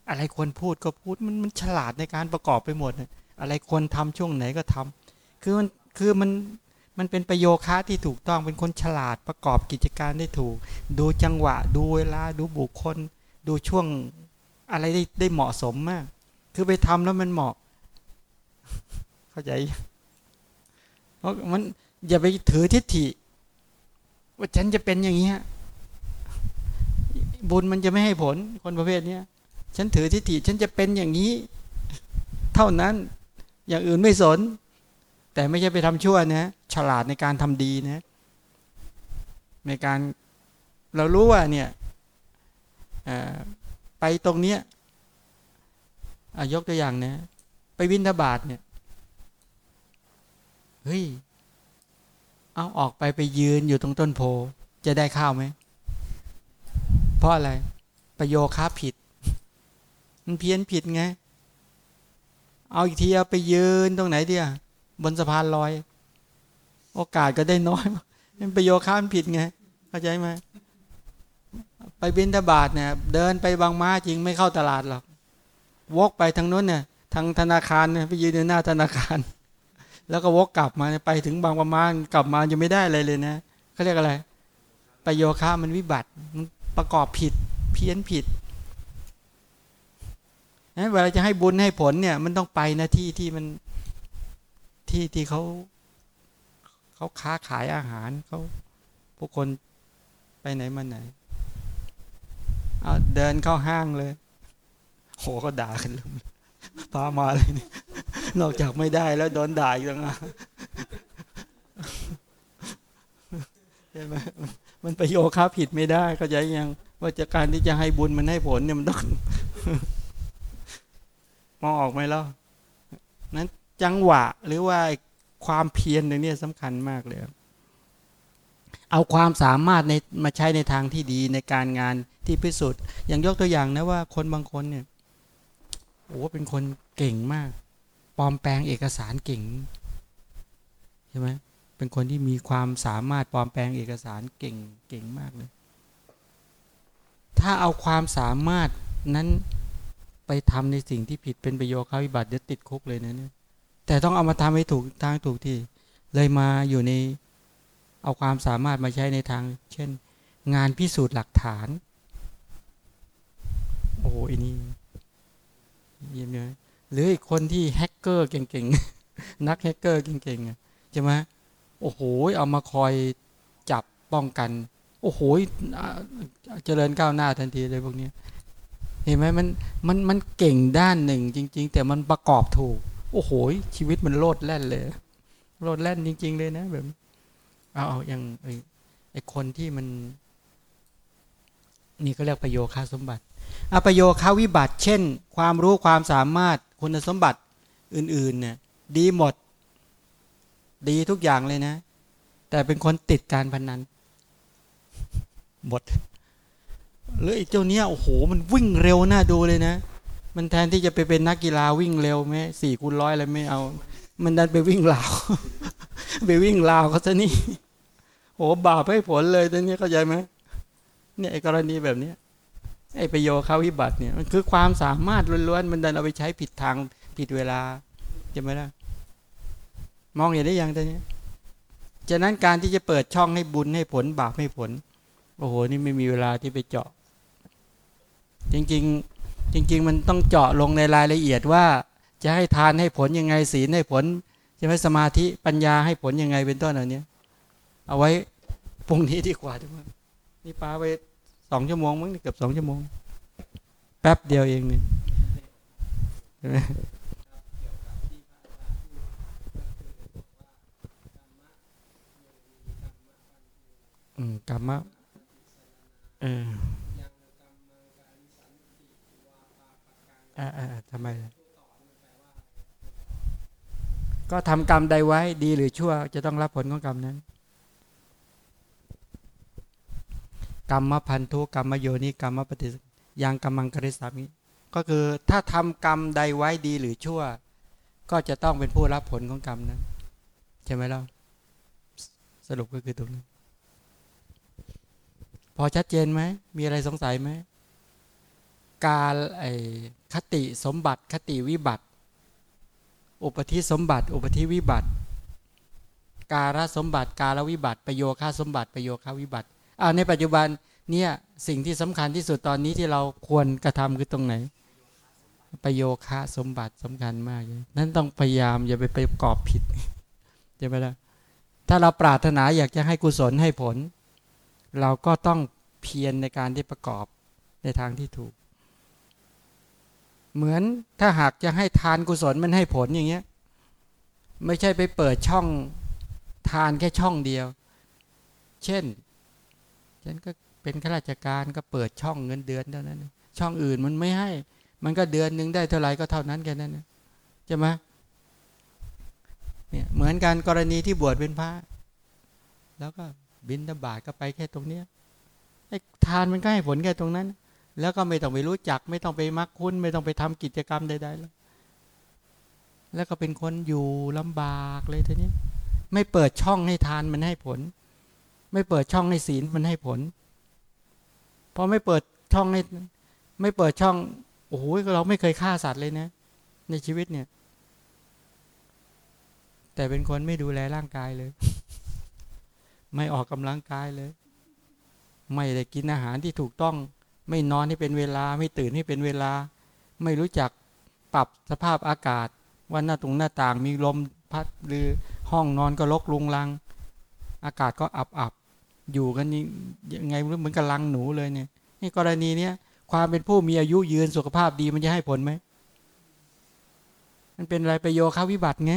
อะไรควรพูดก็พูดมันมันฉลาดในการประกอบไปหมด อะไรควรทำช่วงไหนก็ทำคือมันคือมันมันเป็นประโยคะที่ถูกต้องเป็นคนฉลาดประกอบกิจการได้ถูก ดูจังหวะดูเวลาดูบุคคล ดูช่วงอะไรได้ได้เหมาะสมมาก คือไปทำแล้วมันเหมาะ เข้าใจเพราะมันอย่าไปถือทิฏฐิ ว่าฉันจะเป็นอย่างนี้ บุญมันจะไม่ให้ผลคนประเภทนี้ฉันถือทิฏฐิฉันจะเป็นอย่างนี้ เท่านั้นอย่างอื่นไม่สน แต่ไม่ใช่ไปทำชั่วนะฉลาดในการทำดีนะ ในการเรารู้ว่าเนี่ยไปตรงเนี้ยยกตัวอย่างนะไปวินทบาทเนี่ยเฮ้ยเอาออกไปไปยืนอยู่ตรงต้นโพจะได้ข้าวไหม เพราะอะไร ประโยค้าผิด มันเพี้ยนผิดไง เอาอีกทีเอาไปยืนตรงไหนเดียบนสะพานลอย โอกาสก็ได้น้อยมันประโยค้ามันผิดไง เข้าใจไหมไปบินทบาทเนี่ย เดินไปบางม้าจริงไม่เข้าตลาดหรอกวกไปทางนู้นเนี่ยทางธนาคารเนี่ยไปยืนในหน้าธนาคาร แล้วก็วกกลับมาไปถึงบางประมาณกลับมายังไม่ได้อะไรเลยนะเขาเรียกอะไร ประโยค้ามันวิบัติ ประกอบผิด เพี้ยนผิดนะเวลาจะให้บุญให้ผลเนี่ย มันต้องไปนะที่ที่มันที่ที่เขาเขาค้าขายอาหารเขาพวกคนไปไหนมาไหนเอาเดินเข้าห้างเลย โหก็ด่ากันเลยพามาเลยนี่นอกจากไม่ได้แล้วโดนด่าอีกแล้วใช่ไหม มันประโยคค้าผิดไม่ได้ก็จะยังว่าจะการที่จะให้บุญมันให้ผลเนี่ยมันต้องมองออกไหมล่ะนั้นจังหวะหรือว่าความเพียรในนี้สำคัญมากเลย เอาความสามารถในมาใช้ในทางที่ดีในการงานที่พิสูจน์อย่างยกตัวอย่างนะว่าคนบางคนเนี่ยโอ้เป็นคนเก่งมากปลอมแปลงเอกสารเก่งใช่ไหม เป็นคนที่มีความสามารถปลอมแปลงเอกสารเก่งเก่งมากเลย ถ้าเอาความสามารถนั้นไปทำในสิ่งที่ผิดเป็นประโยชน์เขาวิบัติเดี๋ยวติดคุกเลยนะเนี่ยแต่ต้องเอามาทำให้ถูกทางถูกที่ เลยมาอยู่ในเอาความสามารถมาใช้ในทาง เช่น งานพิสูจน์หลักฐาน โอ้โหอันนี้เยี่ยมเลยหรืออีกคนที่แฮกเกอร์เก่งๆ นักแฮกเกอร์เก่งๆใช่ไหม โอ้โหเอามาคอยจับป้องกัน โอ้โหเจริญก้าวหน้าทันทีเลยพวกนี้เห็นไหมมันมันมันเก่งด้านหนึ่งจริง ๆ แต่มันประกอบถูก โอ้โห ชีวิตมันโลดแล่นเลย โลดแล่นจริง ๆ เลยนะแบบเอาเอาอย่างไอ้คนที่มัน นี่ก็เรียกประโยคาสมบัติอประโยคาวิบัติ เช่น ความรู้ความสามารถคุณสมบัติอื่นๆเนี่ยดีหมด ดีทุกอย่างเลยนะ แต่เป็นคนติดการพนันหมดหรือไอ้เจ้าเนี้ยโอ้โห มันวิ่งเร็วน่าดูเลยนะ มันแทนที่จะไปเป็นนักกีฬาวิ่งเร็วไหมสี่คูณร้อยอะไรไม่เอา มันดันไปวิ่งลาว ไปวิ่งลาวเขาซะนี่โหบาปให้ผลเลยตอนนี้เข้าใจไหมเนี่ยไอ้กรณีแบบเนี้ยไอ้ประโยชน์เขาวิบัติเนี่ยมันคือความสามารถล้วนๆมันดันเอาไปใช้ผิดทางผิดเวลาใช่ไหมล่ะ มองเห็นได้ยังตอนนี้ฉะนั้นการที่จะเปิดช่องให้บุญให้ผลบาปให้ผล โอ้โห นี่ไม่มีเวลาที่ไปเจาะ จริงๆ จริง ๆ มันต้องเจาะลงในรายละเอียดว่า จะให้ทานให้ผลยังไงศีลให้ผลใช่ไหมสมาธิปัญญาให้ผลยังไงเป็นต้นเหล่านี้เอาไว้พรุ่งนี้ดีกว่าทุกคนนี่ป้าไปสองชั่วโมงมั้งเกือบสองชั่วโมง แป๊บเดียวเองเนี่ยใช่ไหม อืมกรรมะเอออ่าอ่าทำไม ก็ทำกรรมใดไว้ดีหรือชั่ว จะต้องรับผลของกรรมนั้น กรรมพันธุกรรมโยนิกรรมปฏิยังกรรมังกริสามิก็คือถ้าทำกรรมใดไว้ดีหรือชั่ว ก็จะต้องเป็นผู้รับผลของกรรมนั้น ใช่ไหมล่ะสรุปก็คือตรงนี้ พอชัดเจนไหม มีอะไรสงสัยไหม การไอคติสมบัติ คติวิบัติ อุปธิสมบัติ อุปธิวิบัติ การสมบัติ การวิบัติ ประโยค่าสมบัติ ประโยค่าวิบัติอ่าในปัจจุบันเนี่ยสิ่งที่สำคัญที่สุดตอนนี้ที่เราควรกระทำคือตรงไหน ประโยคะสมบัติสำคัญมากเลยนั้นต้องพยายามอย่าไปไปประกอบผิดใช่ไหมล่ะถ้าเราปรารถนาอยากจะให้กุศลให้ผล เราก็ต้องเพียรในการที่ประกอบในทางที่ถูก เหมือนถ้าหากจะให้ทานกุศลมันให้ผลอย่างเงี้ย ไม่ใช่ไปเปิดช่องทานแค่ช่องเดียว เช่น ฉันก็เป็นข้าราชการก็เปิดช่องเงินเดือนเท่านั้น ช่องอื่นมันไม่ให้ มันก็เดือนหนึ่งได้เท่าไหร่ก็เท่านั้นแค่นั้นใช่ไหมเนี่ยเหมือนกันกรณีที่บวชเป็นพระ แล้วก็ บินตบาทก็ไปแค่ตรงเนี้ยไอ้ทานมันก็ให้ผลแค่ตรงนั้น แล้วก็ไม่ต้องไปรู้จัก ไม่ต้องไปมักคุ้น ไม่ต้องไปทำกิจกรรมใดๆแล้ว แล้วก็เป็นคนอยู่ลำบากเลยทีนี้ไม่เปิดช่องให้ทานมันให้ผล ไม่เปิดช่องให้ศีลมันให้ผลพอไม่เปิดช่องให้ไม่เปิดช่องโอ้โหเราไม่เคยฆ่าสัตว์เลยนะ ในชีวิตเนี่ย แต่เป็นคนไม่ดูแลร่างกายเลย ไม่ออกกำลังกายเลย ไม่ได้กินอาหารที่ถูกต้อง ไม่นอนให้เป็นเวลา ไม่ตื่นให้เป็นเวลา ไม่รู้จักปรับสภาพอากาศ ว่าหน้าตรงหน้าต่างมีลมพัดหรือห้องนอนก็ลกลุงลัง อากาศก็อับอับอยู่กันยังไงเหมือนกับลังหนูเลยเนี่ยนี่กรณีเนี้ยความเป็นผู้มีอายุยืนสุขภาพดีมันจะให้ผลไหมมันเป็นอะไรประโยชน์ข้าวิบัติไง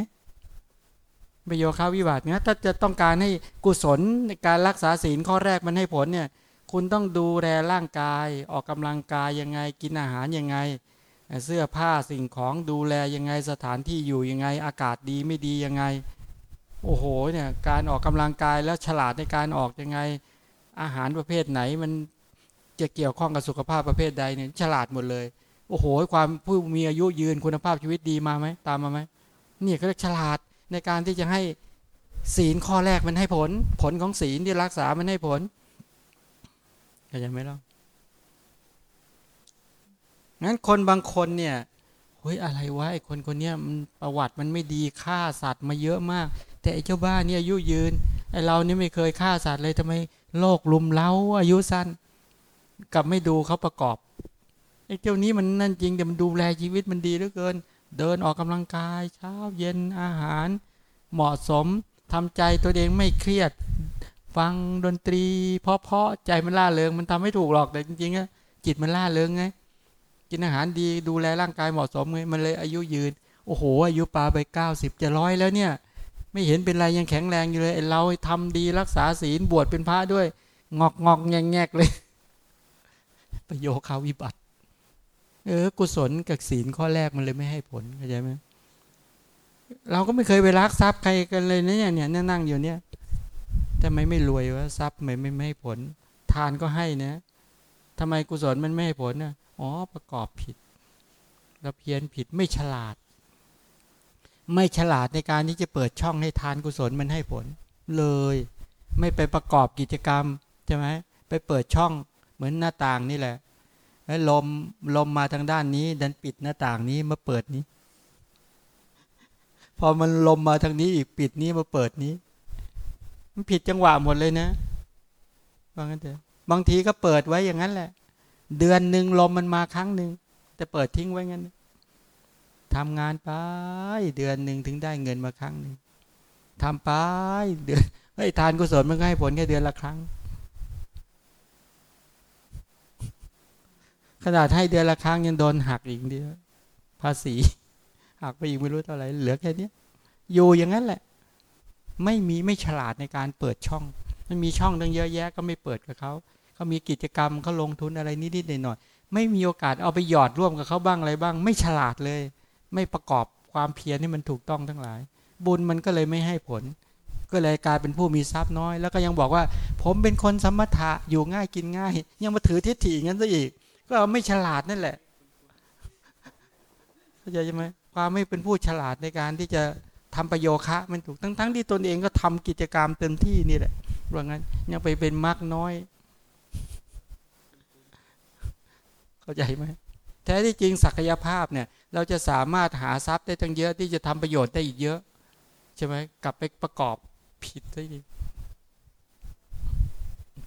ประโยชน์ข้าวิบัติเนี้ยถ้าจะต้องการให้กุศลในการรักษาศีลข้อแรกมันให้ผลเนี่ยคุณต้องดูแลร่างกายออกกำลังกายยังไงกินอาหารยังไง เสื้อผ้าสิ่งของดูแลยังไงสถานที่อยู่ยังไง อากาศดีไม่ดียังไง โอ้โหเนี่ยการออกกำลังกายแล้วฉลาดในการออกยังไง อาหารประเภทไหนมันจะเกี่ยวข้องกับสุขภาพประเภทใดเนี่ยฉลาดหมดเลย โอ้โห ความผู้มีอายุยืนคุณภาพชีวิตดีมาไหมตามมาไหมนี่ก็เรียกฉลาด ในการที่จะให้ศีลข้อแรกมันให้ผล ผลของศีลที่รักษามันให้ผลเข้าใจไหมล่ะงั้นคนบางคนเนี่ยเฮ้ยอะไรวะไอ้คนคนเนี้ยมันประวัติมันไม่ดีฆ่าสัตว์มาเยอะมาก แต่ไอ้เจ้าบ้านี่อายุยืนไอ้เรานี่ไม่เคยฆ่าสัตว์เลยทำไมโลกลุมเล้าอายุสั้นกลับไม่ดูเขาประกอบไอ้เจ้านี้มันนั่นจริงแต่มันดูแลชีวิตมันดีเหลือเกิน เดินออกกำลังกายเช้าเย็นอาหาร เหมาะสมทำใจตัวเองไม่เครียด ฟังดนตรี เพราะๆใจมันล่าเริงมันทำไม่ถูกหรอกแต่จริงๆอะจิตมันล่าเริงไงกินอาหารดีดูแลร่างกายเหมาะสมไงมันเลยอายุยืน โอ้โห อายุปลาไปเก้าสิบจะร้อยแล้วเนี่ย ไม่เห็นเป็นไรยังแข็งแรงอยู่เลยเราทำดีรักษาศีลบวชเป็นพระด้วย งอกงอกแงกแงกเลย ประโยคาวิบัติ เออ กุศลกับศีลข้อแรกมันเลยไม่ให้ผลเข้าใจไหมเราก็ไม่เคยไปรักทรัพย์ใครกันเลยนะเนี่ยเนี่ยนั่งอยู่เนี่ยแต่ไม่ไม่รวยวะทรัพย์ไม่ไม่ไม่ให้ผล ทานก็ให้นะทำไมกุศลมันไม่ให้ผลนะอ๋อประกอบผิดเราเพี้ยนผิดไม่ฉลาด ไม่ฉลาดในการที่จะเปิดช่องให้ทานกุศลมันให้ผล เลย ไม่ไปประกอบกิจกรรมใช่ไหมไปเปิดช่องเหมือนหน้าต่างนี่แหละ แล้ลมลมมาทางด้านนี้ ดันปิดหน้าต่างนี้มาเปิดนี้ พอมันลมมาทางนี้อีกปิดนี้มาเปิดนี้ มันผิดจังหวะหมดเลยนะบางทีบางทีก็เปิดไว้อย่างนั้นแหละ เดือนหนึ่งลมมันมาครั้งหนึ่งแต่เปิดทิ้งไว้งั้นทำงานไป เดือนหนึ่งถึงได้เงินมาครั้งหนึ่งทำไปเดือนไอ้ยทานกุศลมันก็ให้ผลแค่เดือนละครั้ง ขนาดให้เดือนละครั้งยังโดนหักอีกเดียวภาษีหักไปอีกไม่รู้เท่าไหร่เหลือแค่นี้อยู่อย่างนั้นแหละ ไม่มีไม่ฉลาดในการเปิดช่อง มันมีช่องตั้งเยอะแยะก็ไม่เปิดกับเขาเขามีกิจกรรมเขาลงทุนอะไรนิดๆหน่อยๆไม่มีโอกาสเอาไปหยอดร่วมกับเขาบ้างอะไรบ้าง ไม่ฉลาดเลย ไม่ประกอบความเพียรให้มันถูกต้องทั้งหลาย บุญมันก็เลยไม่ให้ผล ก็เลยกลายเป็นผู้มีทรัพย์น้อย แล้วก็ยังบอกว่า ผมเป็นคนสมถะอยู่ง่ายกินง่าย ยังมาถือทิฏฐิงั้นซะอีก ก็ไม่ฉลาดนั่นแหละเข้าใจไหมความไม่เป็นผู้ฉลาดในการที่จะทำประโยคะมันถูกทั้งๆทที่ตนเองก็ทำกิจกรรมเต็มที่นี่แหละว่างั้น ยังไปเป็นมากน้อยเข้าใจไหมแท้ที่จริงศักยภาพเนี่ย เราจะสามารถหาทรัพย์ได้ทั้งเยอะที่จะทำประโยชน์ได้อีกเยอะ ใช่ไหมกลับไปประกอบผิดได้ดี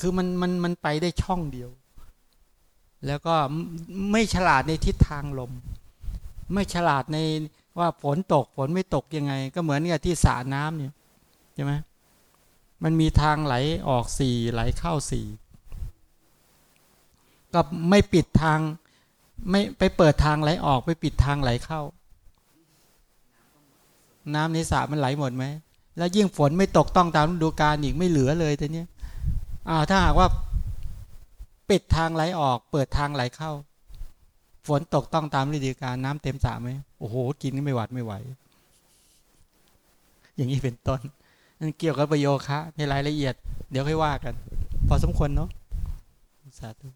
คือมันมันมันไปได้ช่องเดียว แล้วก็ไม่ฉลาดในทิศทางลม ไม่ฉลาดในว่าฝนตกฝนไม่ตกยังไง ก็เหมือนกับที่สระน้ำเนี่ยใช่ไหมมันมีทางไหลออกสี่ไหลเข้าสี่ก็ไม่ปิดทาง ไม่ไปเปิดทางไหลออกไปปิดทางไหลเข้า น้ำในสระมันไหลหมดไหมแล้วยิ่งฝนไม่ตกต้องตามฤดูกาลอีกไม่เหลือเลยแต่เนี้ยอ่าถ้าหากว่า ปิดทางไหลออก เปิดทางไหลเข้า ฝนตกต้องตามฤดูกาลน้ำเต็มสระไหมโอ้โห กินไม่หวัดไม่ไหว อย่างนี้เป็นต้นนั่นเกี่ยวกับประโยคะในรายละเอียด เดี๋ยวค่อยว่ากัน พอสมควรเนาะสาธุ